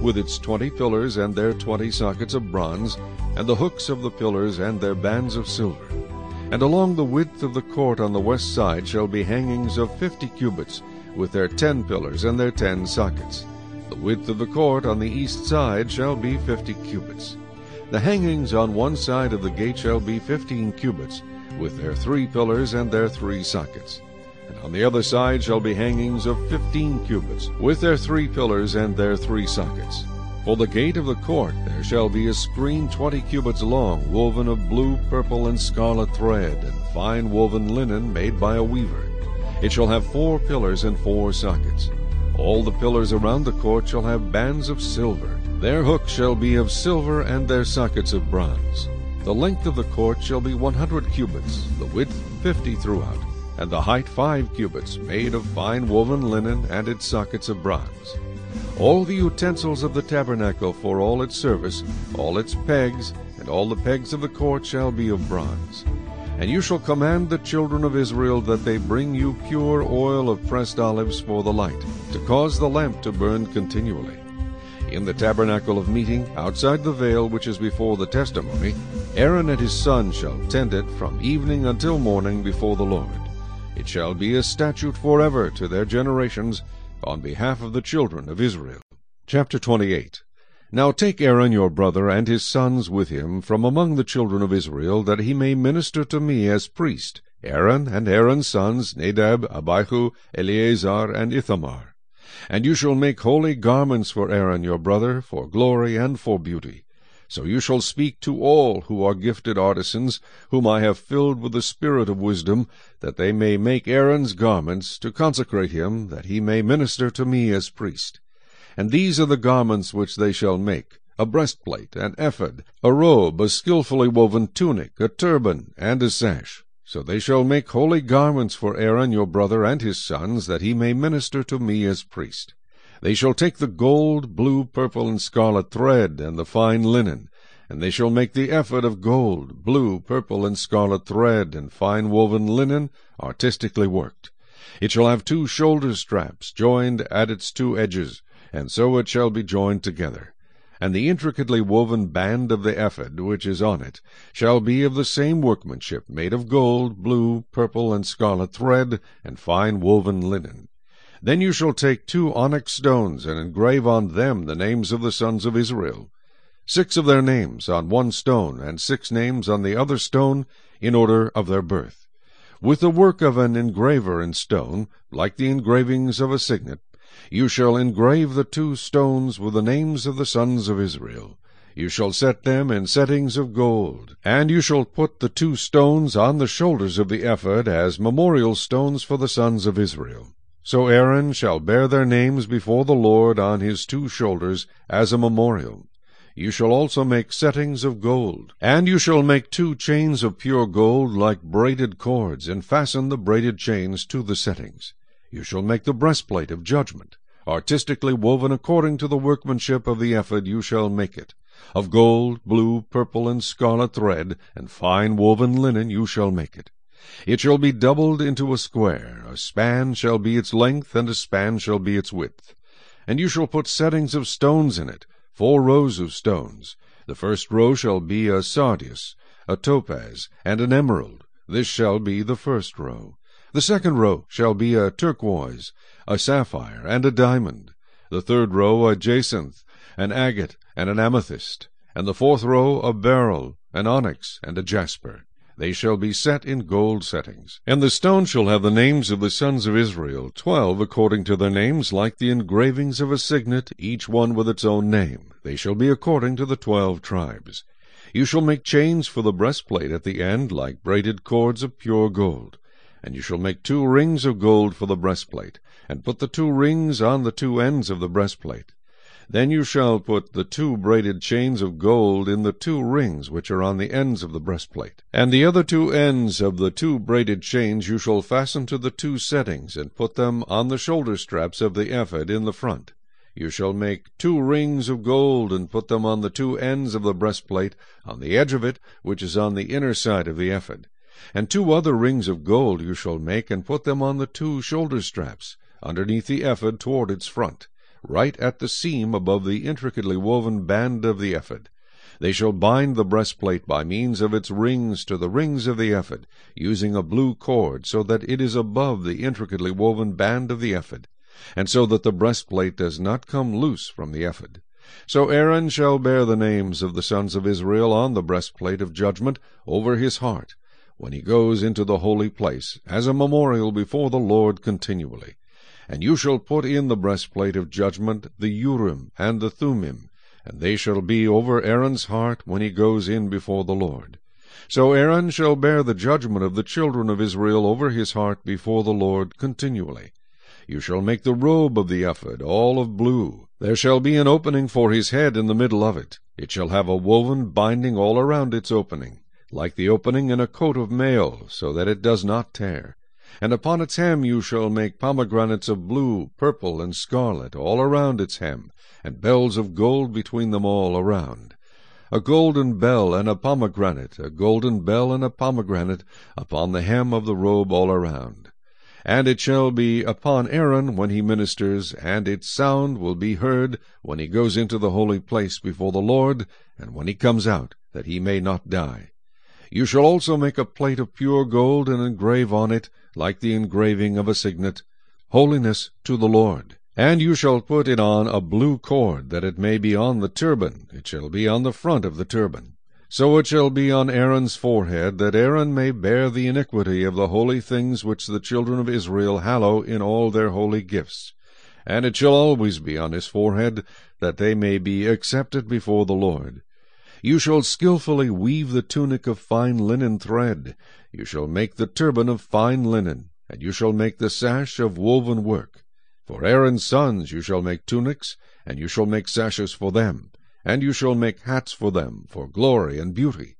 S1: with its twenty pillars and their twenty sockets of bronze, and the hooks of the pillars and their bands of silver. And along the width of the court on the west side shall be hangings of fifty cubits, with their ten pillars and their ten sockets. The width of the court on the east side shall be fifty cubits. The hangings on one side of the gate shall be fifteen cubits, with their three pillars and their three sockets. And on the other side shall be hangings of fifteen cubits, with their three pillars and their three sockets. For the gate of the court there shall be a screen twenty cubits long, woven of blue, purple, and scarlet thread, and fine woven linen made by a weaver. It shall have four pillars and four sockets. All the pillars around the court shall have bands of silver. Their hooks shall be of silver, and their sockets of bronze. The length of the court shall be one hundred cubits, the width fifty throughout and the height five cubits, made of fine woven linen, and its sockets of bronze. All the utensils of the tabernacle for all its service, all its pegs, and all the pegs of the court shall be of bronze. And you shall command the children of Israel that they bring you pure oil of pressed olives for the light, to cause the lamp to burn continually. In the tabernacle of meeting, outside the veil which is before the testimony, Aaron and his sons shall tend it from evening until morning before the Lord. It shall be a statute forever to their generations on behalf of the children of Israel. Chapter 28 Now take Aaron your brother and his sons with him from among the children of Israel, that he may minister to me as priest, Aaron and Aaron's sons, Nadab, Abihu, Eleazar, and Ithamar. And you shall make holy garments for Aaron your brother, for glory and for beauty. So you shall speak to all who are gifted artisans, whom I have filled with the spirit of wisdom, that they may make Aaron's garments, to consecrate him, that he may minister to me as priest. And these are the garments which they shall make, a breastplate, an ephod, a robe, a skilfully woven tunic, a turban, and a sash. So they shall make holy garments for Aaron your brother and his sons, that he may minister to me as priest. They shall take the gold, blue, purple, and scarlet thread, and the fine linen, and they shall make the ephod of gold, blue, purple, and scarlet thread, and fine woven linen, artistically worked. It shall have two shoulder straps, joined at its two edges, and so it shall be joined together. And the intricately woven band of the ephod, which is on it, shall be of the same workmanship, made of gold, blue, purple, and scarlet thread, and fine woven linen. Then you shall take two onyx stones, and engrave on them the names of the sons of Israel, six of their names on one stone, and six names on the other stone, in order of their birth. With the work of an engraver in stone, like the engravings of a signet, you shall engrave the two stones with the names of the sons of Israel. You shall set them in settings of gold, and you shall put the two stones on the shoulders of the ephod as memorial stones for the sons of Israel. So Aaron shall bear their names before the Lord on his two shoulders as a memorial. You shall also make settings of gold, and you shall make two chains of pure gold like braided cords, and fasten the braided chains to the settings. You shall make the breastplate of judgment. Artistically woven according to the workmanship of the ephod you shall make it. Of gold, blue, purple, and scarlet thread, and fine woven linen you shall make it. It shall be doubled into a square, a span shall be its length, and a span shall be its width. And you shall put settings of stones in it, four rows of stones. The first row shall be a sardius, a topaz, and an emerald. This shall be the first row. The second row shall be a turquoise, a sapphire, and a diamond. The third row a jacinth, an agate, and an amethyst. And the fourth row a beryl, an onyx, and a jasper. They shall be set in gold settings. And the stone shall have the names of the sons of Israel, twelve according to their names, like the engravings of a signet, each one with its own name. They shall be according to the twelve tribes. You shall make chains for the breastplate at the end, like braided cords of pure gold. And you shall make two rings of gold for the breastplate, and put the two rings on the two ends of the breastplate. Then you shall put the two braided chains of gold in the two rings which are on the ends of the breastplate. And the other two ends of the two braided chains you shall fasten to the two settings, and put them on the shoulder straps of the ephod in the front. You shall make two rings of gold, and put them on the two ends of the breastplate, on the edge of it, which is on the inner side of the ephod. And two other rings of gold you shall make, and put them on the two shoulder straps, underneath the ephod toward its front right at the seam above the intricately woven band of the ephod. They shall bind the breastplate by means of its rings to the rings of the ephod, using a blue cord, so that it is above the intricately woven band of the ephod, and so that the breastplate does not come loose from the ephod. So Aaron shall bear the names of the sons of Israel on the breastplate of judgment over his heart, when he goes into the holy place, as a memorial before the Lord continually. And you shall put in the breastplate of judgment the Urim and the Thummim, and they shall be over Aaron's heart when he goes in before the Lord. So Aaron shall bear the judgment of the children of Israel over his heart before the Lord continually. You shall make the robe of the ephod all of blue. There shall be an opening for his head in the middle of it. It shall have a woven binding all around its opening, like the opening in a coat of mail, so that it does not tear. And upon its hem you shall make pomegranates of blue, purple, and scarlet all around its hem, and bells of gold between them all around. A golden bell and a pomegranate, a golden bell and a pomegranate, upon the hem of the robe all around. And it shall be upon Aaron when he ministers, and its sound will be heard when he goes into the holy place before the Lord, and when he comes out, that he may not die. You shall also make a plate of pure gold, and engrave on it like the engraving of a signet, Holiness to the Lord. And you shall put it on a blue cord, that it may be on the turban, it shall be on the front of the turban. So it shall be on Aaron's forehead, that Aaron may bear the iniquity of the holy things which the children of Israel hallow in all their holy gifts. And it shall always be on his forehead, that they may be accepted before the Lord. You shall skilfully weave the tunic of fine linen thread. You shall make the turban of fine linen, and you shall make the sash of woven work. For Aaron's sons you shall make tunics, and you shall make sashes for them, and you shall make hats for them, for glory and beauty.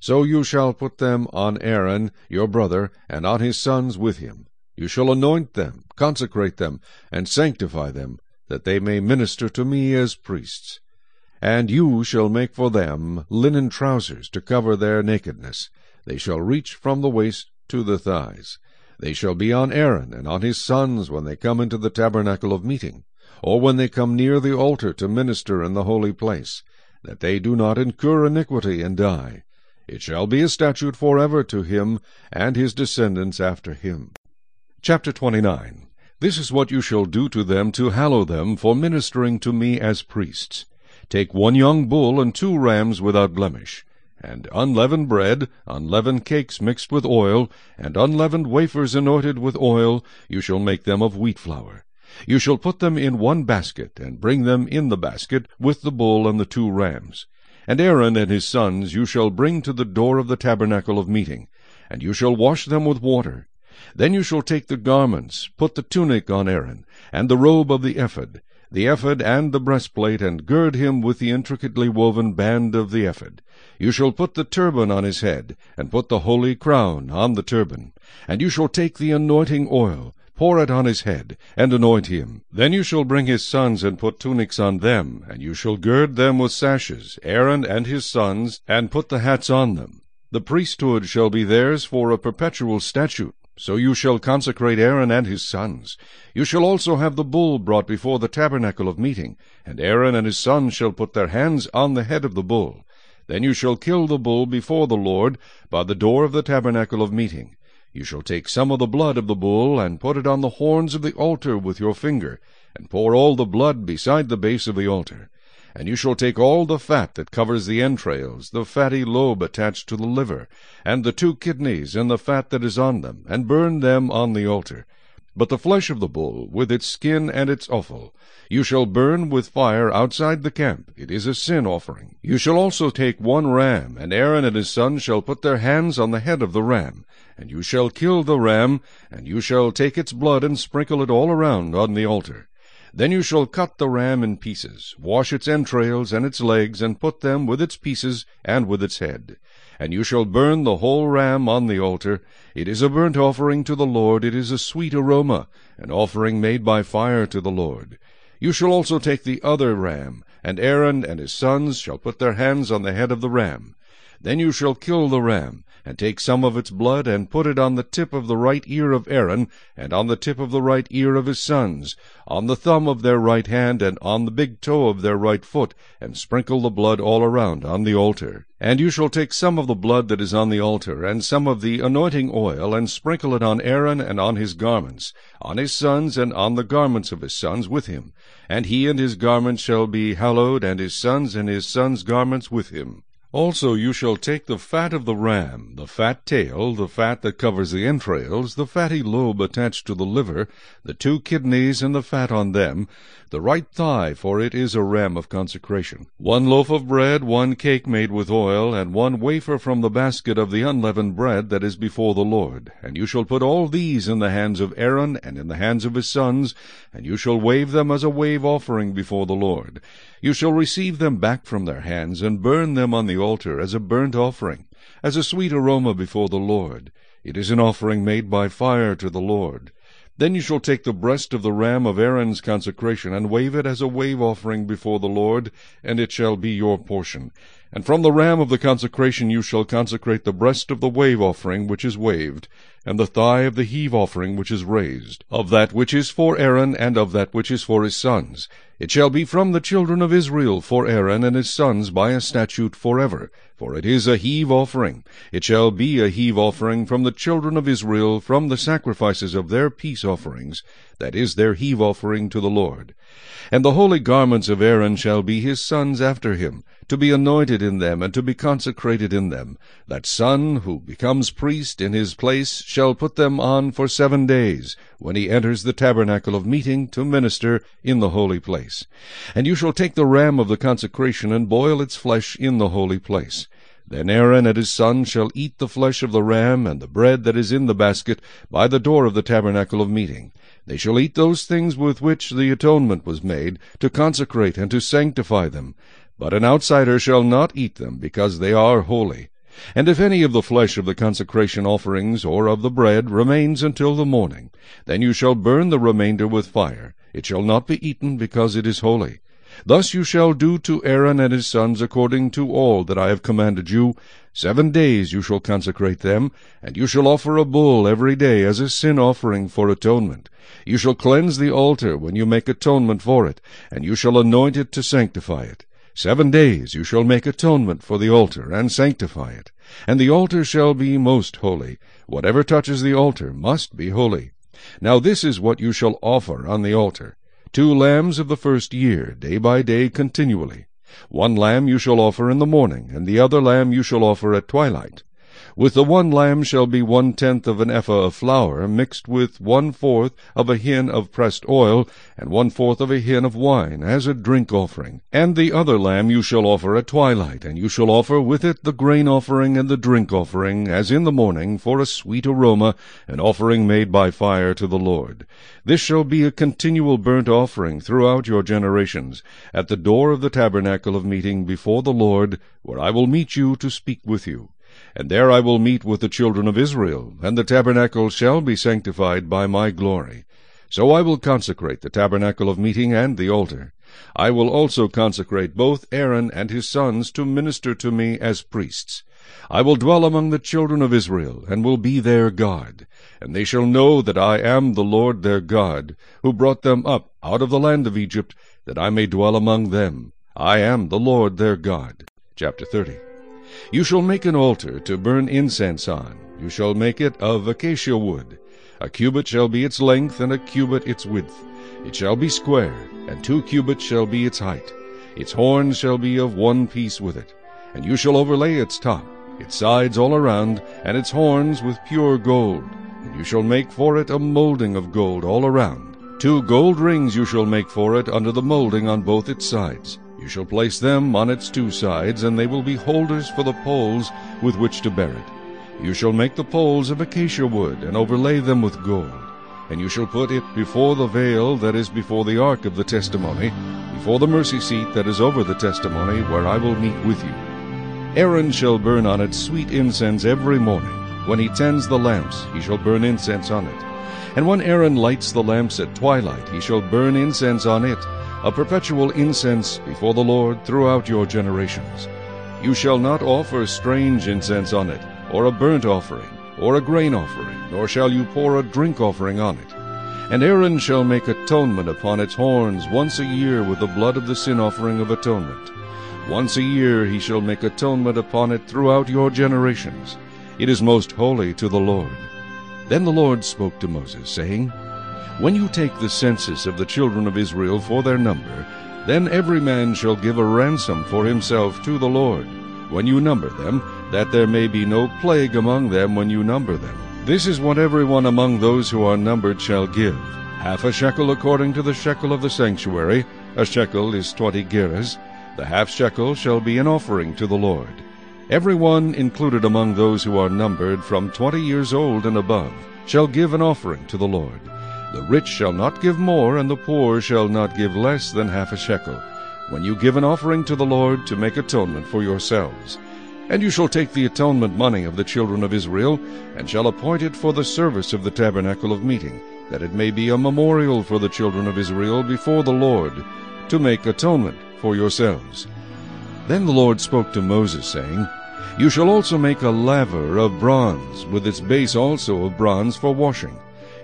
S1: So you shall put them on Aaron your brother, and on his sons with him. You shall anoint them, consecrate them, and sanctify them, that they may minister to me as priests. And you shall make for them linen trousers to cover their nakedness. They shall reach from the waist to the thighs. They shall be on Aaron and on his sons when they come into the tabernacle of meeting, or when they come near the altar to minister in the holy place, that they do not incur iniquity and die. It shall be a statute forever to him and his descendants after him. Chapter 29 This is what you shall do to them to hallow them for ministering to me as priests. Take one young bull and two rams without blemish, and unleavened bread, unleavened cakes mixed with oil, and unleavened wafers anointed with oil, you shall make them of wheat flour. You shall put them in one basket, and bring them in the basket with the bull and the two rams. And Aaron and his sons you shall bring to the door of the tabernacle of meeting, and you shall wash them with water. Then you shall take the garments, put the tunic on Aaron, and the robe of the ephod, the ephod and the breastplate, and gird him with the intricately woven band of the ephod. You shall put the turban on his head, and put the holy crown on the turban. And you shall take the anointing oil, pour it on his head, and anoint him. Then you shall bring his sons, and put tunics on them, and you shall gird them with sashes, Aaron and his sons, and put the hats on them. The priesthood shall be theirs for a perpetual statute. So you shall consecrate Aaron and his sons. You shall also have the bull brought before the tabernacle of meeting, and Aaron and his sons shall put their hands on the head of the bull. Then you shall kill the bull before the Lord by the door of the tabernacle of meeting. You shall take some of the blood of the bull, and put it on the horns of the altar with your finger, and pour all the blood beside the base of the altar. And you shall take all the fat that covers the entrails, the fatty lobe attached to the liver, and the two kidneys, and the fat that is on them, and burn them on the altar. But the flesh of the bull, with its skin and its offal, you shall burn with fire outside the camp. It is a sin offering. You shall also take one ram, and Aaron and his sons shall put their hands on the head of the ram. And you shall kill the ram, and you shall take its blood and sprinkle it all around on the altar. Then you shall cut the ram in pieces, wash its entrails and its legs, and put them with its pieces and with its head. And you shall burn the whole ram on the altar. It is a burnt offering to the Lord, it is a sweet aroma, an offering made by fire to the Lord. You shall also take the other ram, and Aaron and his sons shall put their hands on the head of the ram. Then you shall kill the ram, and take some of its blood, and put it on the tip of the right ear of Aaron, and on the tip of the right ear of his sons, on the thumb of their right hand, and on the big toe of their right foot, and sprinkle the blood all around on the altar. And you shall take some of the blood that is on the altar, and some of the anointing oil, and sprinkle it on Aaron and on his garments, on his sons, and on the garments of his sons with him. And he and his garments shall be hallowed, and his sons and his sons' garments with him. Also you shall take the fat of the ram, the fat tail, the fat that covers the entrails, the fatty lobe attached to the liver, the two kidneys and the fat on them, the right thigh, for it is a ram of consecration, one loaf of bread, one cake made with oil, and one wafer from the basket of the unleavened bread that is before the Lord. And you shall put all these in the hands of Aaron and in the hands of his sons, and you shall wave them as a wave offering before the Lord. You shall receive them back from their hands, and burn them on the altar as a burnt offering, as a sweet aroma before the Lord. It is an offering made by fire to the Lord. Then you shall take the breast of the ram of Aaron's consecration, and wave it as a wave offering before the Lord, and it shall be your portion. And from the ram of the consecration you shall consecrate the breast of the wave offering which is waved, and the thigh of the heave offering which is raised, of that which is for Aaron, and of that which is for his sons. It shall be from the children of Israel for Aaron and his sons by a statute forever, for it is a heave offering. It shall be a heave offering from the children of Israel from the sacrifices of their peace offerings, that is their heave offering to the Lord. And the holy garments of Aaron shall be his sons after him, to be anointed in them, and to be consecrated in them. That son who becomes priest in his place shall put them on for seven days, when he enters the tabernacle of meeting to minister in the holy place. And you shall take the ram of the consecration, and boil its flesh in the holy place. Then Aaron and his sons shall eat the flesh of the ram and the bread that is in the basket by the door of the tabernacle of meeting. They shall eat those things with which the atonement was made, to consecrate and to sanctify them. But an outsider shall not eat them, because they are holy. And if any of the flesh of the consecration offerings or of the bread remains until the morning, then you shall burn the remainder with fire. It shall not be eaten, because it is holy. Thus you shall do to Aaron and his sons according to all that I have commanded you. Seven days you shall consecrate them, and you shall offer a bull every day as a sin offering for atonement. You shall cleanse the altar when you make atonement for it, and you shall anoint it to sanctify it. Seven days you shall make atonement for the altar, and sanctify it. And the altar shall be most holy. Whatever touches the altar must be holy. Now this is what you shall offer on the altar two lambs of the first year, day by day continually. One lamb you shall offer in the morning, and the other lamb you shall offer at twilight. With the one lamb shall be one tenth of an ephah of flour, mixed with one fourth of a hin of pressed oil, and one fourth of a hin of wine, as a drink offering. And the other lamb you shall offer at twilight, and you shall offer with it the grain offering and the drink offering, as in the morning, for a sweet aroma, an offering made by fire to the Lord. This shall be a continual burnt offering throughout your generations, at the door of the tabernacle of meeting before the Lord, where I will meet you to speak with you. And there I will meet with the children of Israel, and the tabernacle shall be sanctified by my glory. So I will consecrate the tabernacle of meeting and the altar. I will also consecrate both Aaron and his sons to minister to me as priests. I will dwell among the children of Israel, and will be their God. And they shall know that I am the Lord their God, who brought them up out of the land of Egypt, that I may dwell among them. I am the Lord their God. Chapter 30 you shall make an altar to burn incense on. You shall make it of acacia wood. A cubit shall be its length, and a cubit its width. It shall be square, and two cubits shall be its height. Its horns shall be of one piece with it. And you shall overlay its top, its sides all around, and its horns with pure gold. And you shall make for it a molding of gold all around. Two gold rings you shall make for it under the molding on both its sides. You shall place them on its two sides, and they will be holders for the poles with which to bear it. You shall make the poles of acacia wood, and overlay them with gold. And you shall put it before the veil that is before the ark of the testimony, before the mercy seat that is over the testimony, where I will meet with you. Aaron shall burn on it sweet incense every morning. When he tends the lamps, he shall burn incense on it. And when Aaron lights the lamps at twilight, he shall burn incense on it, a perpetual incense before the Lord throughout your generations. You shall not offer strange incense on it, or a burnt offering, or a grain offering, nor shall you pour a drink offering on it. And Aaron shall make atonement upon its horns once a year with the blood of the sin offering of atonement. Once a year he shall make atonement upon it throughout your generations. It is most holy to the Lord. Then the Lord spoke to Moses, saying, when you take the census of the children of Israel for their number, then every man shall give a ransom for himself to the Lord, when you number them, that there may be no plague among them when you number them. This is what every one among those who are numbered shall give, half a shekel according to the shekel of the sanctuary, a shekel is twenty gerahs, the half shekel shall be an offering to the Lord. Every one included among those who are numbered from twenty years old and above shall give an offering to the Lord. The rich shall not give more, and the poor shall not give less than half a shekel, when you give an offering to the Lord to make atonement for yourselves. And you shall take the atonement money of the children of Israel, and shall appoint it for the service of the tabernacle of meeting, that it may be a memorial for the children of Israel before the Lord, to make atonement for yourselves. Then the Lord spoke to Moses, saying, You shall also make a laver of bronze, with its base also of bronze for washing.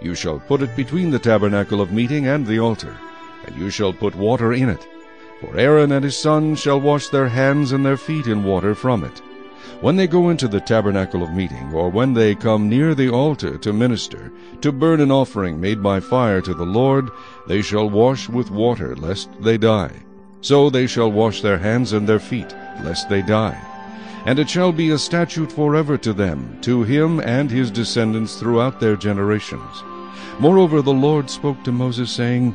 S1: You shall put it between the tabernacle of meeting and the altar, and you shall put water in it. For Aaron and his sons shall wash their hands and their feet in water from it. When they go into the tabernacle of meeting, or when they come near the altar to minister, to burn an offering made by fire to the Lord, they shall wash with water, lest they die. So they shall wash their hands and their feet, lest they die. And it shall be a statute forever to them, to him and his descendants throughout their generations. Moreover, the Lord spoke to Moses, saying,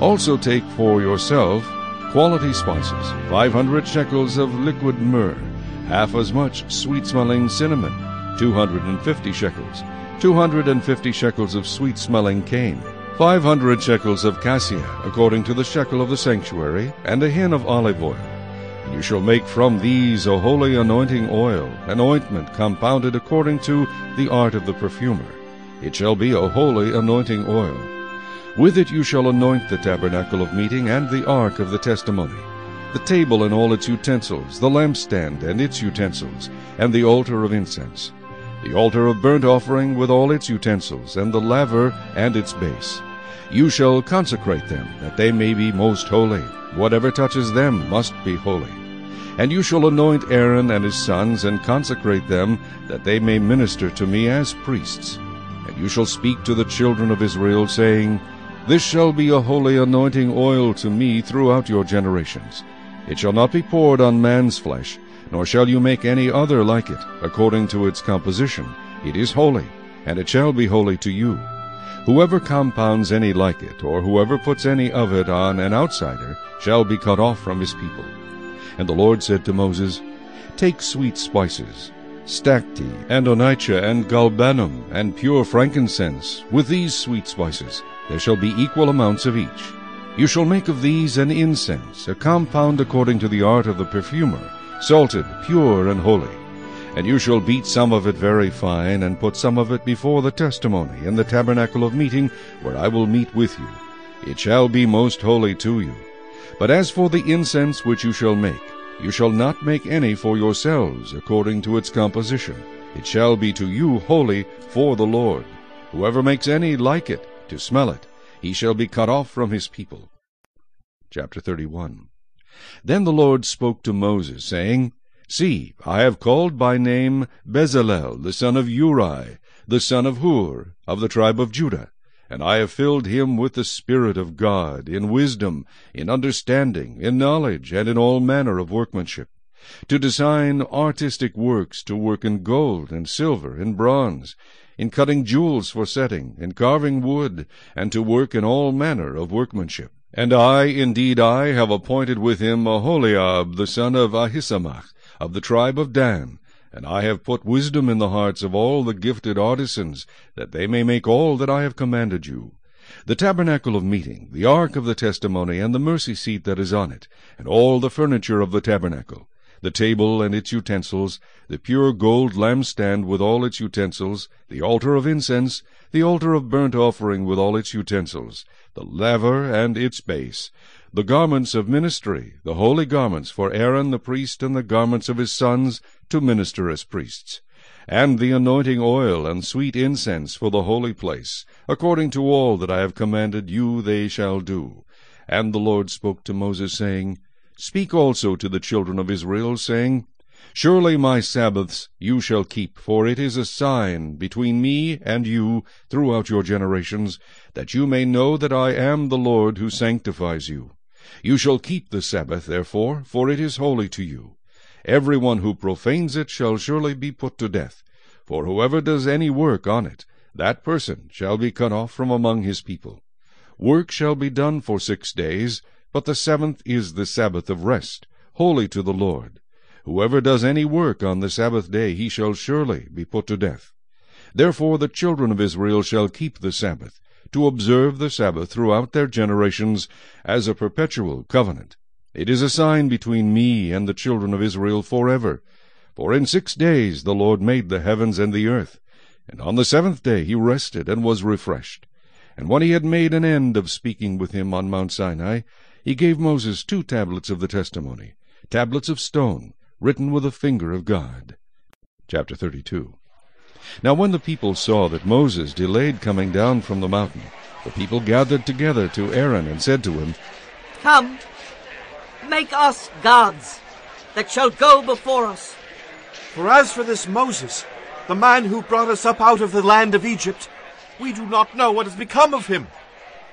S1: Also take for yourself quality spices, five hundred shekels of liquid myrrh, half as much sweet-smelling cinnamon, two hundred and fifty shekels, two hundred and fifty shekels of sweet-smelling cane, five hundred shekels of cassia, according to the shekel of the sanctuary, and a hin of olive oil. And you shall make from these a holy anointing oil, an ointment compounded according to the art of the perfumer. It shall be a holy anointing oil. With it you shall anoint the tabernacle of meeting and the ark of the testimony, the table and all its utensils, the lampstand and its utensils, and the altar of incense, the altar of burnt offering with all its utensils, and the laver and its base. You shall consecrate them, that they may be most holy. Whatever touches them must be holy. And you shall anoint Aaron and his sons, and consecrate them, that they may minister to me as priests. And you shall speak to the children of Israel, saying, This shall be a holy anointing oil to me throughout your generations. It shall not be poured on man's flesh, nor shall you make any other like it, according to its composition. It is holy, and it shall be holy to you. Whoever compounds any like it, or whoever puts any of it on an outsider, shall be cut off from his people. And the Lord said to Moses, Take sweet spices, stacte, and onycha, and galbanum, and pure frankincense, with these sweet spices. There shall be equal amounts of each. You shall make of these an incense, a compound according to the art of the perfumer, salted, pure, and holy. And you shall beat some of it very fine, and put some of it before the testimony in the tabernacle of meeting, where I will meet with you. It shall be most holy to you. But as for the incense which you shall make, you shall not make any for yourselves according to its composition. It shall be to you holy for the Lord. Whoever makes any like it, to smell it, he shall be cut off from his people. Chapter 31 Then the Lord spoke to Moses, saying, See, I have called by name Bezalel, the son of Uri, the son of Hur, of the tribe of Judah. And I have filled him with the Spirit of God, in wisdom, in understanding, in knowledge, and in all manner of workmanship, to design artistic works, to work in gold, and silver, and bronze, in cutting jewels for setting, in carving wood, and to work in all manner of workmanship. And I, indeed I, have appointed with him Aholiab, the son of Ahisamach, of the tribe of Dan, and I have put wisdom in the hearts of all the gifted artisans, that they may make all that I have commanded you. The tabernacle of meeting, the ark of the testimony, and the mercy seat that is on it, and all the furniture of the tabernacle, the table and its utensils, the pure gold lampstand with all its utensils, the altar of incense, the altar of burnt offering with all its utensils, the laver and its base, the garments of ministry, the holy garments for Aaron the priest, and the garments of his sons to minister as priests, and the anointing oil and sweet incense for the holy place, according to all that I have commanded you they shall do. And the Lord spoke to Moses, saying, Speak also to the children of Israel, saying, Surely my Sabbaths you shall keep, for it is a sign between me and you throughout your generations, that you may know that I am the Lord who sanctifies you. You shall keep the Sabbath, therefore, for it is holy to you. Every one who profanes it shall surely be put to death. For whoever does any work on it, that person shall be cut off from among his people. Work shall be done for six days, but the seventh is the Sabbath of rest, holy to the Lord. Whoever does any work on the Sabbath day, he shall surely be put to death. Therefore the children of Israel shall keep the Sabbath, to observe the Sabbath throughout their generations as a perpetual covenant. It is a sign between me and the children of Israel forever. For in six days the Lord made the heavens and the earth, and on the seventh day he rested and was refreshed. And when he had made an end of speaking with him on Mount Sinai, he gave Moses two tablets of the testimony, tablets of stone, written with the finger of God. Chapter 32 now when the people saw that Moses delayed coming down from the mountain, the people gathered together to Aaron and said to him,
S9: Come, make us gods that shall go before us.
S7: For as for this Moses, the man who brought us up out of the land of Egypt, we do not know what has become of him.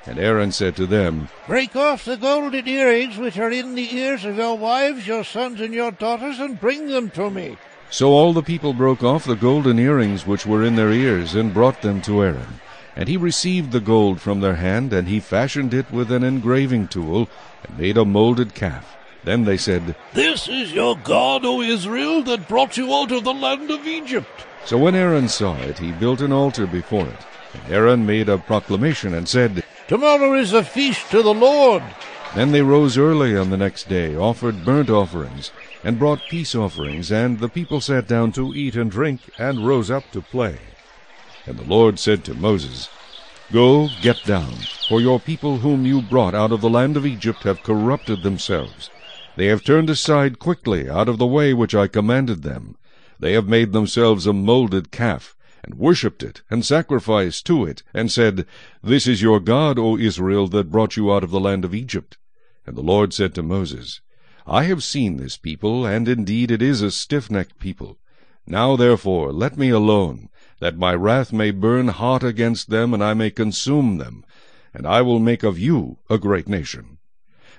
S1: And Aaron said to them,
S10: Break off the golden earrings which are in the ears of your wives, your sons, and your daughters, and bring them to me.
S1: So all the people broke off the golden earrings which were in their ears, and brought them to Aaron. And he received the gold from their hand, and he fashioned it with an engraving tool, and made a molded calf. Then they said,
S11: This is your God, O Israel, that brought you out of the land of Egypt.
S1: So when Aaron saw it, he built an altar before it. And Aaron made a proclamation and said,
S10: Tomorrow is a feast to the Lord.
S1: Then they rose early on the next day, offered burnt offerings, and brought peace offerings, and the people sat down to eat and drink, and rose up to play. And the Lord said to Moses, Go, get down, for your people whom you brought out of the land of Egypt have corrupted themselves. They have turned aside quickly out of the way which I commanded them. They have made themselves a molded calf, and worshipped it, and sacrificed to it, and said, This is your God, O Israel, that brought you out of the land of Egypt. And the Lord said to Moses, I have seen this people, and indeed it is a stiff-necked people. Now therefore let me alone, that my wrath may burn hot against them, and I may consume them, and I will make of you a great nation.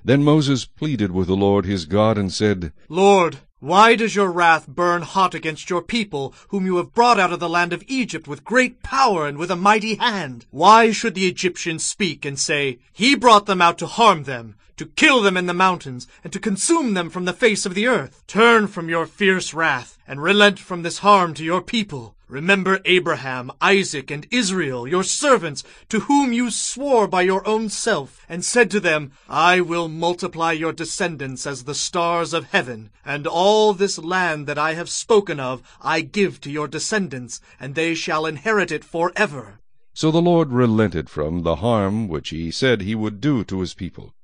S1: Then Moses pleaded with the Lord his God, and said,
S5: Lord, why does your wrath burn hot against your people, whom you have brought out of the land of Egypt with great power and with a mighty hand? Why should the Egyptians speak and say, He brought them out to harm them, to kill them in the mountains, and to consume them from the face of the earth? Turn from your fierce wrath, and relent from this harm to your people. Remember Abraham, Isaac, and Israel, your servants, to whom you swore by your own self, and said to them, I will multiply your descendants as the stars of heaven, and all this land that I have spoken of I give to your descendants, and they shall inherit it forever.
S1: So the Lord relented from the harm which he said he would do to his people.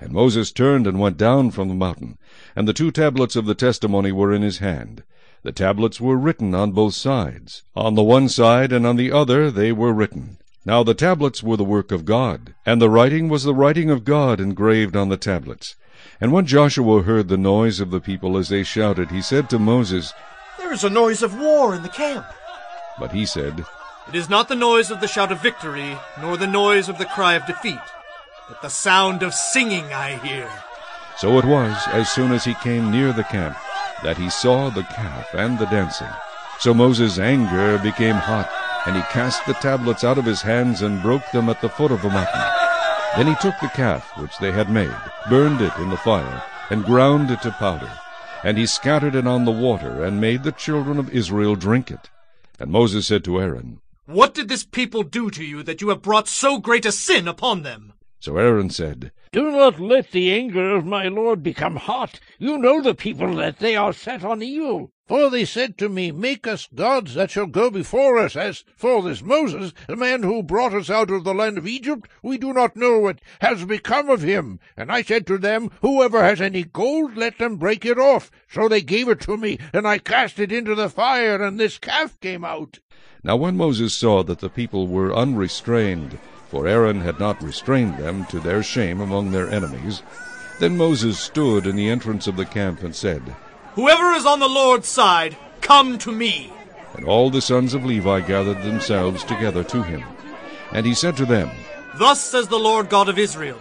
S1: And Moses turned and went down from the mountain, and the two tablets of the testimony were in his hand. The tablets were written on both sides. On the one side and on the other they were written. Now the tablets were the work of God, and the writing was the writing of God engraved on the tablets. And when Joshua heard the noise of the people as they shouted, he said to Moses,
S8: There is a noise of war in the camp.
S1: But he said,
S5: It is not the noise of the shout of victory, nor the noise of the cry of defeat, but the sound of singing I hear.
S1: So it was, as soon as he came near the camp, that he saw the calf and the dancing. So Moses' anger became hot, and he cast the tablets out of his hands and broke them at the foot of the mountain. Then he took the calf which they had made, burned it in the fire, and ground it to powder. And he scattered it on the water, and made the children of Israel drink it. And Moses said to Aaron,
S5: What did this people do to you that you have brought so great a sin upon them?
S1: So Aaron said,
S11: Do not let the anger of my lord become hot. You know the people that they are set on evil.
S10: For they said to me, Make us gods that shall go before us. As for this Moses, the man who brought us out of the land of Egypt, we do not know what has become of him. And I said to them, Whoever has any gold, let them break it off. So they gave it to me, and I cast it into the fire, and this calf came out.
S1: Now when Moses saw that the people were unrestrained, for Aaron had not restrained them to their shame among their enemies, then Moses stood in the entrance of the camp and said,
S5: Whoever is on the Lord's side, come to me.
S1: And all the sons of Levi gathered themselves together to him. And he said to them,
S5: Thus says the Lord God of Israel,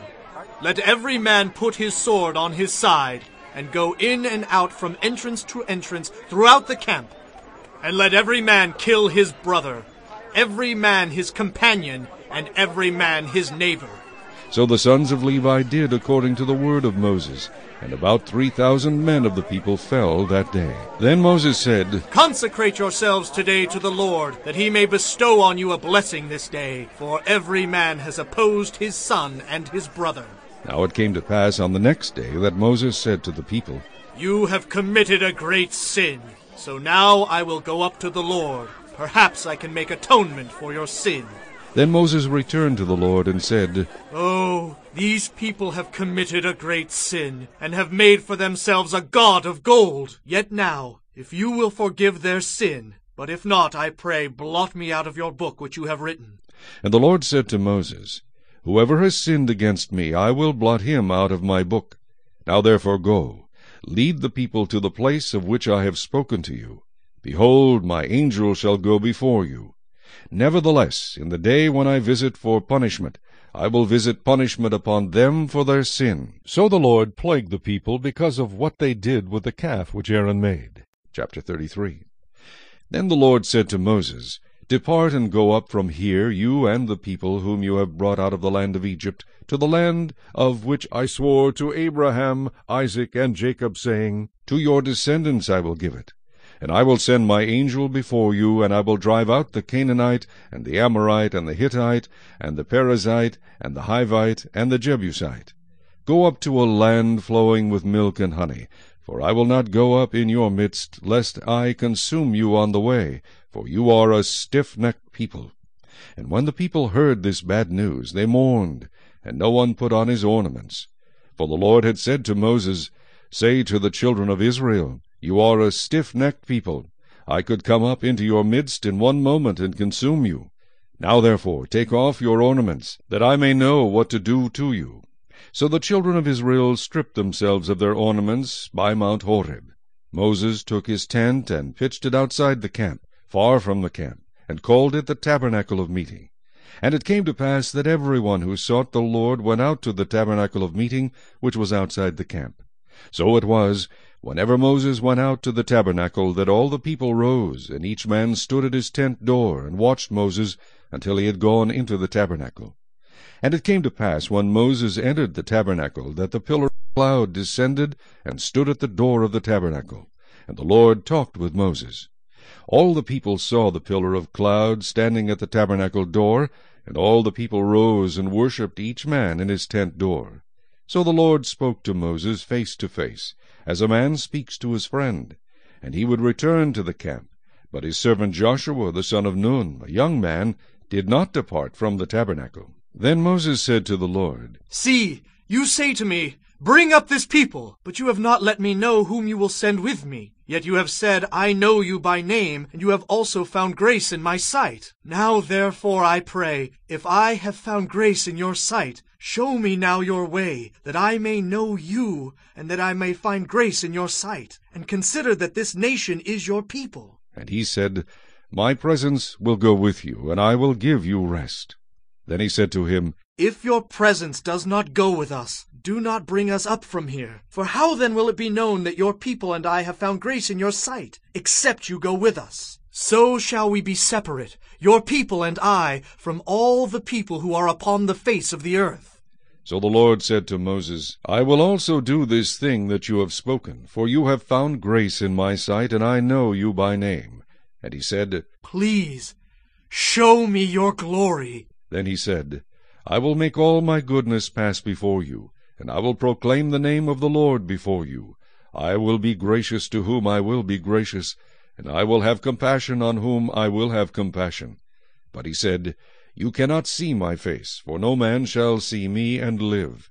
S5: Let every man put his sword on his side, and go in and out from entrance to entrance throughout the camp. And let every man kill his brother, every man his companion, and every man his neighbor.
S1: So the sons of Levi did according to the word of Moses, and about three thousand men of the people fell that day. Then Moses said,
S5: Consecrate yourselves today to the Lord, that he may bestow on you a blessing this day, for every man has opposed his son and his brother.
S1: Now it came to pass on the next day that Moses said to the people,
S5: You have committed a great sin, so now I will go up to the Lord. Perhaps I can make atonement for your sin.
S1: Then Moses returned to the Lord and said,
S5: Oh, these people have committed a great sin, and have made for themselves a god of gold. Yet now, if you will forgive their sin, but if not, I pray, blot me out of your book which you have written.
S1: And the Lord said to Moses, Whoever has sinned against me, I will blot him out of my book. Now therefore go, lead the people to the place of which I have spoken to you. Behold, my angel shall go before you. Nevertheless, in the day when I visit for punishment, I will visit punishment upon them for their sin. So the Lord plagued the people because of what they did with the calf which Aaron made. Chapter 33 Then the Lord said to Moses, Depart and go up from here, you and the people whom you have brought out of the land of Egypt, to the land of which I swore to Abraham, Isaac, and Jacob, saying, To your descendants I will give it. And I will send my angel before you, and I will drive out the Canaanite, and the Amorite, and the Hittite, and the Perizzite, and the Hivite, and the Jebusite. Go up to a land flowing with milk and honey, for I will not go up in your midst, lest I consume you on the way, for you are a stiff-necked people. And when the people heard this bad news, they mourned, and no one put on his ornaments. For the Lord had said to Moses, Say to the children of Israel, You are a stiff-necked people. I could come up into your midst in one moment and consume you. Now therefore take off your ornaments, that I may know what to do to you. So the children of Israel stripped themselves of their ornaments by Mount Horeb. Moses took his tent and pitched it outside the camp, far from the camp, and called it the tabernacle of meeting. And it came to pass that every one who sought the Lord went out to the tabernacle of meeting, which was outside the camp. So it was, whenever Moses went out to the tabernacle, that all the people rose, and each man stood at his tent door, and watched Moses until he had gone into the tabernacle. And it came to pass, when Moses entered the tabernacle, that the pillar of cloud descended and stood at the door of the tabernacle. And the Lord talked with Moses. All the people saw the pillar of cloud standing at the tabernacle door, and all the people rose and worshipped each man in his tent door. So the Lord spoke to Moses face to face, as a man speaks to his friend. And he would return to the camp. But his servant Joshua the son of Nun, a young man, did not depart from the tabernacle. Then Moses said to the Lord,
S5: See, you say to me, Bring up this people, but you have not let me know whom you will send with me. Yet you have said, I know you by name, and you have also found grace in my sight. Now therefore I pray, if I have found grace in your sight, show me now your way, that I may know you, and that I may find grace in your sight, and consider that this nation is your people.
S1: And he said, My presence will go with you, and I will give you rest. Then he said to him,
S5: If your presence does not go with us, do not bring us up from here. For how then will it be known that your people and I have found grace in your sight, except you go with us? So shall we be separate, your people and I, from all the people who are upon the face of the earth.
S1: So the Lord said to Moses, I will also do this thing that you have spoken, for you have found grace in my sight, and I know you by name. And he said,
S5: Please, show me your glory.
S1: Then he said, I will make all my goodness pass before you, and I will proclaim the name of the Lord before you. I will be gracious to whom I will be gracious, and I will have compassion on whom I will have compassion. But he said, You cannot see my face, for no man shall see me and live.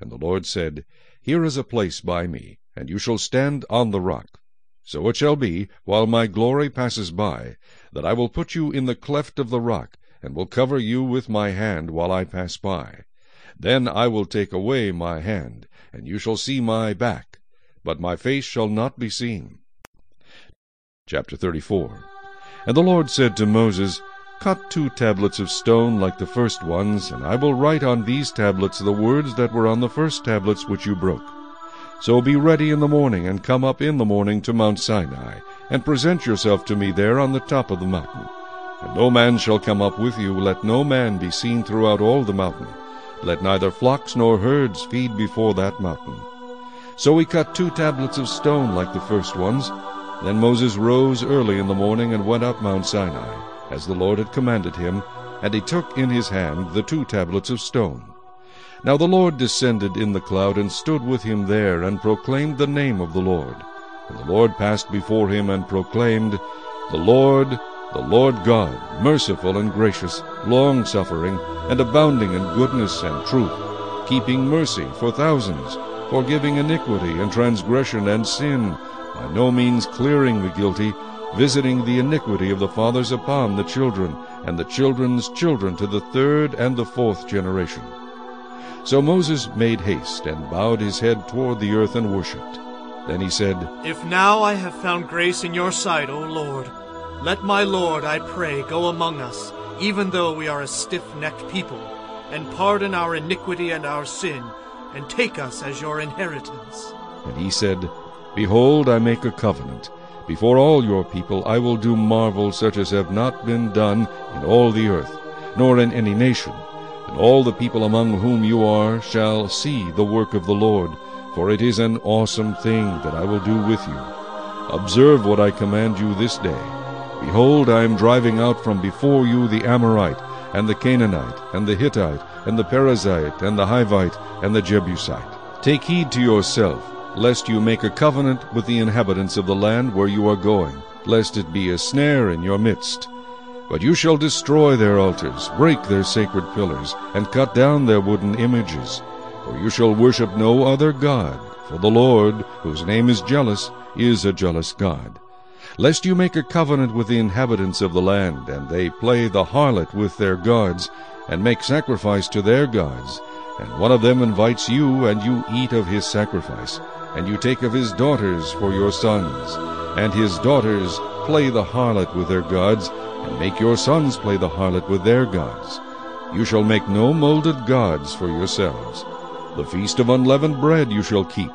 S1: And the Lord said, Here is a place by me, and you shall stand on the rock. So it shall be, while my glory passes by, that I will put you in the cleft of the rock, and will cover you with my hand while I pass by. Then I will take away my hand, and you shall see my back, but my face shall not be seen. Chapter 34 And the Lord said to Moses, Cut two tablets of stone like the first ones, and I will write on these tablets the words that were on the first tablets which you broke. So be ready in the morning, and come up in the morning to Mount Sinai, and present yourself to me there on the top of the mountain. And no man shall come up with you, let no man be seen throughout all the mountain. Let neither flocks nor herds feed before that mountain. So he cut two tablets of stone like the first ones. Then Moses rose early in the morning and went up Mount Sinai, as the Lord had commanded him, and he took in his hand the two tablets of stone. Now the Lord descended in the cloud and stood with him there, and proclaimed the name of the Lord. And the Lord passed before him and proclaimed, The Lord, the Lord God, merciful and gracious, long-suffering, and abounding in goodness and truth, keeping mercy for thousands, forgiving iniquity and transgression and sin, by no means clearing the guilty, visiting the iniquity of the fathers upon the children, and the children's children to the third and the fourth generation. So Moses made haste, and bowed his head toward the earth, and worshipped. Then he said,
S5: If now I have found grace in your sight, O Lord, let my Lord, I pray, go among us, even though we are a stiff-necked people, and pardon our iniquity and our sin, and take us as your inheritance.
S1: And he said, Behold, I make a covenant. Before all your people I will do marvels such as have not been done in all the earth, nor in any nation. And all the people among whom you are shall see the work of the Lord, for it is an awesome thing that I will do with you. Observe what I command you this day. Behold, I am driving out from before you the Amorite, and the Canaanite, and the Hittite, and the Perizzite, and the Hivite, and the Jebusite. Take heed to yourself, lest you make a covenant with the inhabitants of the land where you are going, lest it be a snare in your midst. But you shall destroy their altars, break their sacred pillars, and cut down their wooden images. For you shall worship no other God, for the Lord, whose name is jealous, is a jealous God lest you make a covenant with the inhabitants of the land, and they play the harlot with their gods, and make sacrifice to their gods, and one of them invites you, and you eat of his sacrifice, and you take of his daughters for your sons, and his daughters play the harlot with their gods, and make your sons play the harlot with their gods. You shall make no molded gods for yourselves. The feast of unleavened bread you shall keep.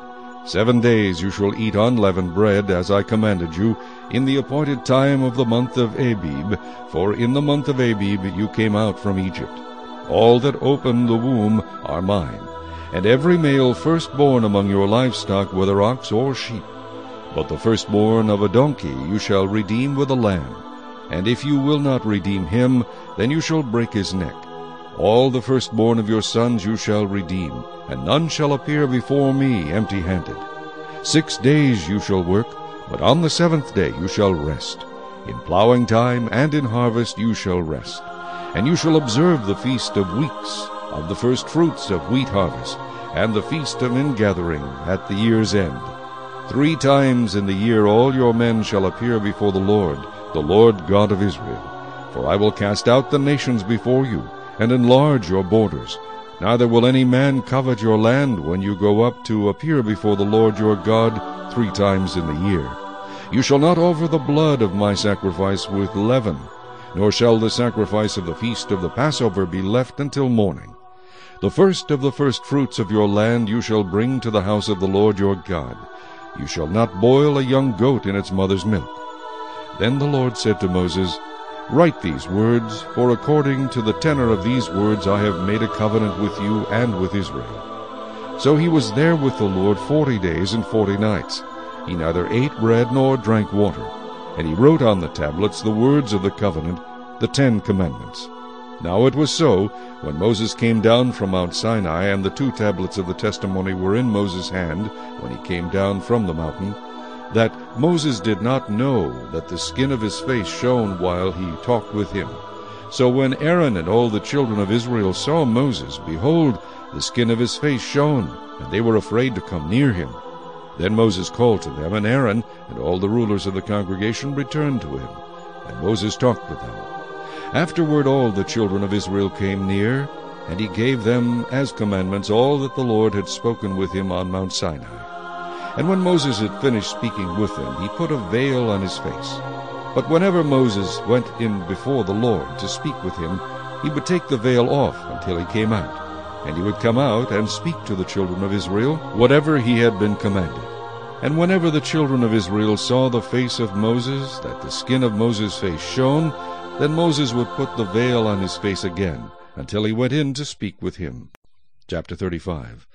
S1: Seven days you shall eat unleavened bread, as I commanded you, in the appointed time of the month of Abib, for in the month of Abib you came out from Egypt. All that open the womb are mine, and every male firstborn among your livestock, whether ox or sheep. But the firstborn of a donkey you shall redeem with a lamb. And if you will not redeem him, then you shall break his neck. All the firstborn of your sons you shall redeem, and none shall appear before me empty-handed. Six days you shall work, but on the seventh day you shall rest. In plowing time and in harvest you shall rest. And you shall observe the feast of weeks, of the first fruits of wheat harvest, and the feast of ingathering at the year's end. Three times in the year all your men shall appear before the Lord, the Lord God of Israel. For I will cast out the nations before you, and enlarge your borders. Neither will any man covet your land when you go up to appear before the Lord your God three times in the year. You shall not offer the blood of my sacrifice with leaven, nor shall the sacrifice of the feast of the Passover be left until morning. The first of the firstfruits of your land you shall bring to the house of the Lord your God. You shall not boil a young goat in its mother's milk. Then the Lord said to Moses, Write these words, for according to the tenor of these words I have made a covenant with you and with Israel. So he was there with the Lord forty days and forty nights. He neither ate bread nor drank water. And he wrote on the tablets the words of the covenant, the Ten Commandments. Now it was so, when Moses came down from Mount Sinai, and the two tablets of the testimony were in Moses' hand, when he came down from the mountain, that Moses did not know that the skin of his face shone while he talked with him. So when Aaron and all the children of Israel saw Moses, behold, the skin of his face shone, and they were afraid to come near him. Then Moses called to them, and Aaron and all the rulers of the congregation returned to him. And Moses talked with them. Afterward all the children of Israel came near, and he gave them as commandments all that the Lord had spoken with him on Mount Sinai. And when Moses had finished speaking with them, he put a veil on his face. But whenever Moses went in before the Lord to speak with him, he would take the veil off until he came out. And he would come out and speak to the children of Israel whatever he had been commanded. And whenever the children of Israel saw the face of Moses, that the skin of Moses' face shone, then Moses would put the veil on his face again, until he went in to speak with him. Chapter 35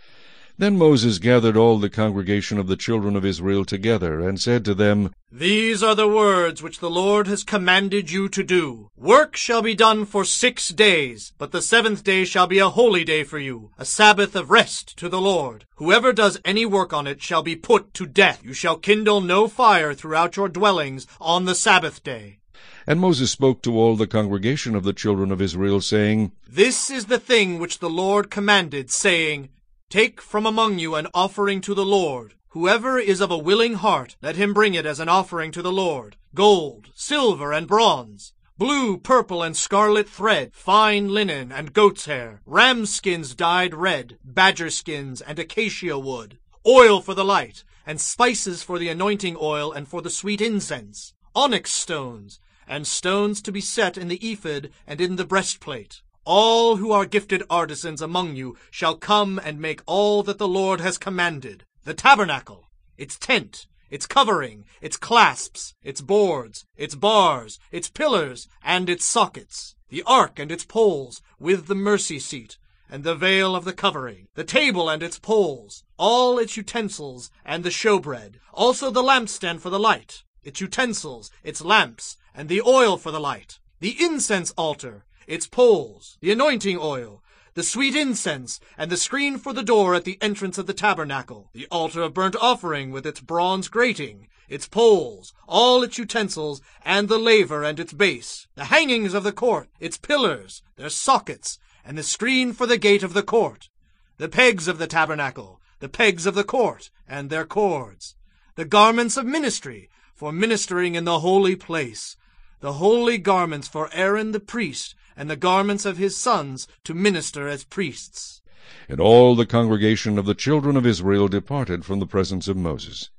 S1: Then Moses gathered all the congregation of the children of Israel together, and said to them,
S5: These are the words which the Lord has commanded you to do. Work shall be done for six days, but the seventh day shall be a holy day for you, a Sabbath of rest to the Lord. Whoever does any work on it shall be put to death. You shall kindle no fire throughout your dwellings on the Sabbath day.
S1: And Moses spoke to all the congregation of the children of Israel, saying,
S5: This is the thing which the Lord commanded, saying, Take from among you an offering to the Lord. Whoever is of a willing heart, let him bring it as an offering to the Lord. Gold, silver, and bronze, blue, purple, and scarlet thread, fine linen, and goat's hair, ram skins dyed red, badger skins, and acacia wood, oil for the light, and spices for the anointing oil and for the sweet incense, onyx stones, and stones to be set in the ephod and in the breastplate. All who are gifted artisans among you shall come and make all that the Lord has commanded. The tabernacle, its tent, its covering, its clasps, its boards, its bars, its pillars, and its sockets, the ark and its poles, with the mercy seat, and the veil of the covering, the table and its poles, all its utensils, and the showbread, also the lampstand for the light, its utensils, its lamps, and the oil for the light, the incense altar, its poles, the anointing oil, the sweet incense, and the screen for the door at the entrance of the tabernacle, the altar of burnt offering with its bronze grating, its poles, all its utensils, and the laver and its base, the hangings of the court, its pillars, their sockets, and the screen for the gate of the court, the pegs of the tabernacle, the pegs of the court, and their cords, the garments of ministry, for ministering in the holy place, the holy garments for Aaron the priest, and the garments of his sons to minister as priests.
S1: And all the congregation of the children of Israel departed from the presence of Moses.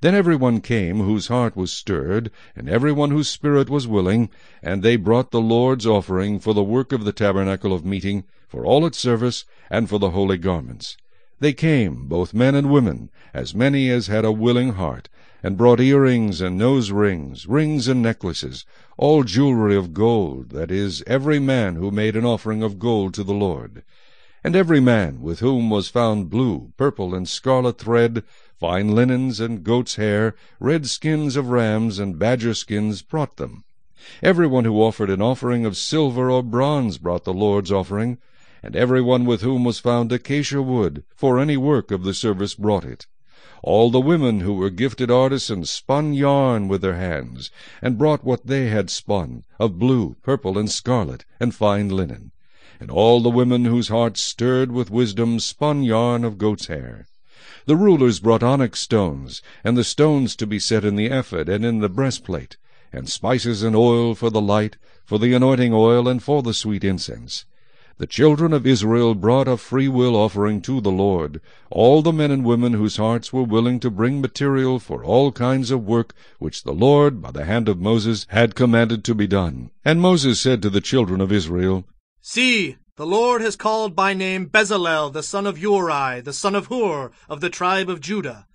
S1: Then every one came whose heart was stirred, and every one whose spirit was willing, and they brought the Lord's offering for the work of the tabernacle of meeting, for all its service, and for the holy garments. They came, both men and women, as many as had a willing heart, and brought earrings and nose rings, rings and necklaces, all jewelry of gold, that is, every man who made an offering of gold to the Lord. And every man with whom was found blue, purple, and scarlet thread, fine linens and goats' hair, red skins of rams and badger skins brought them. Every one who offered an offering of silver or bronze brought the Lord's offering, and every one with whom was found acacia wood for any work of the service brought it. All the women who were gifted artisans spun yarn with their hands, and brought what they had spun, of blue, purple, and scarlet, and fine linen. And all the women whose hearts stirred with wisdom spun yarn of goat's hair. The rulers brought onyx stones, and the stones to be set in the ephod and in the breastplate, and spices and oil for the light, for the anointing oil, and for the sweet incense. The children of Israel brought a free will offering to the Lord, all the men and women whose hearts were willing to bring material for all kinds of work which the Lord, by the hand of Moses, had commanded to be done. And Moses said to the children of Israel,
S5: See, the Lord has called by name Bezalel the son of Uri, the son of Hur, of the tribe of Judah.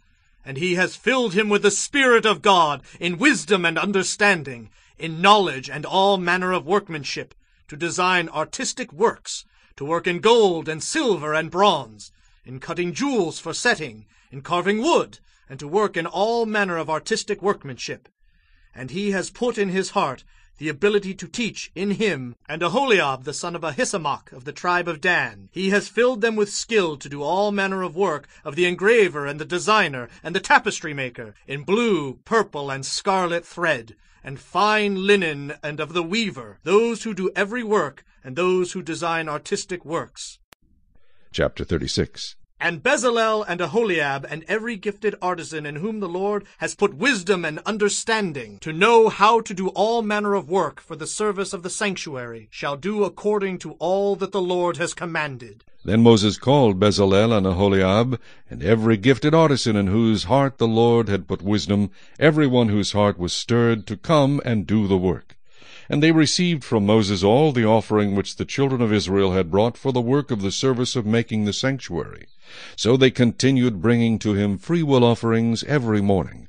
S5: And he has filled him with the Spirit of God, in wisdom and understanding, in knowledge and all manner of workmanship, to design artistic works, to work in gold and silver and bronze, in cutting jewels for setting, in carving wood, and to work in all manner of artistic workmanship. And he has put in his heart the ability to teach in him, and Aholiab the son of Ahisamach of the tribe of Dan. He has filled them with skill to do all manner of work of the engraver and the designer and the tapestry maker, in blue, purple, and scarlet thread, and fine linen, and of the weaver, those who do every work, and those who design artistic works.
S1: Chapter 36
S5: and Bezalel and Aholiab and every gifted artisan in whom the Lord has put wisdom and understanding to know how to do all manner of work for the service of the sanctuary shall do according to all that the Lord has commanded.
S1: Then Moses called Bezalel and Aholiab, and every gifted artisan in whose heart the Lord had put wisdom, every one whose heart was stirred, to come and do the work. And they received from Moses all the offering which the children of Israel had brought for the work of the service of making the sanctuary. So they continued bringing to him freewill offerings every morning.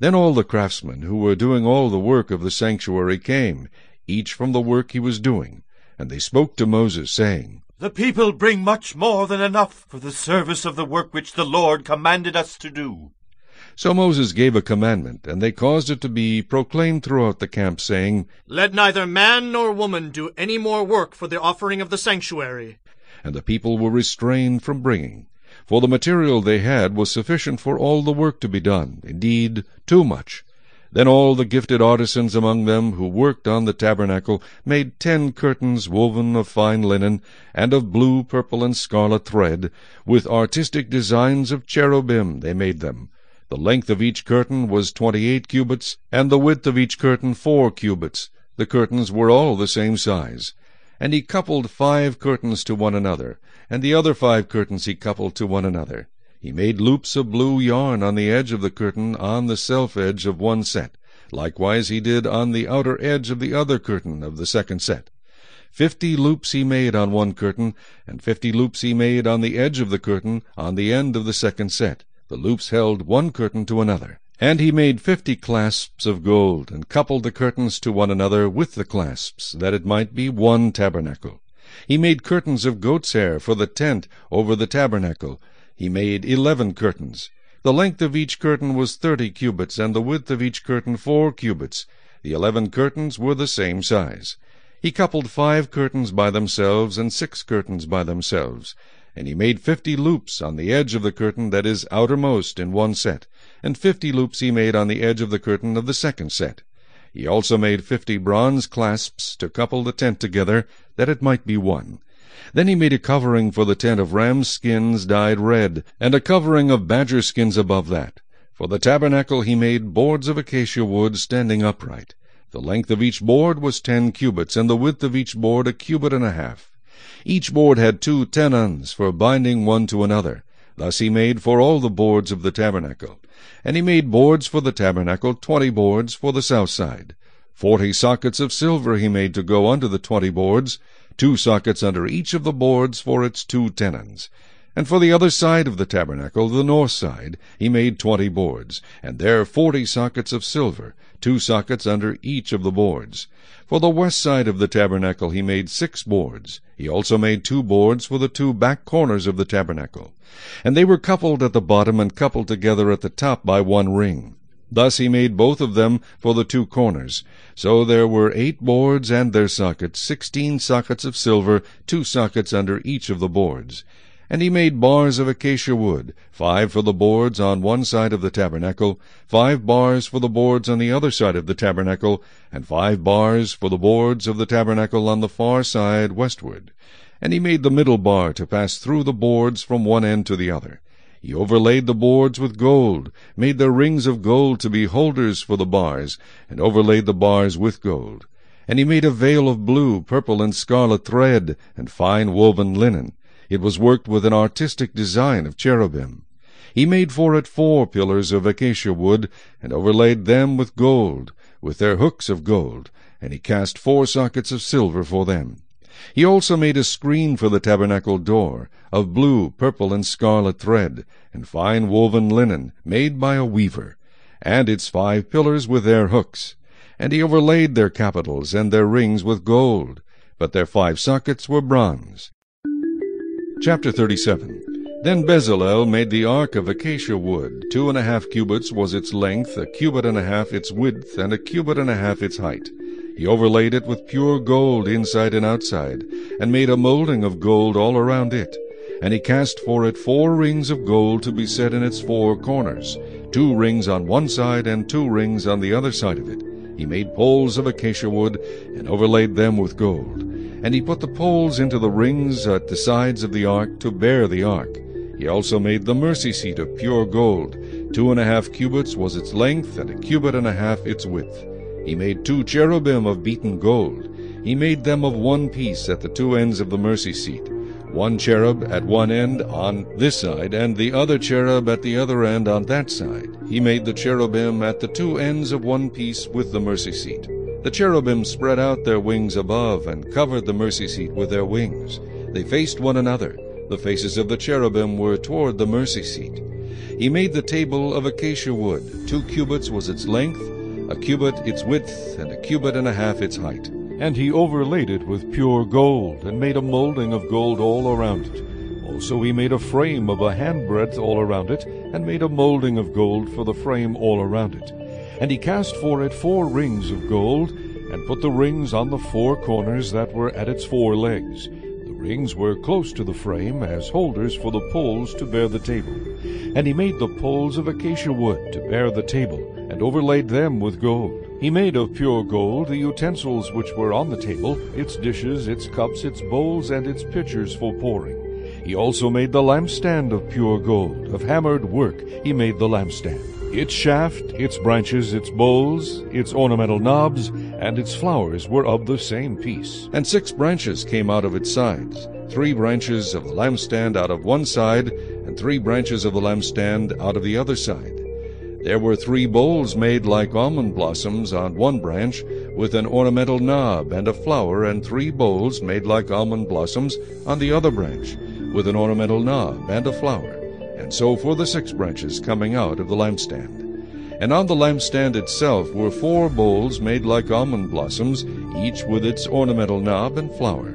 S1: Then all the craftsmen who were doing all the work of the sanctuary came, each from the work he was doing. And they spoke to Moses, saying,
S12: The people bring much more than enough for the service of the work which the Lord commanded us to do.
S1: So Moses gave a commandment, and they caused it to be proclaimed throughout the camp, saying,
S5: Let neither man nor woman do any more work for the offering of the sanctuary.
S1: And the people were restrained from bringing, for the material they had was sufficient for all the work to be done, indeed, too much. Then all the gifted artisans among them who worked on the tabernacle made ten curtains woven of fine linen, and of blue, purple, and scarlet thread, with artistic designs of cherubim they made them. The length of each curtain was twenty-eight cubits, and the width of each curtain four cubits. The curtains were all the same size. And he coupled five curtains to one another, and the other five curtains he coupled to one another. He made loops of blue yarn on the edge of the curtain on the selvedge of one set. Likewise he did on the outer edge of the other curtain of the second set. Fifty loops he made on one curtain, and fifty loops he made on the edge of the curtain on the end of the second set. The loops held one curtain to another. And he made fifty clasps of gold, and coupled the curtains to one another with the clasps, that it might be one tabernacle. He made curtains of goat's hair for the tent over the tabernacle. He made eleven curtains. The length of each curtain was thirty cubits, and the width of each curtain four cubits. The eleven curtains were the same size. He coupled five curtains by themselves, and six curtains by themselves. And he made fifty loops on the edge of the curtain that is outermost in one set, and fifty loops he made on the edge of the curtain of the second set. He also made fifty bronze clasps to couple the tent together, that it might be one. Then he made a covering for the tent of rams' skins dyed red, and a covering of badger skins above that. For the tabernacle he made boards of acacia wood standing upright. The length of each board was ten cubits, and the width of each board a cubit and a half. Each board had two tenons for binding one to another. Thus he made for all the boards of the tabernacle. And he made boards for the tabernacle, twenty boards for the south side. Forty sockets of silver he made to go under the twenty boards, two sockets under each of the boards for its two tenons. And for the other side of the tabernacle, the north side, he made twenty boards, and there forty sockets of silver, two sockets under each of the boards. For the west side of the tabernacle he made six boards. He also made two boards for the two back corners of the tabernacle. And they were coupled at the bottom and coupled together at the top by one ring. Thus he made both of them for the two corners. So there were eight boards and their sockets, sixteen sockets of silver, two sockets under each of the boards. And he made bars of acacia wood, five for the boards on one side of the tabernacle, five bars for the boards on the other side of the tabernacle, and five bars for the boards of the tabernacle on the far side westward. And he made the middle bar to pass through the boards from one end to the other. He overlaid the boards with gold, made their rings of gold to be holders for the bars, and overlaid the bars with gold. And he made a veil of blue, purple, and scarlet thread, and fine woven linen. It was worked with an artistic design of cherubim. He made for it four pillars of acacia wood, and overlaid them with gold, with their hooks of gold, and he cast four sockets of silver for them. He also made a screen for the tabernacle door, of blue, purple, and scarlet thread, and fine woven linen, made by a weaver, and its five pillars with their hooks. And he overlaid their capitals and their rings with gold, but their five sockets were bronze. Chapter 37 Then Bezalel made the ark of acacia wood. Two and a half cubits was its length, a cubit and a half its width, and a cubit and a half its height. He overlaid it with pure gold inside and outside, and made a molding of gold all around it. And he cast for it four rings of gold to be set in its four corners, two rings on one side and two rings on the other side of it. He made poles of acacia wood, and overlaid them with gold. And he put the poles into the rings at the sides of the ark to bear the ark. He also made the mercy seat of pure gold. Two and a half cubits was its length, and a cubit and a half its width. He made two cherubim of beaten gold. He made them of one piece at the two ends of the mercy seat, one cherub at one end on this side, and the other cherub at the other end on that side. He made the cherubim at the two ends of one piece with the mercy seat. The cherubim spread out their wings above, and covered the mercy seat with their wings. They faced one another. The faces of the cherubim were toward the mercy seat. He made the table of acacia wood. Two cubits was its length, a cubit its width, and a cubit and a half its height. And he overlaid it with pure gold, and made a molding of gold all around it. Also he made a frame of a handbreadth all around it, and made a molding of gold for the frame all around it. And he cast for it four rings of gold, and put the rings on the four corners that were at its four legs. The rings were close to the frame, as holders for the poles to bear the table. And he made the poles of acacia wood to bear the table, and overlaid them with gold. He made of pure gold the utensils which were on the table, its dishes, its cups, its bowls, and its pitchers for pouring. He also made the lampstand of pure gold. Of hammered work he made the lampstand. Its shaft, its branches, its bowls, its ornamental knobs, and its flowers were of the same piece. And six branches came out of its sides, three branches of the lampstand out of one side, and three branches of the lampstand out of the other side. There were three bowls made like almond blossoms on one branch, with an ornamental knob and a flower, and three bowls made like almond blossoms on the other branch, with an ornamental knob and a flower, and so for the six branches coming out of the lampstand. And on the lampstand itself were four bowls made like almond blossoms, each with its ornamental knob and flower.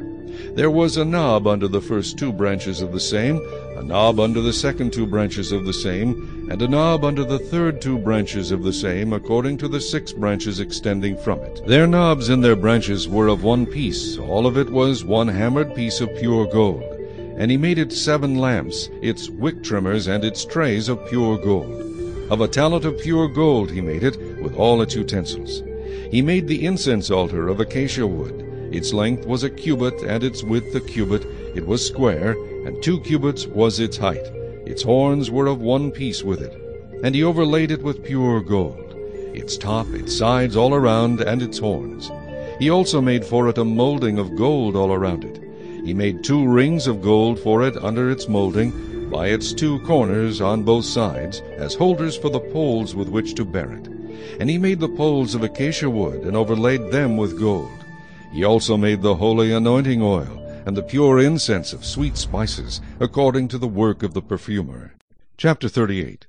S1: There was a knob under the first two branches of the same, a knob under the second two branches of the same, and a knob under the third two branches of the same, according to the six branches extending from it. Their knobs and their branches were of one piece, all of it was one hammered piece of pure gold. And he made it seven lamps, its wick trimmers and its trays of pure gold. Of a talent of pure gold he made it, with all its utensils. He made the incense altar of acacia wood. Its length was a cubit, and its width a cubit. It was square, and two cubits was its height. Its horns were of one piece with it. And he overlaid it with pure gold. its top, its sides all around, and its horns. He also made for it a moulding of gold all around it. He made two rings of gold for it under its moulding, by its two corners on both sides, as holders for the poles with which to bear it. And he made the poles of acacia wood, and overlaid them with gold. He also made the holy anointing oil, and the pure incense of sweet spices, according to the work of the perfumer. Chapter 38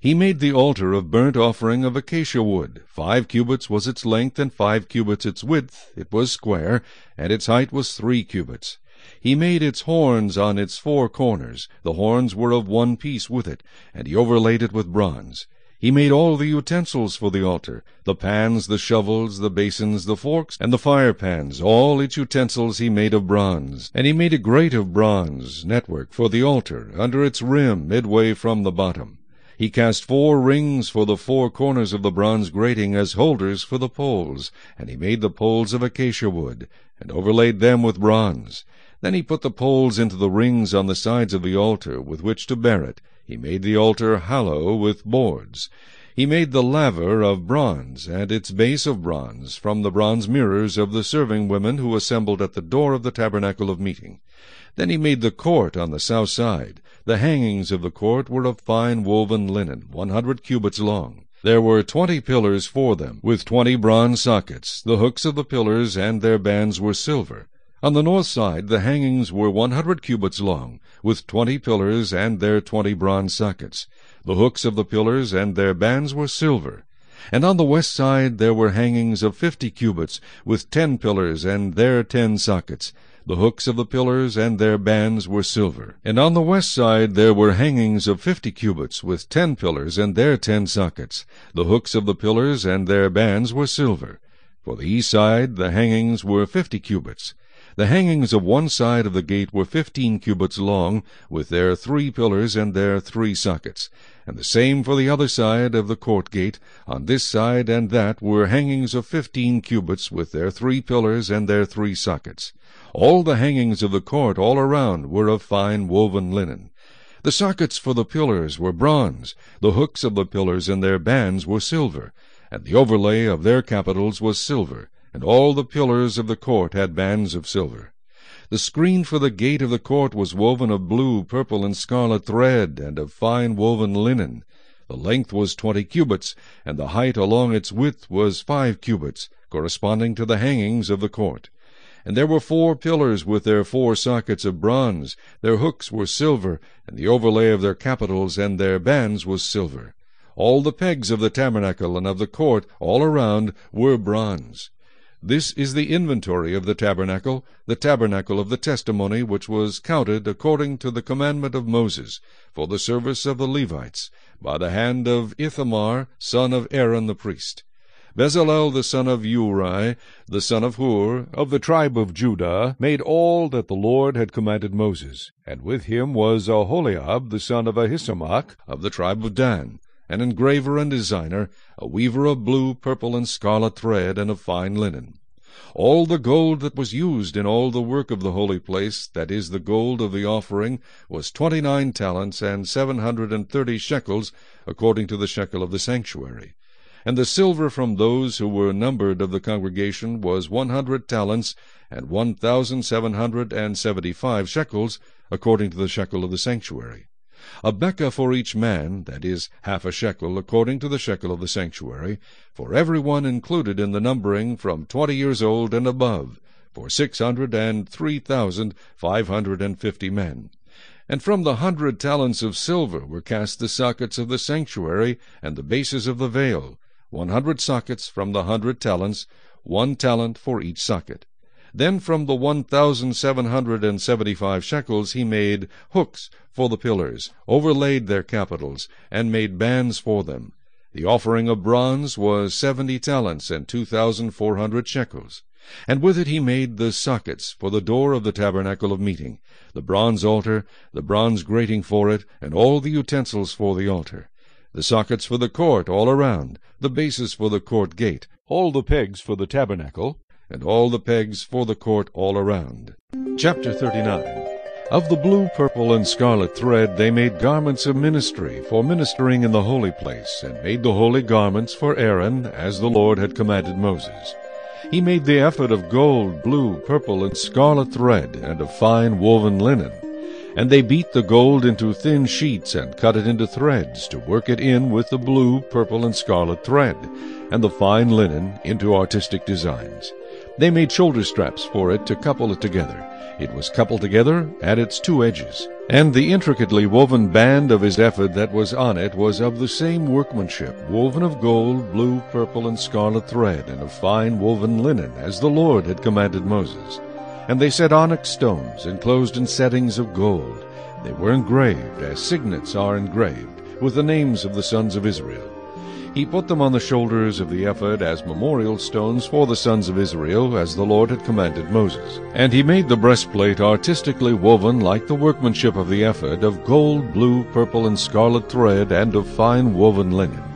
S1: He made the altar of burnt offering of acacia wood. Five cubits was its length, and five cubits its width. It was square, and its height was three cubits. He made its horns on its four corners. The horns were of one piece with it, and he overlaid it with bronze. He made all the utensils for the altar, the pans, the shovels, the basins, the forks, and the fire pans, all its utensils he made of bronze. And he made a grate of bronze, network, for the altar, under its rim, midway from the bottom. He cast four rings for the four corners of the bronze grating as holders for the poles, and he made the poles of acacia wood, and overlaid them with bronze. Then he put the poles into the rings on the sides of the altar, with which to bear it, he made the altar hollow with boards. He made the laver of bronze, and its base of bronze, from the bronze mirrors of the serving women who assembled at the door of the tabernacle of meeting. Then he made the court on the south side. The hangings of the court were of fine woven linen, one hundred cubits long. There were twenty pillars for them, with twenty bronze sockets. The hooks of the pillars and their bands were silver. On the north side the hangings were one hundred cubits long, with twenty pillars and their twenty bronze sockets. The hooks of the pillars and their bands were silver. And on the west side there were hangings of fifty cubits, with ten pillars and their ten sockets. The hooks of the pillars and their bands were silver. And on the west side there were hangings of fifty cubits, with ten pillars and their ten sockets. The hooks of the pillars and their bands were silver. For the east side the hangings were fifty cubits. The hangings of one side of the gate were fifteen cubits long, with their three pillars and their three sockets. And the same for the other side of the court gate. On this side and that were hangings of fifteen cubits, with their three pillars and their three sockets. All the hangings of the court all around were of fine woven linen. The sockets for the pillars were bronze. The hooks of the pillars and their bands were silver, and the overlay of their capitals was silver and all the pillars of the court had bands of silver. The screen for the gate of the court was woven of blue, purple, and scarlet thread, and of fine woven linen. The length was twenty cubits, and the height along its width was five cubits, corresponding to the hangings of the court. And there were four pillars with their four sockets of bronze. Their hooks were silver, and the overlay of their capitals and their bands was silver. All the pegs of the tabernacle and of the court all around were bronze. This is the inventory of the tabernacle, the tabernacle of the testimony, which was counted according to the commandment of Moses, for the service of the Levites, by the hand of Ithamar, son of Aaron the priest. Bezalel the son of Uri, the son of Hur, of the tribe of Judah, made all that the Lord had commanded Moses. And with him was Aholiab the son of Ahisamach, of the tribe of Dan, an engraver and designer, a weaver of blue, purple, and scarlet thread, and of fine linen. All the gold that was used in all the work of the holy place, that is, the gold of the offering, was twenty-nine talents and seven hundred and thirty shekels, according to the shekel of the sanctuary. And the silver from those who were numbered of the congregation was one hundred talents and one thousand seven hundred and seventy-five shekels, according to the shekel of the sanctuary. A bekah for each man, that is, half a shekel, according to the shekel of the sanctuary, for every one included in the numbering from twenty years old and above, for six hundred and three thousand five hundred and fifty men. And from the hundred talents of silver were cast the sockets of the sanctuary and the bases of the veil, one hundred sockets from the hundred talents, one talent for each socket. Then from the one thousand seven hundred and seventy-five shekels he made hooks for the pillars, overlaid their capitals, and made bands for them. The offering of bronze was seventy talents and two thousand four hundred shekels. And with it he made the sockets for the door of the tabernacle of meeting, the bronze altar, the bronze grating for it, and all the utensils for the altar, the sockets for the court all around, the bases for the court gate, all the pegs for the tabernacle, and all the pegs for the court all around. Chapter 39 Of the blue, purple, and scarlet thread they made garments of ministry for ministering in the holy place, and made the holy garments for Aaron, as the Lord had commanded Moses. He made the ephod of gold, blue, purple, and scarlet thread, and of fine woven linen. And they beat the gold into thin sheets, and cut it into threads, to work it in with the blue, purple, and scarlet thread, and the fine linen into artistic designs. They made shoulder straps for it to couple it together. It was coupled together at its two edges. And the intricately woven band of his ephod that was on it was of the same workmanship, woven of gold, blue, purple, and scarlet thread, and of fine woven linen, as the Lord had commanded Moses. And they set onyx stones, enclosed in settings of gold. They were engraved, as signets are engraved, with the names of the sons of Israel. He put them on the shoulders of the ephod as memorial stones for the sons of Israel, as the Lord had commanded Moses. And he made the breastplate artistically woven like the workmanship of the ephod, of gold, blue, purple, and scarlet thread, and of fine woven linen.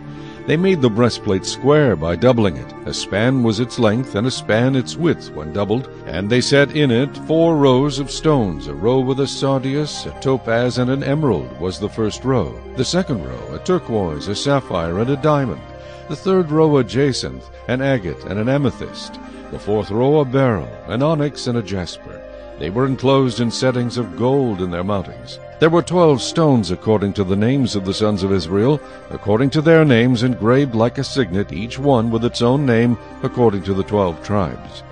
S1: They made the breastplate square by doubling it. A span was its length, and a span its width when doubled. And they set in it four rows of stones. A row with a sardius, a topaz, and an emerald was the first row. The second row a turquoise, a sapphire, and a diamond. The third row a jacinth, an agate, and an amethyst. The fourth row a beryl, an onyx, and a jasper. They were enclosed in settings of gold in their mountings. There were twelve stones according to the names of the sons of Israel, according to their names engraved like a signet, each one with its own name according to the twelve tribes.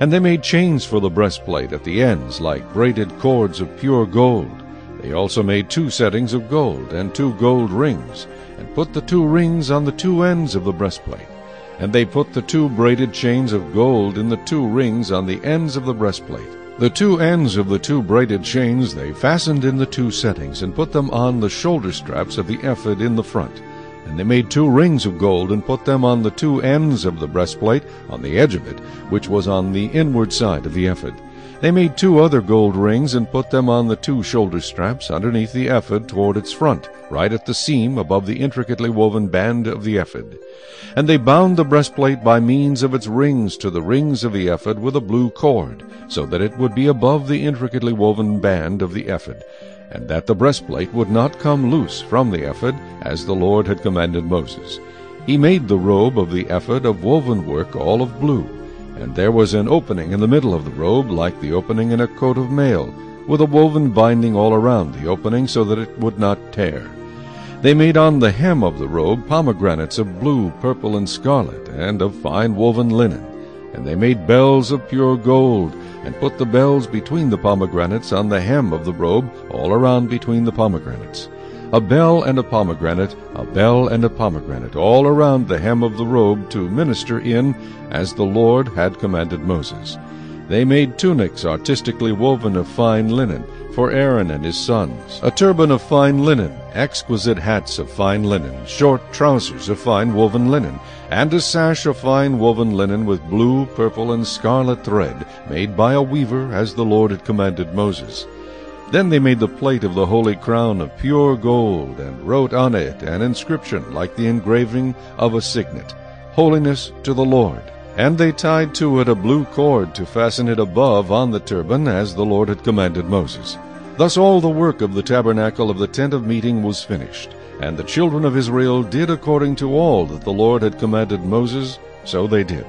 S1: And they made chains for the breastplate at the ends, like braided cords of pure gold. They also made two settings of gold, and two gold rings, and put the two rings on the two ends of the breastplate. And they put the two braided chains of gold in the two rings on the ends of the breastplate. The two ends of the two braided chains they fastened in the two settings, and put them on the shoulder straps of the ephod in the front. And they made two rings of gold, and put them on the two ends of the breastplate, on the edge of it, which was on the inward side of the ephod. They made two other gold rings, and put them on the two shoulder straps underneath the ephod toward its front, right at the seam above the intricately woven band of the ephod. And they bound the breastplate by means of its rings to the rings of the ephod with a blue cord, so that it would be above the intricately woven band of the ephod, and that the breastplate would not come loose from the ephod, as the Lord had commanded Moses. He made the robe of the ephod of woven work all of blue, and there was an opening in the middle of the robe, like the opening in a coat of mail, with a woven binding all around the opening, so that it would not tear. They made on the hem of the robe pomegranates of blue, purple, and scarlet, and of fine woven linen. And they made bells of pure gold, and put the bells between the pomegranates on the hem of the robe, all around between the pomegranates. A bell and a pomegranate, a bell and a pomegranate, all around the hem of the robe to minister in, as the Lord had commanded Moses. They made tunics artistically woven of fine linen, for Aaron and his sons, a turban of fine linen, exquisite hats of fine linen, short trousers of fine woven linen, and a sash of fine woven linen with blue, purple, and scarlet thread, made by a weaver, as the Lord had commanded Moses. Then they made the plate of the holy crown of pure gold, and wrote on it an inscription like the engraving of a signet, Holiness to the Lord. And they tied to it a blue cord to fasten it above on the turban, as the Lord had commanded Moses. Thus all the work of the tabernacle of the tent of meeting was finished. And the children of Israel did according to all that the Lord had commanded Moses, so they did.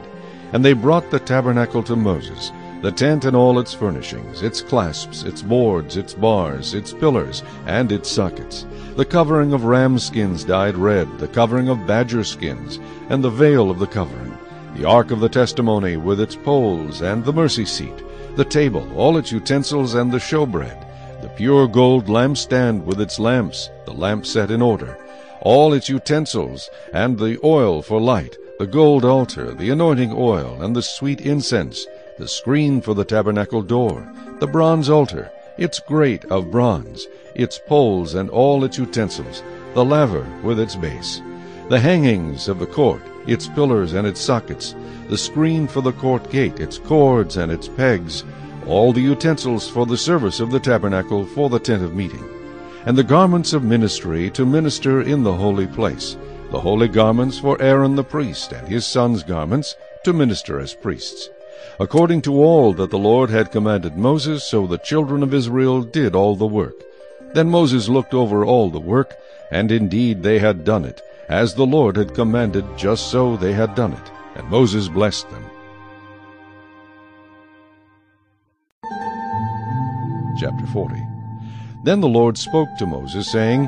S1: And they brought the tabernacle to Moses, the tent and all its furnishings, its clasps, its boards, its bars, its pillars, and its sockets, the covering of ram skins dyed red, the covering of badger skins, and the veil of the covering, the ark of the testimony with its poles, and the mercy seat, the table, all its utensils, and the showbread, the pure gold lampstand with its lamps, the lamp set in order, all its utensils, and the oil for light, the gold altar, the anointing oil, and the sweet incense, the screen for the tabernacle door, the bronze altar, its grate of bronze, its poles and all its utensils, the laver with its base, the hangings of the court, its pillars and its sockets, the screen for the court gate, its cords and its pegs, all the utensils for the service of the tabernacle for the tent of meeting, and the garments of ministry to minister in the holy place, the holy garments for Aaron the priest, and his sons' garments to minister as priests, According to all that the Lord had commanded Moses, so the children of Israel did all the work. Then Moses looked over all the work, and indeed they had done it, as the Lord had commanded, just so they had done it. And Moses blessed them. Chapter 40 Then the Lord spoke to Moses, saying,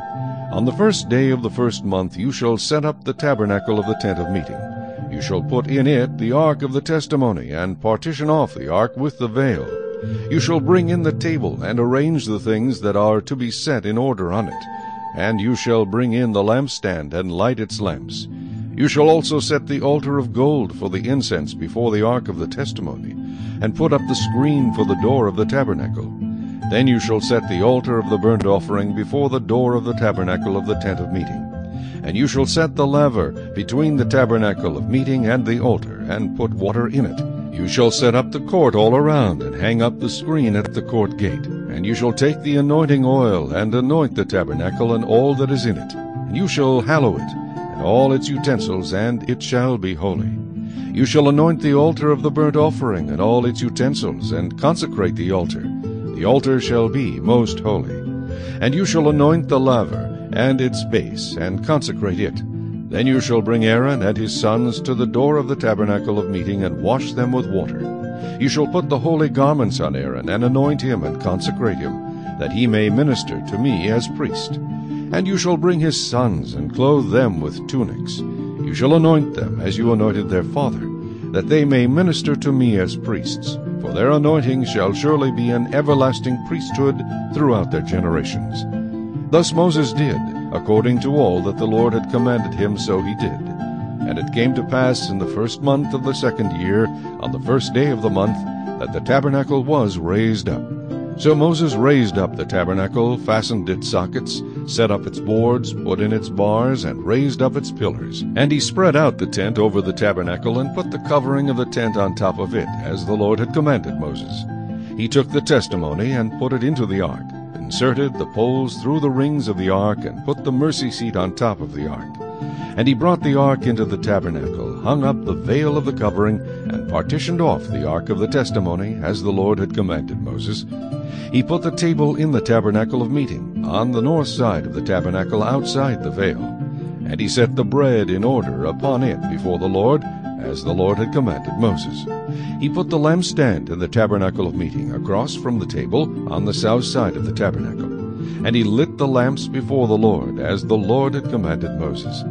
S1: On the first day of the first month you shall set up the tabernacle of the tent of meeting. You shall put in it the ark of the testimony, and partition off the ark with the veil. You shall bring in the table, and arrange the things that are to be set in order on it. And you shall bring in the lampstand, and light its lamps. You shall also set the altar of gold for the incense before the ark of the testimony, and put up the screen for the door of the tabernacle. Then you shall set the altar of the burnt offering before the door of the tabernacle of the tent of meeting. And you shall set the laver between the tabernacle of meeting and the altar, and put water in it. You shall set up the court all around, and hang up the screen at the court gate. And you shall take the anointing oil, and anoint the tabernacle and all that is in it. And you shall hallow it, and all its utensils, and it shall be holy. You shall anoint the altar of the burnt offering, and all its utensils, and consecrate the altar. The altar shall be most holy. And you shall anoint the laver, and its base, and consecrate it. Then you shall bring Aaron and his sons to the door of the tabernacle of meeting, and wash them with water. You shall put the holy garments on Aaron, and anoint him, and consecrate him, that he may minister to me as priest. And you shall bring his sons, and clothe them with tunics. You shall anoint them as you anointed their father, that they may minister to me as priests. For their anointing shall surely be an everlasting priesthood throughout their generations. Thus Moses did, according to all that the Lord had commanded him, so he did. And it came to pass in the first month of the second year, on the first day of the month, that the tabernacle was raised up. So Moses raised up the tabernacle, fastened its sockets, set up its boards, put in its bars, and raised up its pillars. And he spread out the tent over the tabernacle, and put the covering of the tent on top of it, as the Lord had commanded Moses. He took the testimony, and put it into the ark, inserted the poles through the rings of the ark, and put the mercy seat on top of the ark. And he brought the ark into the tabernacle, hung up the veil of the covering, and partitioned off the ark of the testimony, as the Lord had commanded Moses. He put the table in the tabernacle of meeting, on the north side of the tabernacle outside the veil. And he set the bread in order upon it before the Lord, as the Lord had commanded Moses. He put the lampstand in the tabernacle of meeting across from the table on the south side of the tabernacle. And he lit the lamps before the Lord, as the Lord had commanded Moses.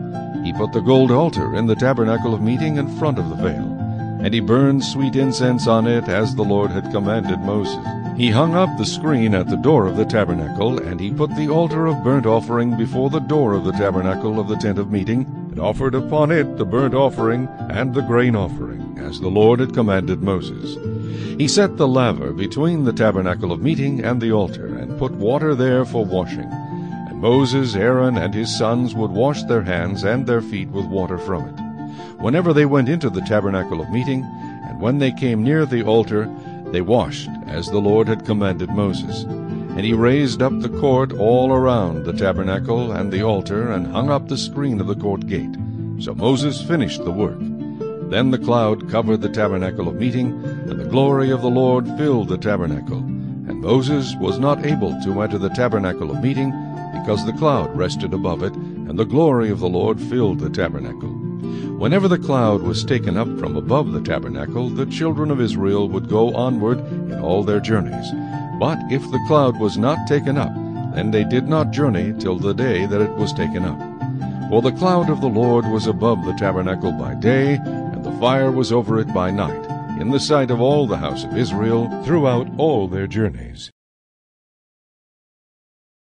S1: He put the gold altar in the tabernacle of meeting in front of the veil. And he burned sweet incense on it, as the Lord had commanded Moses. He hung up the screen at the door of the tabernacle, and he put the altar of burnt offering before the door of the tabernacle of the tent of meeting, and offered upon it the burnt offering and the grain offering, as the Lord had commanded Moses. He set the laver between the tabernacle of meeting and the altar, and put water there for washing. And Moses, Aaron, and his sons would wash their hands and their feet with water from it. Whenever they went into the tabernacle of meeting, and when they came near the altar, they washed, as the Lord had commanded Moses. And he raised up the court all around the tabernacle and the altar, and hung up the screen of the court gate. So Moses finished the work. Then the cloud covered the tabernacle of meeting, and the glory of the Lord filled the tabernacle. And Moses was not able to enter the tabernacle of meeting, because the cloud rested above it, and the glory of the Lord filled the tabernacle. Whenever the cloud was taken up from above the tabernacle, the children of Israel would go onward in all their journeys. But if the cloud was not taken up, then they did not journey till the day that it was taken up. For the cloud of the Lord was above the tabernacle by day, and the fire was over it by night, in the sight of all the house of Israel throughout all their journeys.